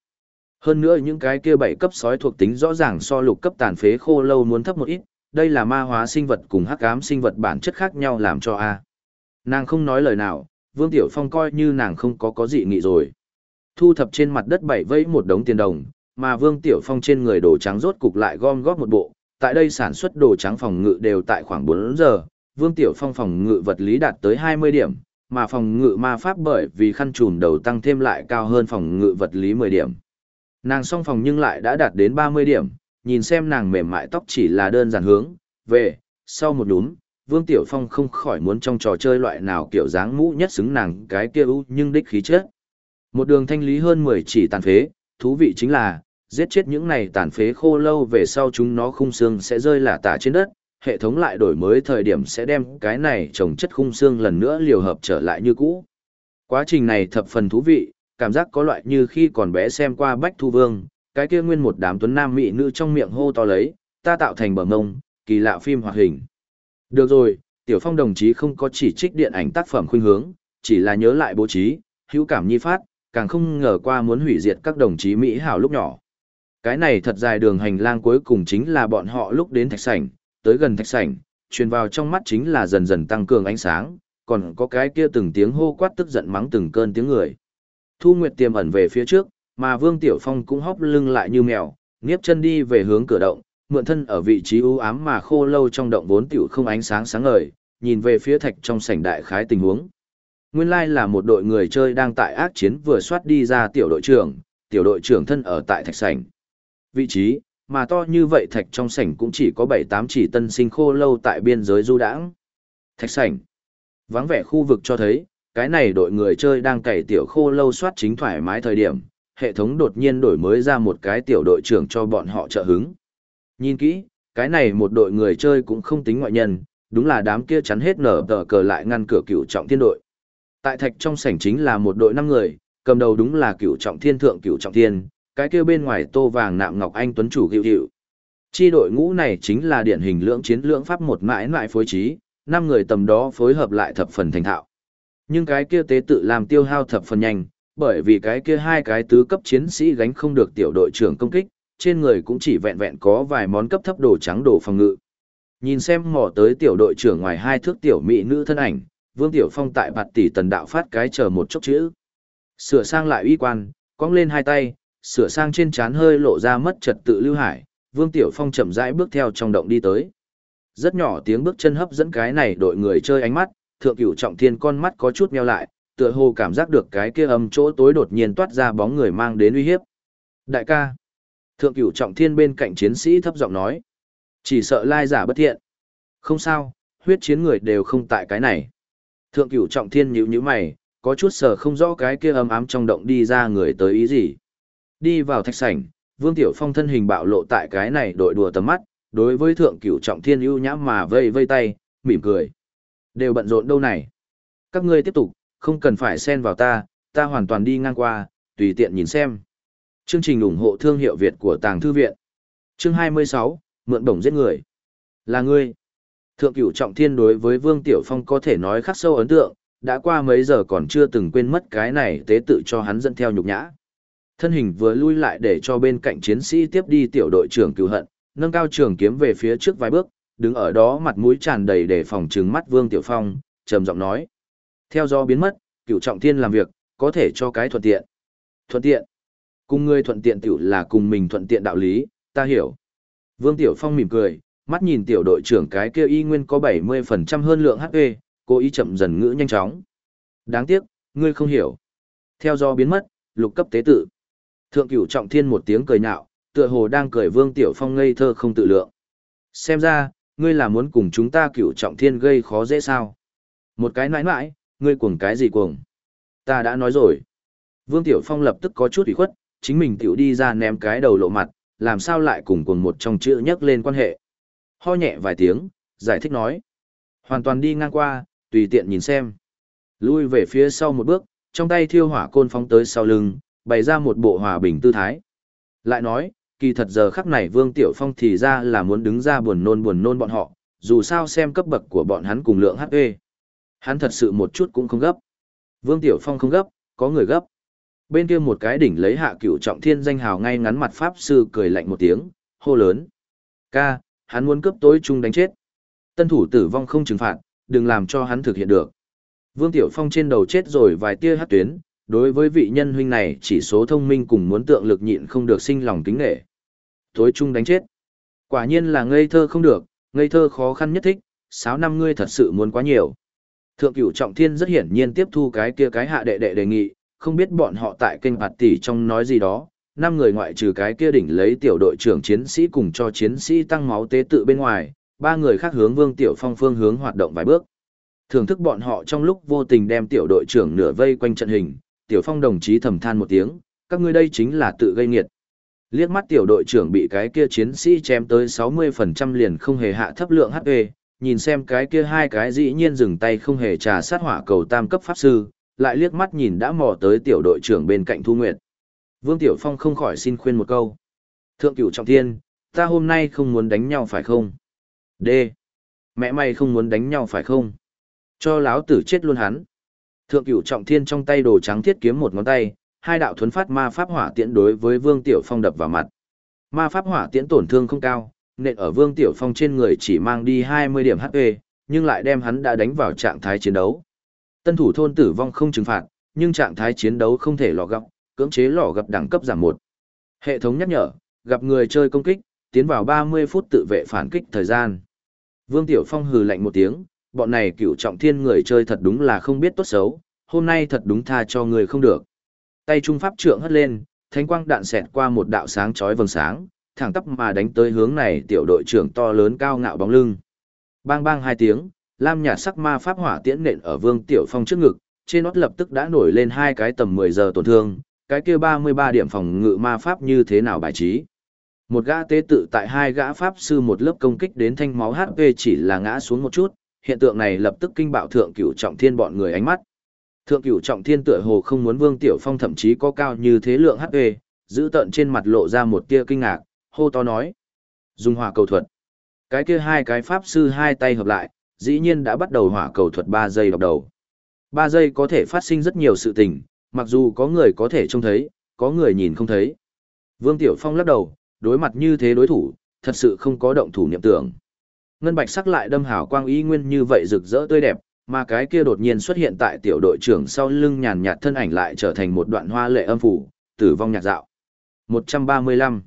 Hơn nữa những cái kia bảy cấp sói thuộc tính rõ ràng so lục cấp tàn phế khô lâu muốn thấp một ít, đây là ma hóa sinh vật cùng hắc ám sinh vật bản chất khác nhau làm cho a. Nàng không nói lời nào, Vương Tiểu Phong coi như nàng không có có gì nghị rồi. Thu thập trên mặt đất bảy vây một đống tiền đồng, mà Vương Tiểu Phong trên người đồ trắng rốt cục lại gom góp một bộ, tại đây sản xuất đồ trắng phòng ngự đều tại khoảng 4 giờ, Vương Tiểu Phong phòng ngự vật lý đạt tới 20 điểm, mà phòng ngự ma pháp bởi vì khăn trùm đầu tăng thêm lại cao hơn phòng ngự vật lý 10 điểm. Nàng song phòng nhưng lại đã đạt đến 30 điểm, nhìn xem nàng mềm mại tóc chỉ là đơn giản hướng, về, sau một đúng, Vương Tiểu Phong không khỏi muốn trong trò chơi loại nào kiểu dáng mũ nhất xứng nàng cái kia ưu nhưng đích khí chết. Một đường thanh lý hơn 10 chỉ tàn phế, thú vị chính là, giết chết những này tàn phế khô lâu về sau chúng nó khung xương sẽ rơi lả tả trên đất, hệ thống lại đổi mới thời điểm sẽ đem cái này trồng chất khung xương lần nữa liều hợp trở lại như cũ. Quá trình này thập phần thú vị, cảm giác có loại như khi còn bé xem qua Bách Thu Vương, cái kia nguyên một đám tuấn nam mỹ nữ trong miệng hô to lấy, ta tạo thành bờ ngông, kỳ lạ phim hoạt hình. Được rồi, Tiểu Phong đồng chí không có chỉ trích điện ảnh tác phẩm khuynh hướng, chỉ là nhớ lại bố trí, hữu cảm nhi phát, càng không ngờ qua muốn hủy diệt các đồng chí Mỹ hảo lúc nhỏ. Cái này thật dài đường hành lang cuối cùng chính là bọn họ lúc đến thạch sảnh, tới gần thạch sảnh, truyền vào trong mắt chính là dần dần tăng cường ánh sáng, còn có cái kia từng tiếng hô quát tức giận mắng từng cơn tiếng người. Thu Nguyệt tiềm ẩn về phía trước, mà Vương Tiểu Phong cũng hóp lưng lại như mèo, nghiếp chân đi về hướng cửa động, mượn thân ở vị trí u ám mà khô lâu trong động vốn tiểu không ánh sáng sáng ngời, nhìn về phía thạch trong sảnh đại khái tình huống. Nguyên lai là một đội người chơi đang tại ác chiến vừa soát đi ra tiểu đội trưởng, tiểu đội trưởng thân ở tại thạch sảnh. Vị trí, mà to như vậy thạch trong sảnh cũng chỉ có 7-8 chỉ tân sinh khô lâu tại biên giới du đãng. Thạch sảnh. Vắng vẻ khu vực cho thấy, cái này đội người chơi đang cày tiểu khô lâu soát chính thoải mái thời điểm, hệ thống đột nhiên đổi mới ra một cái tiểu đội trưởng cho bọn họ trợ hứng. Nhìn kỹ, cái này một đội người chơi cũng không tính ngoại nhân, đúng là đám kia chắn hết nở tờ cờ lại ngăn cửa cựu trọng thiên đội. Tại thạch trong sảnh chính là một đội năm người, cầm đầu đúng là cựu trọng thiên thượng cựu trọng thiên, cái kia bên ngoài tô vàng nạm ngọc anh tuấn chủ hiệu hiệu. Chi đội ngũ này chính là điển hình lưỡng chiến lưỡng pháp một mãi mãi phối trí, năm người tầm đó phối hợp lại thập phần thành thạo. Nhưng cái kia tế tự làm tiêu hao thập phần nhanh, bởi vì cái kia hai cái tứ cấp chiến sĩ gánh không được tiểu đội trưởng công kích, trên người cũng chỉ vẹn vẹn có vài món cấp thấp đồ trắng đồ phòng ngự. Nhìn xem mò tới tiểu đội trưởng ngoài hai thước tiểu mỹ nữ thân ảnh, Vương Tiểu Phong tại bạt tỷ tần đạo phát cái chờ một chốc chữ. Sửa sang lại uy quan, cong lên hai tay, sửa sang trên trán hơi lộ ra mất trật tự lưu hải, Vương Tiểu Phong chậm rãi bước theo trong động đi tới. Rất nhỏ tiếng bước chân hấp dẫn cái này đội người chơi ánh mắt, thượng cửu trọng thiên con mắt có chút meo lại, tựa hồ cảm giác được cái kia âm chỗ tối đột nhiên toát ra bóng người mang đến uy hiếp. Đại ca. Thượng cửu trọng thiên bên cạnh chiến sĩ thấp giọng nói. Chỉ sợ lai giả bất thiện. Không sao, huyết chiến người đều không tại cái này. Thượng cửu trọng thiên nhíu nhíu mày, có chút sợ không rõ cái kia âm ám trong động đi ra người tới ý gì. Đi vào thạch sảnh, Vương Tiểu Phong thân hình bạo lộ tại cái này đội đùa tầm mắt, đối với thượng cửu trọng thiên ưu nhãm mà vây vây tay, mỉm cười. Đều bận rộn đâu này. Các ngươi tiếp tục, không cần phải xen vào ta, ta hoàn toàn đi ngang qua, tùy tiện nhìn xem. Chương trình ủng hộ thương hiệu Việt của Tàng Thư Viện. Chương 26, Mượn bổng giết người. Là ngươi. Thượng cửu trọng thiên đối với Vương Tiểu Phong có thể nói khắc sâu ấn tượng, đã qua mấy giờ còn chưa từng quên mất cái này tế tự cho hắn dẫn theo nhục nhã. Thân hình vừa lui lại để cho bên cạnh chiến sĩ tiếp đi tiểu đội trưởng cứu hận, nâng cao trường kiếm về phía trước vài bước, đứng ở đó mặt mũi tràn đầy để phòng trừng mắt Vương Tiểu Phong, trầm giọng nói. Theo do biến mất, cửu trọng thiên làm việc, có thể cho cái thuận tiện. Thuận tiện. Cùng ngươi thuận tiện tiểu là cùng mình thuận tiện đạo lý, ta hiểu. Vương Tiểu Phong mỉm cười, mắt nhìn tiểu đội trưởng cái kia y nguyên có 70% hơn lượng HP, cố ý chậm dần ngữ nhanh chóng. Đáng tiếc, ngươi không hiểu. Theo do biến mất, lục cấp tế tự. Thượng cửu trọng thiên một tiếng cười nhạo, tựa hồ đang cười Vương Tiểu Phong ngây thơ không tự lượng. Xem ra, ngươi là muốn cùng chúng ta cửu trọng thiên gây khó dễ sao. Một cái nãi nãi, ngươi cuồng cái gì cuồng? Ta đã nói rồi. Vương Tiểu Phong lập tức có chút ủy khuất, chính mình tiểu đi ra ném cái đầu lộ mặt, làm sao lại cùng cùng một trong chữ nhắc lên quan hệ. Ho nhẹ vài tiếng, giải thích nói. Hoàn toàn đi ngang qua, tùy tiện nhìn xem. Lui về phía sau một bước, trong tay thiêu hỏa côn phóng tới sau lưng, bày ra một bộ hòa bình tư thái. Lại nói, kỳ thật giờ khắc này Vương Tiểu Phong thì ra là muốn đứng ra buồn nôn buồn nôn bọn họ, dù sao xem cấp bậc của bọn hắn cùng lượng HP. Hắn thật sự một chút cũng không gấp. Vương Tiểu Phong không gấp, có người gấp. Bên kia một cái đỉnh lấy hạ cửu trọng thiên danh hào ngay ngắn mặt Pháp Sư cười lạnh một tiếng, hô lớn. Ca, hắn muốn cướp tối trung đánh chết. Tân thủ tử vong không trừng phạt, đừng làm cho hắn thực hiện được. Vương Tiểu Phong trên đầu chết rồi vài tia hát tuyến, đối với vị nhân huynh này chỉ số thông minh cùng muốn tượng lực nhịn không được sinh lòng kính nghệ. Tối trung đánh chết. Quả nhiên là ngây thơ không được, ngây thơ khó khăn nhất thích, sáu năm ngươi thật sự muốn quá nhiều. Thượng cửu trọng thiên rất hiển nhiên tiếp thu cái kia cái hạ đệ đệ đề nghị, không biết bọn họ tại kênh bạt tỷ trong nói gì đó, năm người ngoại trừ cái kia đỉnh lấy tiểu đội trưởng chiến sĩ cùng cho chiến sĩ tăng máu tế tự bên ngoài, ba người khác hướng Vương Tiểu Phong phương hướng hoạt động vài bước. Thưởng thức bọn họ trong lúc vô tình đem tiểu đội trưởng nửa vây quanh trận hình, Tiểu Phong đồng chí thầm than một tiếng, các ngươi đây chính là tự gây nghiệt. Liếc mắt tiểu đội trưởng bị cái kia chiến sĩ chém tới 60% liền không hề hạ thấp lượng HP, nhìn xem cái kia hai cái dĩ nhiên dừng tay không hề trà sát hỏa cầu tam cấp pháp sư, lại liếc mắt nhìn đã mò tới tiểu đội trưởng bên cạnh Thu Nguyệt. Vương Tiểu Phong không khỏi xin khuyên một câu. Thượng cửu trọng thiên, ta hôm nay không muốn đánh nhau phải không? D. Mẹ mày không muốn đánh nhau phải không? Cho láo tử chết luôn hắn. Thượng cửu trọng thiên trong tay đồ trắng thiết kiếm một ngón tay, hai đạo thuấn phát ma pháp hỏa tiễn đối với Vương Tiểu Phong đập vào mặt. Ma pháp hỏa tiễn tổn thương không cao, nện ở Vương Tiểu Phong trên người chỉ mang đi 20 điểm HP, nhưng lại đem hắn đã đánh vào trạng thái chiến đấu, Tân thủ thôn tử vong không trừng phạt, nhưng trạng thái chiến đấu không thể lò gặp, cưỡng chế lò gặp đẳng cấp giảm một. Hệ thống nhắc nhở, gặp người chơi công kích, tiến vào 30 phút tự vệ phản kích thời gian. Vương Tiểu Phong hừ lạnh một tiếng, bọn này cựu trọng thiên người chơi thật đúng là không biết tốt xấu, hôm nay thật đúng tha cho người không được. Tay trung pháp trượng hất lên, thánh quang đạn xẹt qua một đạo sáng chói vầng sáng, thẳng tắp mà đánh tới hướng này tiểu đội trưởng to lớn cao ngạo bóng lưng. Bang bang hai tiếng, lam nhạt sắc ma pháp hỏa tiễn nện ở Vương Tiểu Phong trước ngực, trên nót lập tức đã nổi lên hai cái tầm 10 giờ tổn thương, cái kia 33 điểm phòng ngự ma pháp như thế nào bài trí. Một gã tế tự tại hai gã pháp sư một lớp công kích đến thanh máu HP chỉ là ngã xuống một chút, hiện tượng này lập tức kinh bạo thượng cửu trọng thiên bọn người ánh mắt. Thượng cửu trọng thiên tựa hồ không muốn Vương Tiểu Phong thậm chí có cao như thế lượng HP, giữ tận trên mặt lộ ra một tia kinh ngạc, hô to nói. Dùng hỏa cầu thuật. Cái kia hai cái pháp sư hai tay hợp lại, dĩ nhiên đã bắt đầu hỏa cầu thuật 3 giây đọc đầu. 3 giây có thể phát sinh rất nhiều sự tình, mặc dù có người có thể trông thấy, có người nhìn không thấy. Vương Tiểu Phong lắc đầu, đối mặt như thế đối thủ, thật sự không có động thủ niệm tưởng. Ngân bạch sắc lại đâm hào quang y nguyên như vậy rực rỡ tươi đẹp, mà cái kia đột nhiên xuất hiện tại tiểu đội trưởng sau lưng nhàn nhạt thân ảnh lại trở thành một đoạn hoa lệ âm phủ, tử vong nhạc dạo. 135.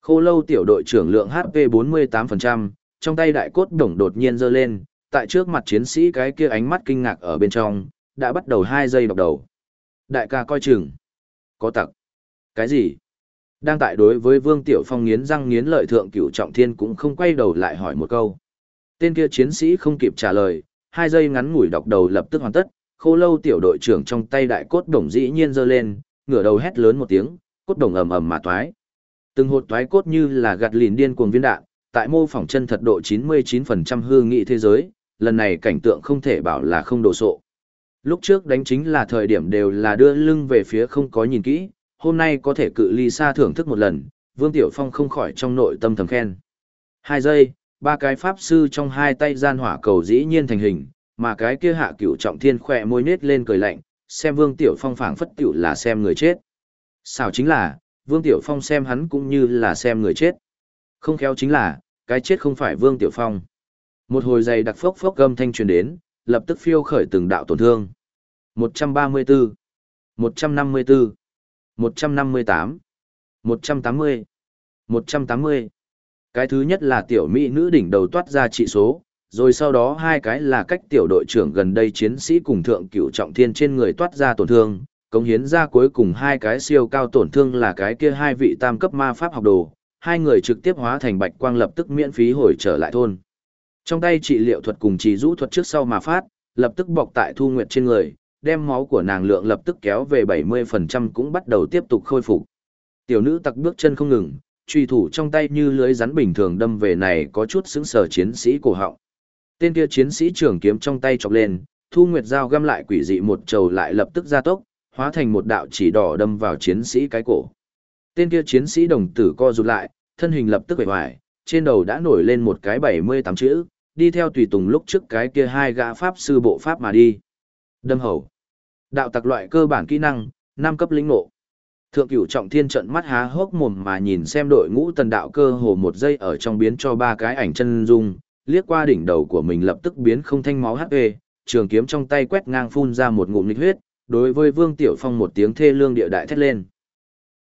Khô lâu tiểu đội trưởng lượng HP 48%, trong tay đại cốt đồng đột nhiên giơ lên, tại trước mặt chiến sĩ cái kia ánh mắt kinh ngạc ở bên trong, đã bắt đầu hai giây đọc đầu. Đại ca coi chừng. Có tặc. Cái gì? Đang tại đối với Vương Tiểu Phong nghiến răng nghiến lợi thượng cửu trọng thiên cũng không quay đầu lại hỏi một câu. Tên kia chiến sĩ không kịp trả lời, hai giây ngắn ngủi đọc đầu lập tức hoàn tất, khô lâu tiểu đội trưởng trong tay đại cốt đồng dĩ nhiên giơ lên, ngửa đầu hét lớn một tiếng, cốt đồng ầm ầm mà toái. Từng hột toái cốt như là gạt lìn điên cuồng viên đạn, tại mô phỏng chân thật độ 99% hư nghị thế giới, lần này cảnh tượng không thể bảo là không đồ sộ. Lúc trước đánh chính là thời điểm đều là đưa lưng về phía không có nhìn kỹ, hôm nay có thể cự ly xa thưởng thức một lần, Vương Tiểu Phong không khỏi trong nội tâm thầm khen. Hai giây, ba cái pháp sư trong hai tay gian hỏa cầu dĩ nhiên thành hình, mà cái kia hạ cửu trọng thiên khỏe môi nết lên cười lạnh, xem Vương Tiểu Phong phảng phất tiểu là xem người chết. Sao chính là, Vương Tiểu Phong xem hắn cũng như là xem người chết. Không khéo chính là, cái chết không phải Vương Tiểu Phong. Một hồi dày đặc phốc phốc gầm thanh truyền đến, lập tức phiêu khởi từng đạo tổn thương. 134, 154, 158, 180, 180. Cái thứ nhất là tiểu mỹ nữ đỉnh đầu toát ra trị số, rồi sau đó hai cái là cách tiểu đội trưởng gần đây chiến sĩ cùng thượng cựu trọng thiên trên người toát ra tổn thương, cống hiến ra cuối cùng hai cái siêu cao tổn thương là cái kia hai vị tam cấp ma pháp học đồ, hai người trực tiếp hóa thành bạch quang lập tức miễn phí hồi trở lại thôn. Trong tay trị liệu thuật cùng chỉ rũ thuật trước sau mà phát, lập tức bọc tại Thu Nguyệt trên người, đem máu của nàng lượng lập tức kéo về 70% cũng bắt đầu tiếp tục khôi phục. Tiểu nữ tặc bước chân không ngừng, truy thủ trong tay như lưới rắn bình thường đâm về này có chút xứng sở chiến sĩ cổ họng. Tên kia chiến sĩ trưởng kiếm trong tay chọc lên, Thu Nguyệt dao găm lại quỷ dị một trầu lại lập tức ra tốc, hóa thành một đạo chỉ đỏ đâm vào chiến sĩ cái cổ. Tên kia chiến sĩ đồng tử co rụt lại, thân hình lập tức bể hoài, trên đầu đã nổi lên một cái 78 chữ, đi theo tùy tùng lúc trước cái kia hai gã pháp sư bộ pháp mà đi. Đâm hầu. Đạo tặc loại cơ bản kỹ năng, năm cấp lĩnh ngộ. Thượng cửu trọng thiên trận mắt há hốc mồm mà nhìn xem đội ngũ tần đạo cơ hồ một giây ở trong biến cho ba cái ảnh chân dung, liếc qua đỉnh đầu của mình lập tức biến không thanh máu HP, trường kiếm trong tay quét ngang phun ra một ngụm nịch huyết, đối với Vương Tiểu Phong một tiếng thê lương địa đại thét lên.